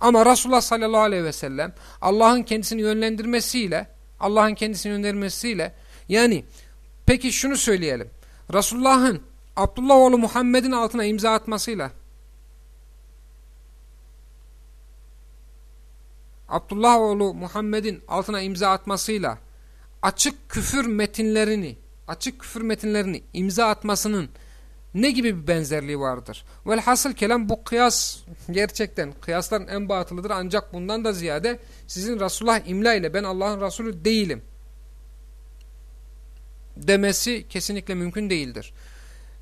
Ama Resulullah sallallahu aleyhi ve sellem Allah'ın kendisini yönlendirmesiyle Allah'ın kendisini yönlendirmesiyle yani peki şunu söyleyelim. Resulullah'ın Abdullah oğlu Muhammed'in altına imza atmasıyla Abdullah oğlu Muhammed'in altına imza atmasıyla açık küfür metinlerini açık küfür metinlerini imza atmasının ne gibi bir benzerliği vardır? Velhasıl kelam bu kıyas gerçekten kıyasların en batılıdır ancak bundan da ziyade sizin Resulullah imla ile ben Allah'ın Resulü değilim demesi kesinlikle mümkün değildir.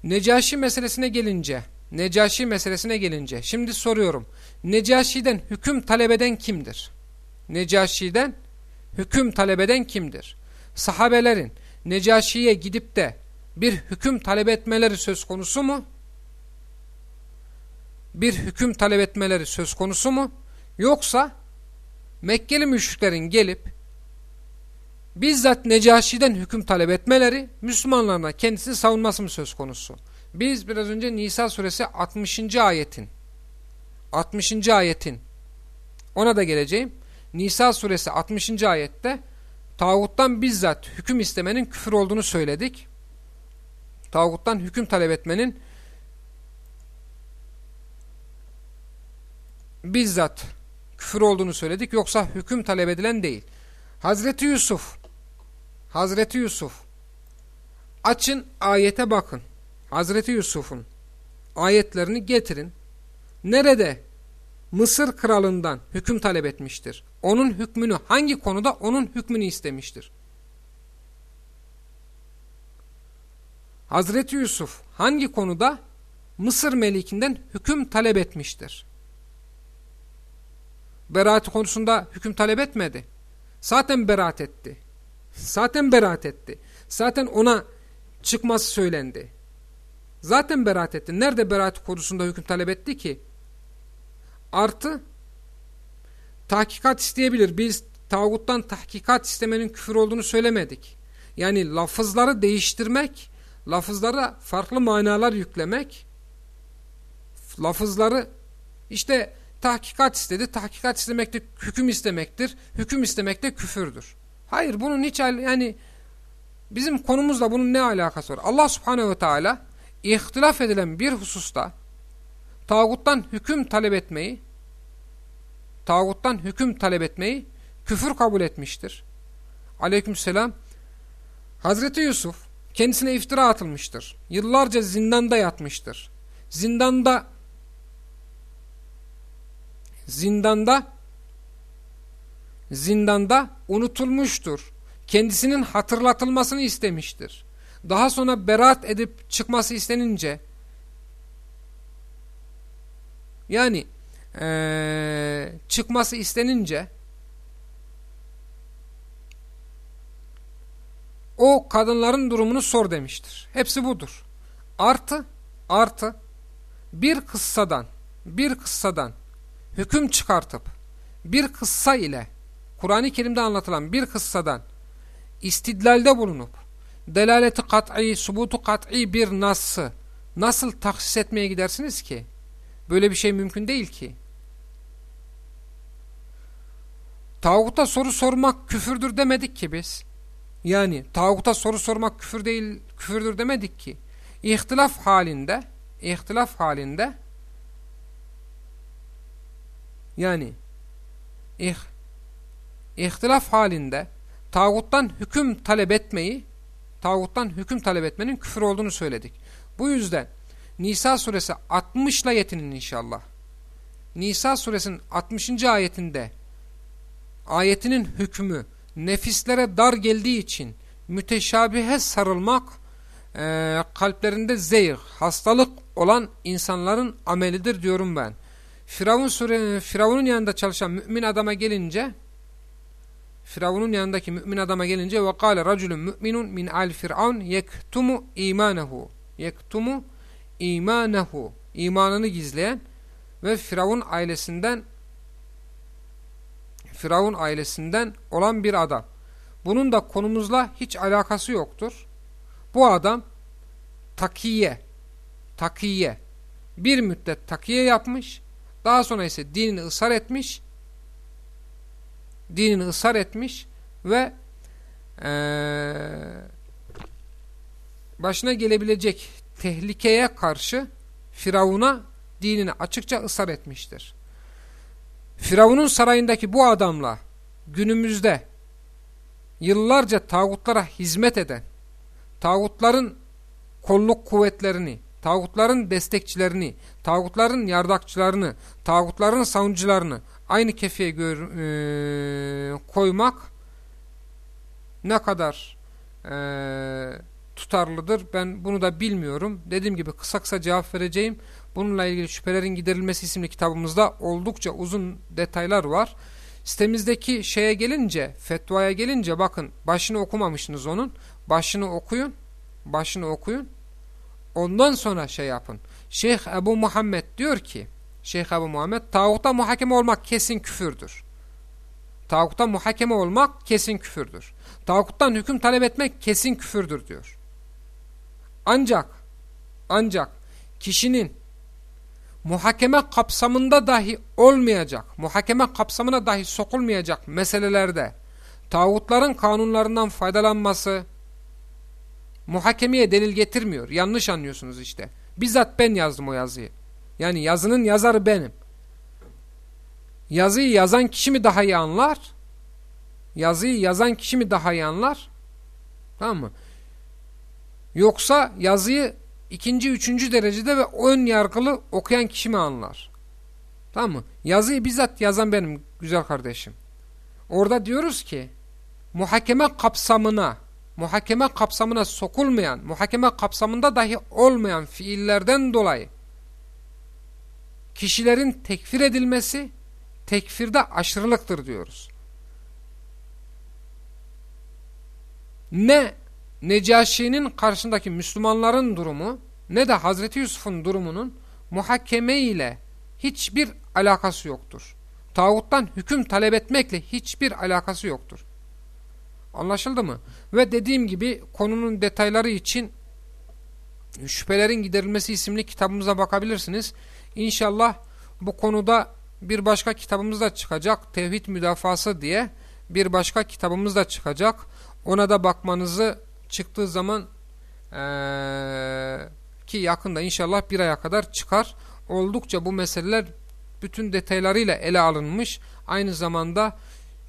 Necaşi meselesine gelince, Necaşi meselesine gelince şimdi soruyorum. Necaşi'den hüküm talep eden kimdir? Necaşi'den hüküm talep eden kimdir? Sahabelerin Necaşi'ye gidip de bir hüküm talep etmeleri söz konusu mu? Bir hüküm talep etmeleri söz konusu mu? Yoksa Mekkeli müşriklerin gelip bizzat Necaşi'den hüküm talep etmeleri Müslümanlarına kendisini savunması mı söz konusu? Biz biraz önce Nisa suresi 60. ayetin 60. ayetin ona da geleceğim. Nisa suresi 60. ayette tağuttan bizzat hüküm istemenin küfür olduğunu söyledik. Tağuttan hüküm talep etmenin bizzat küfür olduğunu söyledik. Yoksa hüküm talep edilen değil. Hazreti Yusuf Hazreti Yusuf açın ayete bakın. Hazreti Yusuf'un ayetlerini getirin. Nerede Mısır kralından hüküm talep etmiştir? Onun hükmünü hangi konuda onun hükmünü istemiştir? Hazreti Yusuf hangi konuda Mısır melikinden hüküm talep etmiştir? Beraat konusunda hüküm talep etmedi. Zaten beraat etti. Zaten beraat etti. Zaten ona çıkması söylendi. Zaten beraat etti. Nerede beraat konusunda hüküm talep etti ki? Artı tahkikat isteyebilir. Biz tağuttan tahkikat istemenin küfür olduğunu söylemedik. Yani lafızları değiştirmek, lafızlara farklı manalar yüklemek, lafızları işte tahkikat istedi. Tahkikat istemek de hüküm istemektir. Hüküm istemek de küfürdür. Hayır bunun hiç yani bizim konumuzla bunun ne alakası var? Allah subhanehu ve teala ihtilaf edilen bir hususta tağuttan hüküm talep etmeyi tağuttan hüküm talep etmeyi küfür kabul etmiştir. Aleykümselam. Hazreti Yusuf kendisine iftira atılmıştır. Yıllarca zindanda yatmıştır. Zindanda zindanda zindanda unutulmuştur. Kendisinin hatırlatılmasını istemiştir. Daha sonra beraat edip çıkması istenince yani ee, çıkması istenince o kadınların durumunu sor demiştir. Hepsi budur. Artı artı bir kıssadan bir kıssadan hüküm çıkartıp bir kıssa ile Kur'an-ı Kerim'de anlatılan bir kıssadan istidlalde bulunup delaleti kat'i, subutu kat'i bir nas'ı nasıl taksis etmeye gidersiniz ki? Böyle bir şey mümkün değil ki. Tağuta soru sormak küfürdür demedik ki biz. Yani tağuta soru sormak küfür değil, küfürdür demedik ki. İhtilaf halinde, ihtilaf halinde yani ih, ihtilaf halinde tağuttan hüküm talep etmeyi tağuttan hüküm talep etmenin küfür olduğunu söyledik. Bu yüzden Nisa suresi 60 ile yetinin inşallah. Nisa suresinin 60. ayetinde ayetinin hükmü nefislere dar geldiği için müteşabihe sarılmak e, kalplerinde zeyh, hastalık olan insanların amelidir diyorum ben. Firavun Firavun'un yanında çalışan mümin adama gelince Firavun'un yanındaki mümin adama gelince ve kâle raculun müminun min al firavun yektumu imanehu yektumu imanehu imanını gizleyen ve Firavun ailesinden Firavun ailesinden olan bir adam. Bunun da konumuzla hiç alakası yoktur. Bu adam takiye takiye bir müddet takiye yapmış daha sonra ise dinini ısrar etmiş dinini ısrar etmiş ve ee, başına gelebilecek tehlikeye karşı Firavun'a dinini açıkça ısrar etmiştir. Firavun'un sarayındaki bu adamla günümüzde yıllarca tağutlara hizmet eden, tağutların kolluk kuvvetlerini, tağutların destekçilerini, tağutların yardakçılarını, tağutların savunucularını aynı kefeye e, koymak ne kadar e, tutarlıdır ben bunu da bilmiyorum. Dediğim gibi kısa kısa cevap vereceğim. Bununla ilgili şüphelerin giderilmesi isimli kitabımızda oldukça uzun detaylar var. Sitemizdeki şeye gelince, fetvaya gelince bakın başını okumamışsınız onun. Başını okuyun. Başını okuyun. Ondan sonra şey yapın. Şeyh Ebu Muhammed diyor ki Şeyh Ebu Muhammed tağuta muhakeme olmak kesin küfürdür. Tağuta muhakeme olmak kesin küfürdür. Tağuttan hüküm talep etmek kesin küfürdür diyor. Ancak ancak kişinin muhakeme kapsamında dahi olmayacak, muhakeme kapsamına dahi sokulmayacak meselelerde tağutların kanunlarından faydalanması muhakemeye delil getirmiyor. Yanlış anlıyorsunuz işte. Bizzat ben yazdım o yazıyı. Yani yazının yazarı benim. Yazıyı yazan kişi mi daha iyi anlar? Yazıyı yazan kişi mi daha iyi anlar? Tamam mı? Yoksa yazıyı ikinci, üçüncü derecede ve ön yargılı okuyan kişi mi anlar? Tamam mı? Yazıyı bizzat yazan benim güzel kardeşim. Orada diyoruz ki muhakeme kapsamına muhakeme kapsamına sokulmayan, muhakeme kapsamında dahi olmayan fiillerden dolayı kişilerin tekfir edilmesi tekfirde aşırılıktır diyoruz. Ne Necaşi'nin karşısındaki Müslümanların durumu ne de Hazreti Yusuf'un durumunun muhakeme ile hiçbir alakası yoktur. Tağuttan hüküm talep etmekle hiçbir alakası yoktur. Anlaşıldı mı? Ve dediğim gibi konunun detayları için Şüphelerin Giderilmesi isimli kitabımıza bakabilirsiniz. İnşallah bu konuda bir başka kitabımız da çıkacak. Tevhid Müdafası diye bir başka kitabımız da çıkacak. Ona da bakmanızı çıktığı zaman ee, ki yakında inşallah bir aya kadar çıkar. Oldukça bu meseleler bütün detaylarıyla ele alınmış. Aynı zamanda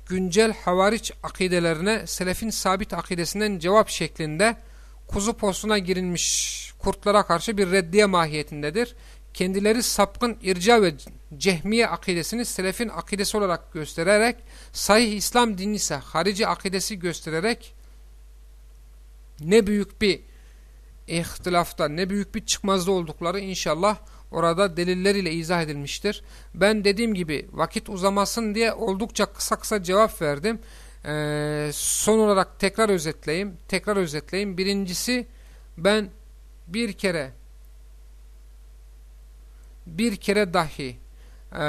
güncel havariç akidelerine selefin sabit akidesinden cevap şeklinde kuzu postuna girilmiş kurtlara karşı bir reddiye mahiyetindedir. Kendileri sapkın irca ve cehmiye akidesini selefin akidesi olarak göstererek sahih İslam dini ise harici akidesi göstererek ne büyük bir ihtilafta ne büyük bir çıkmazda oldukları inşallah orada delilleriyle izah edilmiştir. Ben dediğim gibi vakit uzamasın diye oldukça kısa kısa cevap verdim. Ee, son olarak tekrar özetleyeyim. Tekrar özetleyeyim. Birincisi ben bir kere bir kere dahi e,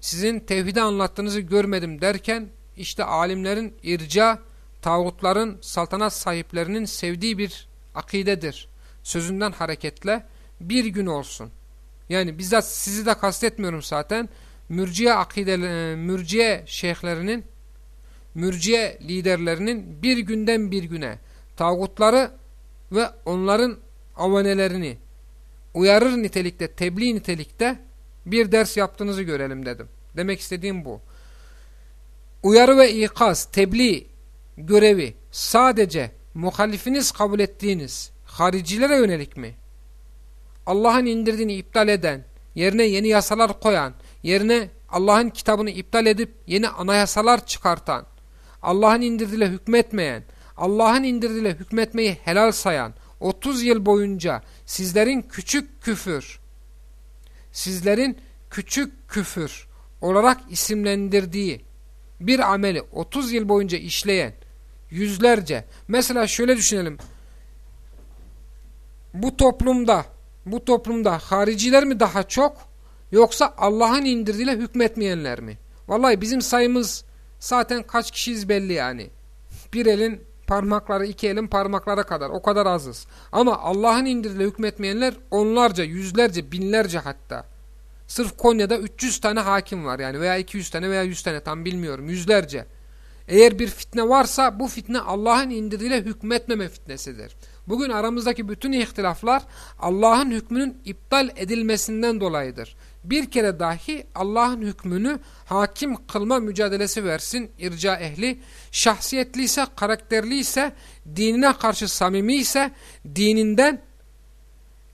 sizin tevhidi anlattığınızı görmedim derken işte alimlerin irca tağutların saltanat sahiplerinin sevdiği bir akidedir. Sözünden hareketle bir gün olsun. Yani bizzat sizi de kastetmiyorum zaten. Mürciye akide, mürciye şeyhlerinin, mürciye liderlerinin bir günden bir güne tağutları ve onların avanelerini uyarır nitelikte, tebliğ nitelikte bir ders yaptığınızı görelim dedim. Demek istediğim bu. Uyarı ve ikaz, tebliğ görevi sadece muhalifiniz kabul ettiğiniz haricilere yönelik mi? Allah'ın indirdiğini iptal eden, yerine yeni yasalar koyan, yerine Allah'ın kitabını iptal edip yeni anayasalar çıkartan, Allah'ın indirdiğiyle hükmetmeyen, Allah'ın indirdiğiyle hükmetmeyi helal sayan, 30 yıl boyunca sizlerin küçük küfür, sizlerin küçük küfür olarak isimlendirdiği bir ameli 30 yıl boyunca işleyen yüzlerce, mesela şöyle düşünelim, bu toplumda bu toplumda hariciler mi daha çok yoksa Allah'ın indirdiğiyle hükmetmeyenler mi? Vallahi bizim sayımız zaten kaç kişiyiz belli yani. Bir elin parmakları iki elin parmaklara kadar o kadar azız. Ama Allah'ın indirdiğiyle hükmetmeyenler onlarca, yüzlerce, binlerce hatta. Sırf Konya'da 300 tane hakim var yani veya 200 tane veya 100 tane tam bilmiyorum yüzlerce. Eğer bir fitne varsa bu fitne Allah'ın indirdiğiyle hükmetmeme fitnesidir. Bugün aramızdaki bütün ihtilaflar Allah'ın hükmünün iptal edilmesinden dolayıdır. Bir kere dahi Allah'ın hükmünü hakim kılma mücadelesi versin irca ehli. Şahsiyetliyse, karakterliyse, dinine karşı samimi ise dininden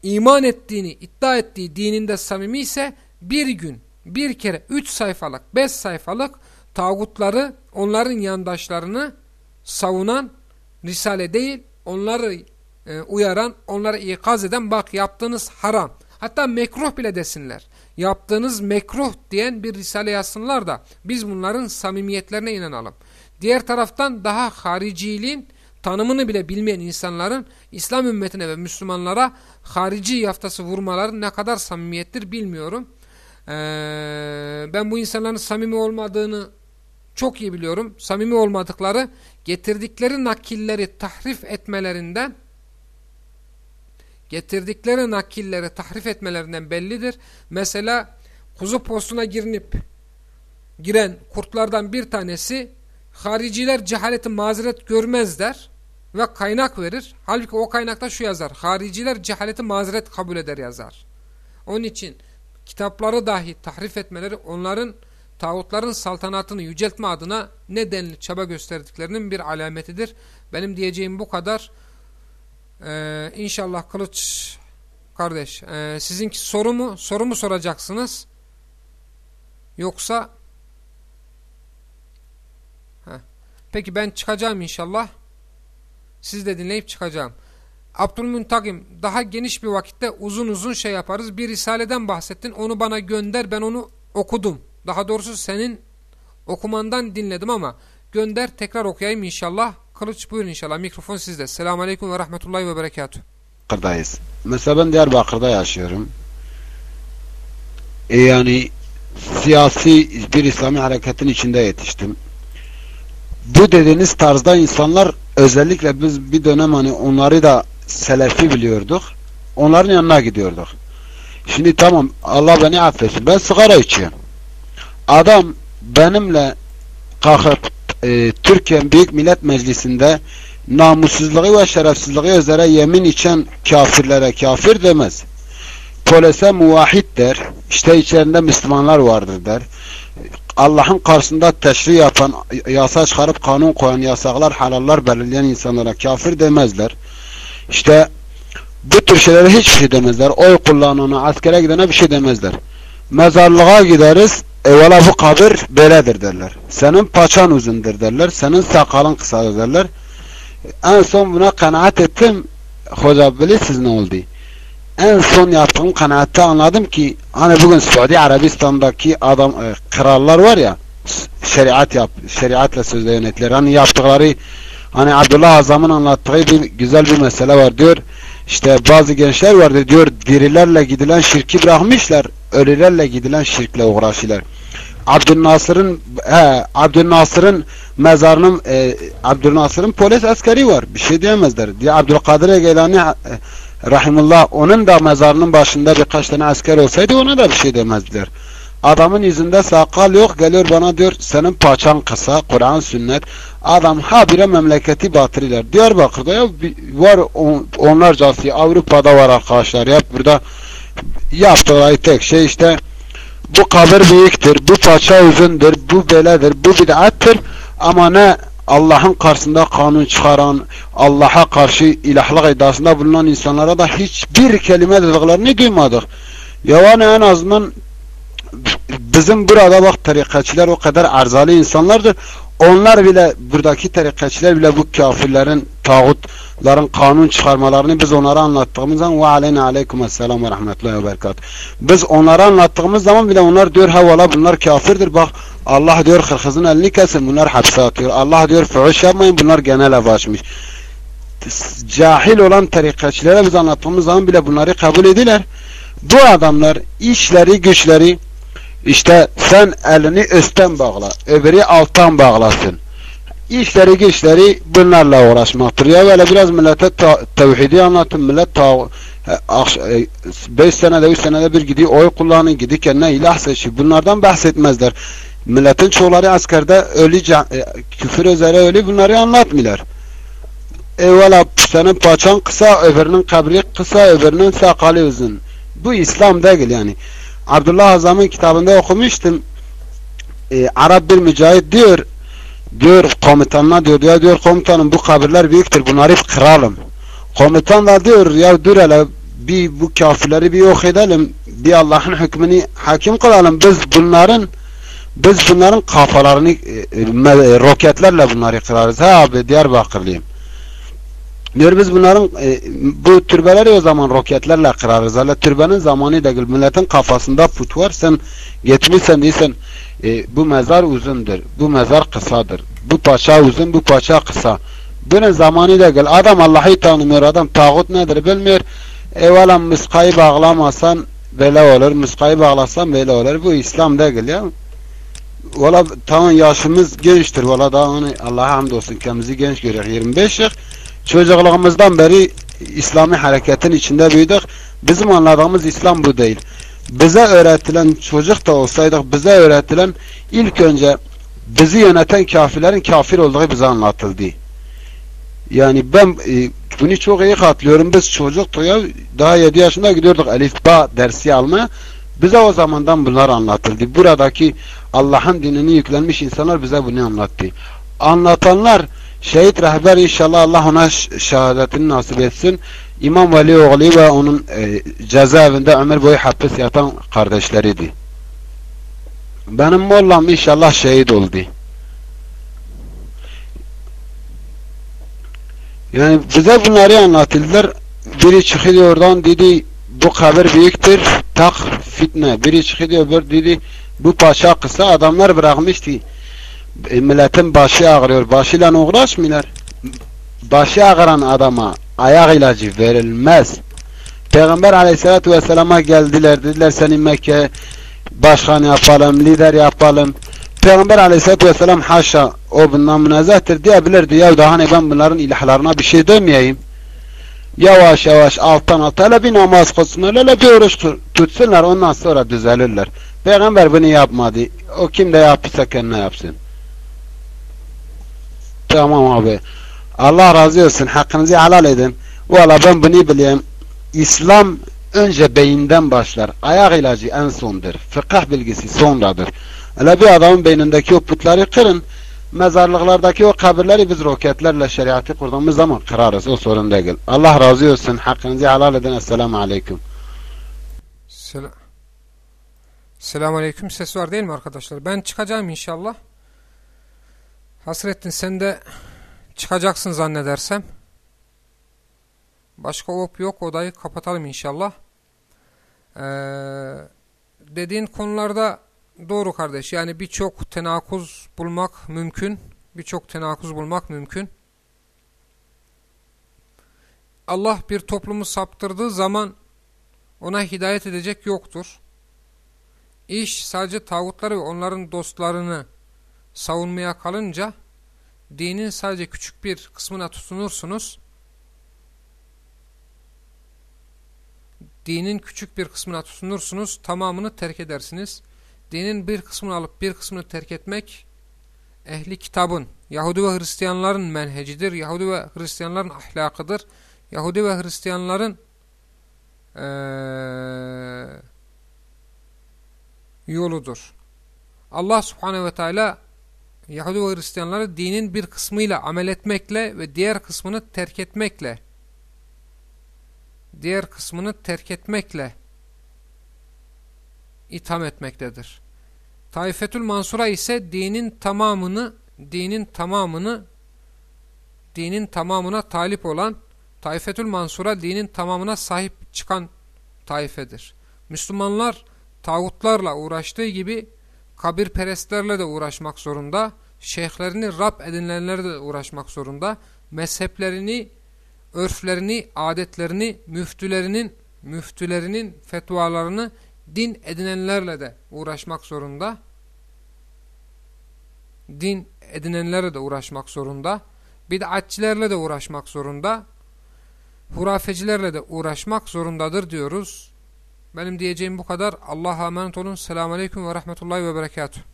iman ettiğini iddia ettiği dininde samimi ise bir gün bir kere 3 sayfalık 5 sayfalık tağutları onların yandaşlarını savunan risale değil onları e, uyaran onları ikaz eden bak yaptığınız haram hatta mekruh bile desinler yaptığınız mekruh diyen bir risale yazsınlar da biz bunların samimiyetlerine inanalım. Diğer taraftan daha hariciliğin tanımını bile bilmeyen insanların İslam ümmetine ve Müslümanlara harici yaftası vurmaları ne kadar samimiyettir bilmiyorum. Ee, ben bu insanların samimi olmadığını çok iyi biliyorum. Samimi olmadıkları getirdikleri nakilleri tahrif etmelerinden getirdikleri nakilleri tahrif etmelerinden bellidir. Mesela kuzu postuna girinip giren kurtlardan bir tanesi hariciler cehaleti mazeret görmezler ve kaynak verir. Halbuki o kaynakta şu yazar. Hariciler cehaleti mazeret kabul eder yazar. Onun için kitapları dahi tahrif etmeleri onların tağutların saltanatını yüceltme adına nedenli çaba gösterdiklerinin bir alametidir. Benim diyeceğim bu kadar. Ee, inşallah Kılıç kardeş e, sizinki soru mu? Soru mu soracaksınız? Yoksa Heh. Peki ben çıkacağım inşallah. Siz de dinleyip çıkacağım. Abdülmüntakim daha geniş bir vakitte uzun uzun şey yaparız. Bir risaleden bahsettin. Onu bana gönder. Ben onu okudum. Daha doğrusu senin okumandan dinledim ama gönder tekrar okuyayım inşallah. Kılıç buyurun inşallah. Mikrofon sizde. Selamun Aleyküm ve Rahmetullahi ve Berekatuhu. Diyarbakır'dayız. Mesela ben Diyarbakır'da yaşıyorum. E yani siyasi bir İslami hareketin içinde yetiştim. Bu dediğiniz tarzda insanlar özellikle biz bir dönem hani onları da selefi biliyorduk. Onların yanına gidiyorduk. Şimdi tamam Allah beni affetsin. Ben sigara içiyorum. Adam benimle kalkıp e, Türkiye Büyük Millet Meclisi'nde namussuzluğu ve şerefsizliği üzere yemin içen kafirlere kafir demez. Polise muvahhid der. İşte içlerinde Müslümanlar vardır der. Allah'ın karşısında teşri yapan, yasa çıkarıp kanun koyan, yasaklar, halallar belirleyen insanlara kafir demezler. İşte bu tür şeylere hiçbir şey demezler. Oy kullanana, askere gidene bir şey demezler. Mezarlığa gideriz, evvela bu kabir böyledir derler. Senin paçan uzundur derler, senin sakalın kısadır derler. En son buna kanaat ettim. Hoca bilirsiniz ne oldu? En son yaptığım kanaatte anladım ki hani bugün Suudi Arabistan'daki adam e, krallar var ya şeriat yap şeriatla sözle yönetilir. Hani yaptıkları hani Abdullah Azam'ın anlattığı bir güzel bir mesele var diyor. İşte bazı gençler vardı diyor dirilerle gidilen şirki bırakmışlar. Ölülerle gidilen şirkle uğraşırlar. Abdülnasır'ın he, Abdülnasır'ın mezarının e, Abdülnasır'ın polis askeri var. Bir şey diyemezler. Diye Abdülkadir Geylani e, Rahimullah onun da mezarının başında birkaç tane asker olsaydı ona da bir şey demezdiler. Adamın yüzünde sakal yok geliyor bana diyor senin paçan kısa Kur'an sünnet adam habire memleketi batırırlar. Diyarbakır'da ya var on, onlarcası Avrupa'da var arkadaşlar ya burada yaptığı tek şey işte bu kabir büyüktür, bu paça uzundur, bu beledir, bu bid'attır ama ne Allah'ın karşısında kanun çıkaran, Allah'a karşı ilahlık iddiasında bulunan insanlara da hiçbir kelime dediklerini duymadık. Yani en azından bizim burada bak tarikatçiler o kadar arzalı insanlardır. Onlar bile buradaki tarikatçiler bile bu kafirlerin, tağutların kanun çıkarmalarını biz onlara anlattığımız zaman ve aleyna aleyküm selam ve rahmetullahi ve berekat. Biz onlara anlattığımız zaman bile onlar diyor ha valla bunlar kafirdir bak Allah diyor hırkızın elini kesin bunlar hapse atıyor. Allah diyor fuhuş yapmayın bunlar genel ev. Cahil olan tarikatçilere biz anlattığımız zaman bile bunları kabul ediler. Bu adamlar işleri güçleri işte sen elini üstten bağla, öbürü alttan bağlasın. İşleri güçleri bunlarla uğraşmaktır. Ya böyle biraz millete tevhidi anlatın. Millet 5 senede 3 senede bir gidiyor oy kullanın, gidiyor kendine ilah seçiyor. Bunlardan bahsetmezler. Milletin çoğuları askerde ölü e, küfür üzere ölü bunları anlatmıyorlar. Evvela senin paçan kısa, öbürünün kabri kısa, öbürünün sakalı uzun. Bu İslam değil yani. Abdullah Azam'ın kitabında okumuştum. E, Arap bir mücahit diyor diyor komutanına diyor ya diyor komutanım bu kabirler büyüktür bunları kıralım. Komutan da diyor ya dur hele bir bu kafirleri bir yok edelim. Bir Allah'ın hükmünü hakim kılalım. Biz bunların biz bunların kafalarını e, e, roketlerle bunları kırarız. Ha abi Diyarbakırlıyım. Diyor biz bunların e, bu türbeleri o zaman roketlerle kırarız. Hala türbenin zamanı değil. Milletin kafasında put var. Sen getirmişsen değilsen e, bu mezar uzundur. Bu mezar kısadır. Bu paça uzun, bu paça kısa. Bunun zamanı değil. Adam Allah'ı tanımıyor. Adam tağut nedir bilmiyor. Evvela mıskayı bağlamasan böyle olur. Mıskayı bağlasan böyle olur. Bu İslam değil ya. Valla tamam yaşımız gençtir. Valla daha hani Allah'a hamdolsun kendimizi genç görüyor. 25 yıl. Çocukluğumuzdan beri İslami hareketin içinde büyüdük. Bizim anladığımız İslam bu değil. Bize öğretilen çocuk da olsaydık bize öğretilen ilk önce bizi yöneten kafirlerin kafir olduğu bize anlatıldı. Yani ben e, bunu çok iyi katlıyorum. Biz çocuktuk ya daha 7 yaşında gidiyorduk Elif Ba dersi almaya. Bize o zamandan bunlar anlatıldı. Buradaki Allah'ın dinini yüklenmiş insanlar bize bunu anlattı. Anlatanlar şehit rehber inşallah Allah ona şehadetini nasip etsin. İmam Veli oğlu ve onun e, cezaevinde ömür boyu hapis yatan kardeşleriydi. Benim mollam inşallah şehit oldu. Yani bize bunları anlatıldılar. Biri çıkıyor oradan dedi bu kabir büyüktür. Tak fitne. Biri çıkıyor öbür dedi bu paşa kısa adamlar bırakmıştı. E, milletin başı ağrıyor. Başıyla uğraşmıyorlar. Başı ağıran adama ayak ilacı verilmez. Peygamber aleyhissalatü vesselama geldiler. Dediler seni Mekke başkan yapalım, lider yapalım. Peygamber aleyhissalatü vesselam haşa o bundan münezzehtir diyebilirdi. Ya daha ne ben bunların ilahlarına bir şey demeyeyim. Yavaş yavaş alttan alta hele bir namaz kılsınlar, hele bir oruç tutsunlar ondan sonra düzelirler. Peygamber bunu yapmadı. O kim de yapırsa kendine yapsın. Tamam abi. Allah razı olsun. Hakkınızı helal edin. Valla ben bunu bileyim. İslam önce beyinden başlar. Ayak ilacı en sondur. Fıkıh bilgisi sonradır. Öyle bir adamın beynindeki o putları kırın. Mezarlıklardaki o kabirleri biz roketlerle şeriatı kurduğumuz zaman kırarız. O sorun değil. Allah razı olsun. Hakkınızı helal edin. Esselamu Aleyküm. Selam. Selamun Aleyküm. Ses var değil mi arkadaşlar? Ben çıkacağım inşallah. Hasrettin sen de çıkacaksın zannedersem. Başka op yok. Odayı kapatalım inşallah. Ee, dediğin konularda doğru kardeş. Yani birçok tenakuz bulmak mümkün. Birçok tenakuz bulmak mümkün. Allah bir toplumu saptırdığı zaman ona hidayet edecek yoktur. İş sadece tağutları ve onların dostlarını savunmaya kalınca dinin sadece küçük bir kısmına tutunursunuz. Dinin küçük bir kısmına tutunursunuz, tamamını terk edersiniz. Dinin bir kısmını alıp bir kısmını terk etmek ehli kitabın, Yahudi ve Hristiyanların menhecidir. Yahudi ve Hristiyanların ahlakıdır. Yahudi ve Hristiyanların ee, yoludur. Allah subhanehu ve teala Yahudi ve Hristiyanları dinin bir kısmıyla amel etmekle ve diğer kısmını terk etmekle diğer kısmını terk etmekle itham etmektedir. Taifetül Mansura ise dinin tamamını dinin tamamını dinin tamamına talip olan Taifetül Mansura dinin tamamına sahip çıkan taifedir. Müslümanlar tağutlarla uğraştığı gibi kabirperestlerle de uğraşmak zorunda, şeyhlerini Rab edinenlerle de uğraşmak zorunda, mezheplerini, örflerini, adetlerini, müftülerinin, müftülerinin fetvalarını din edinenlerle de uğraşmak zorunda. Din edinenlerle de uğraşmak zorunda. Bid'atçilerle de uğraşmak zorunda. Hurafecilerle de uğraşmak zorundadır diyoruz. Benim diyeceğim bu kadar. Allah'a emanet olun. Selamun Aleyküm ve Rahmetullahi ve Berekatuhu.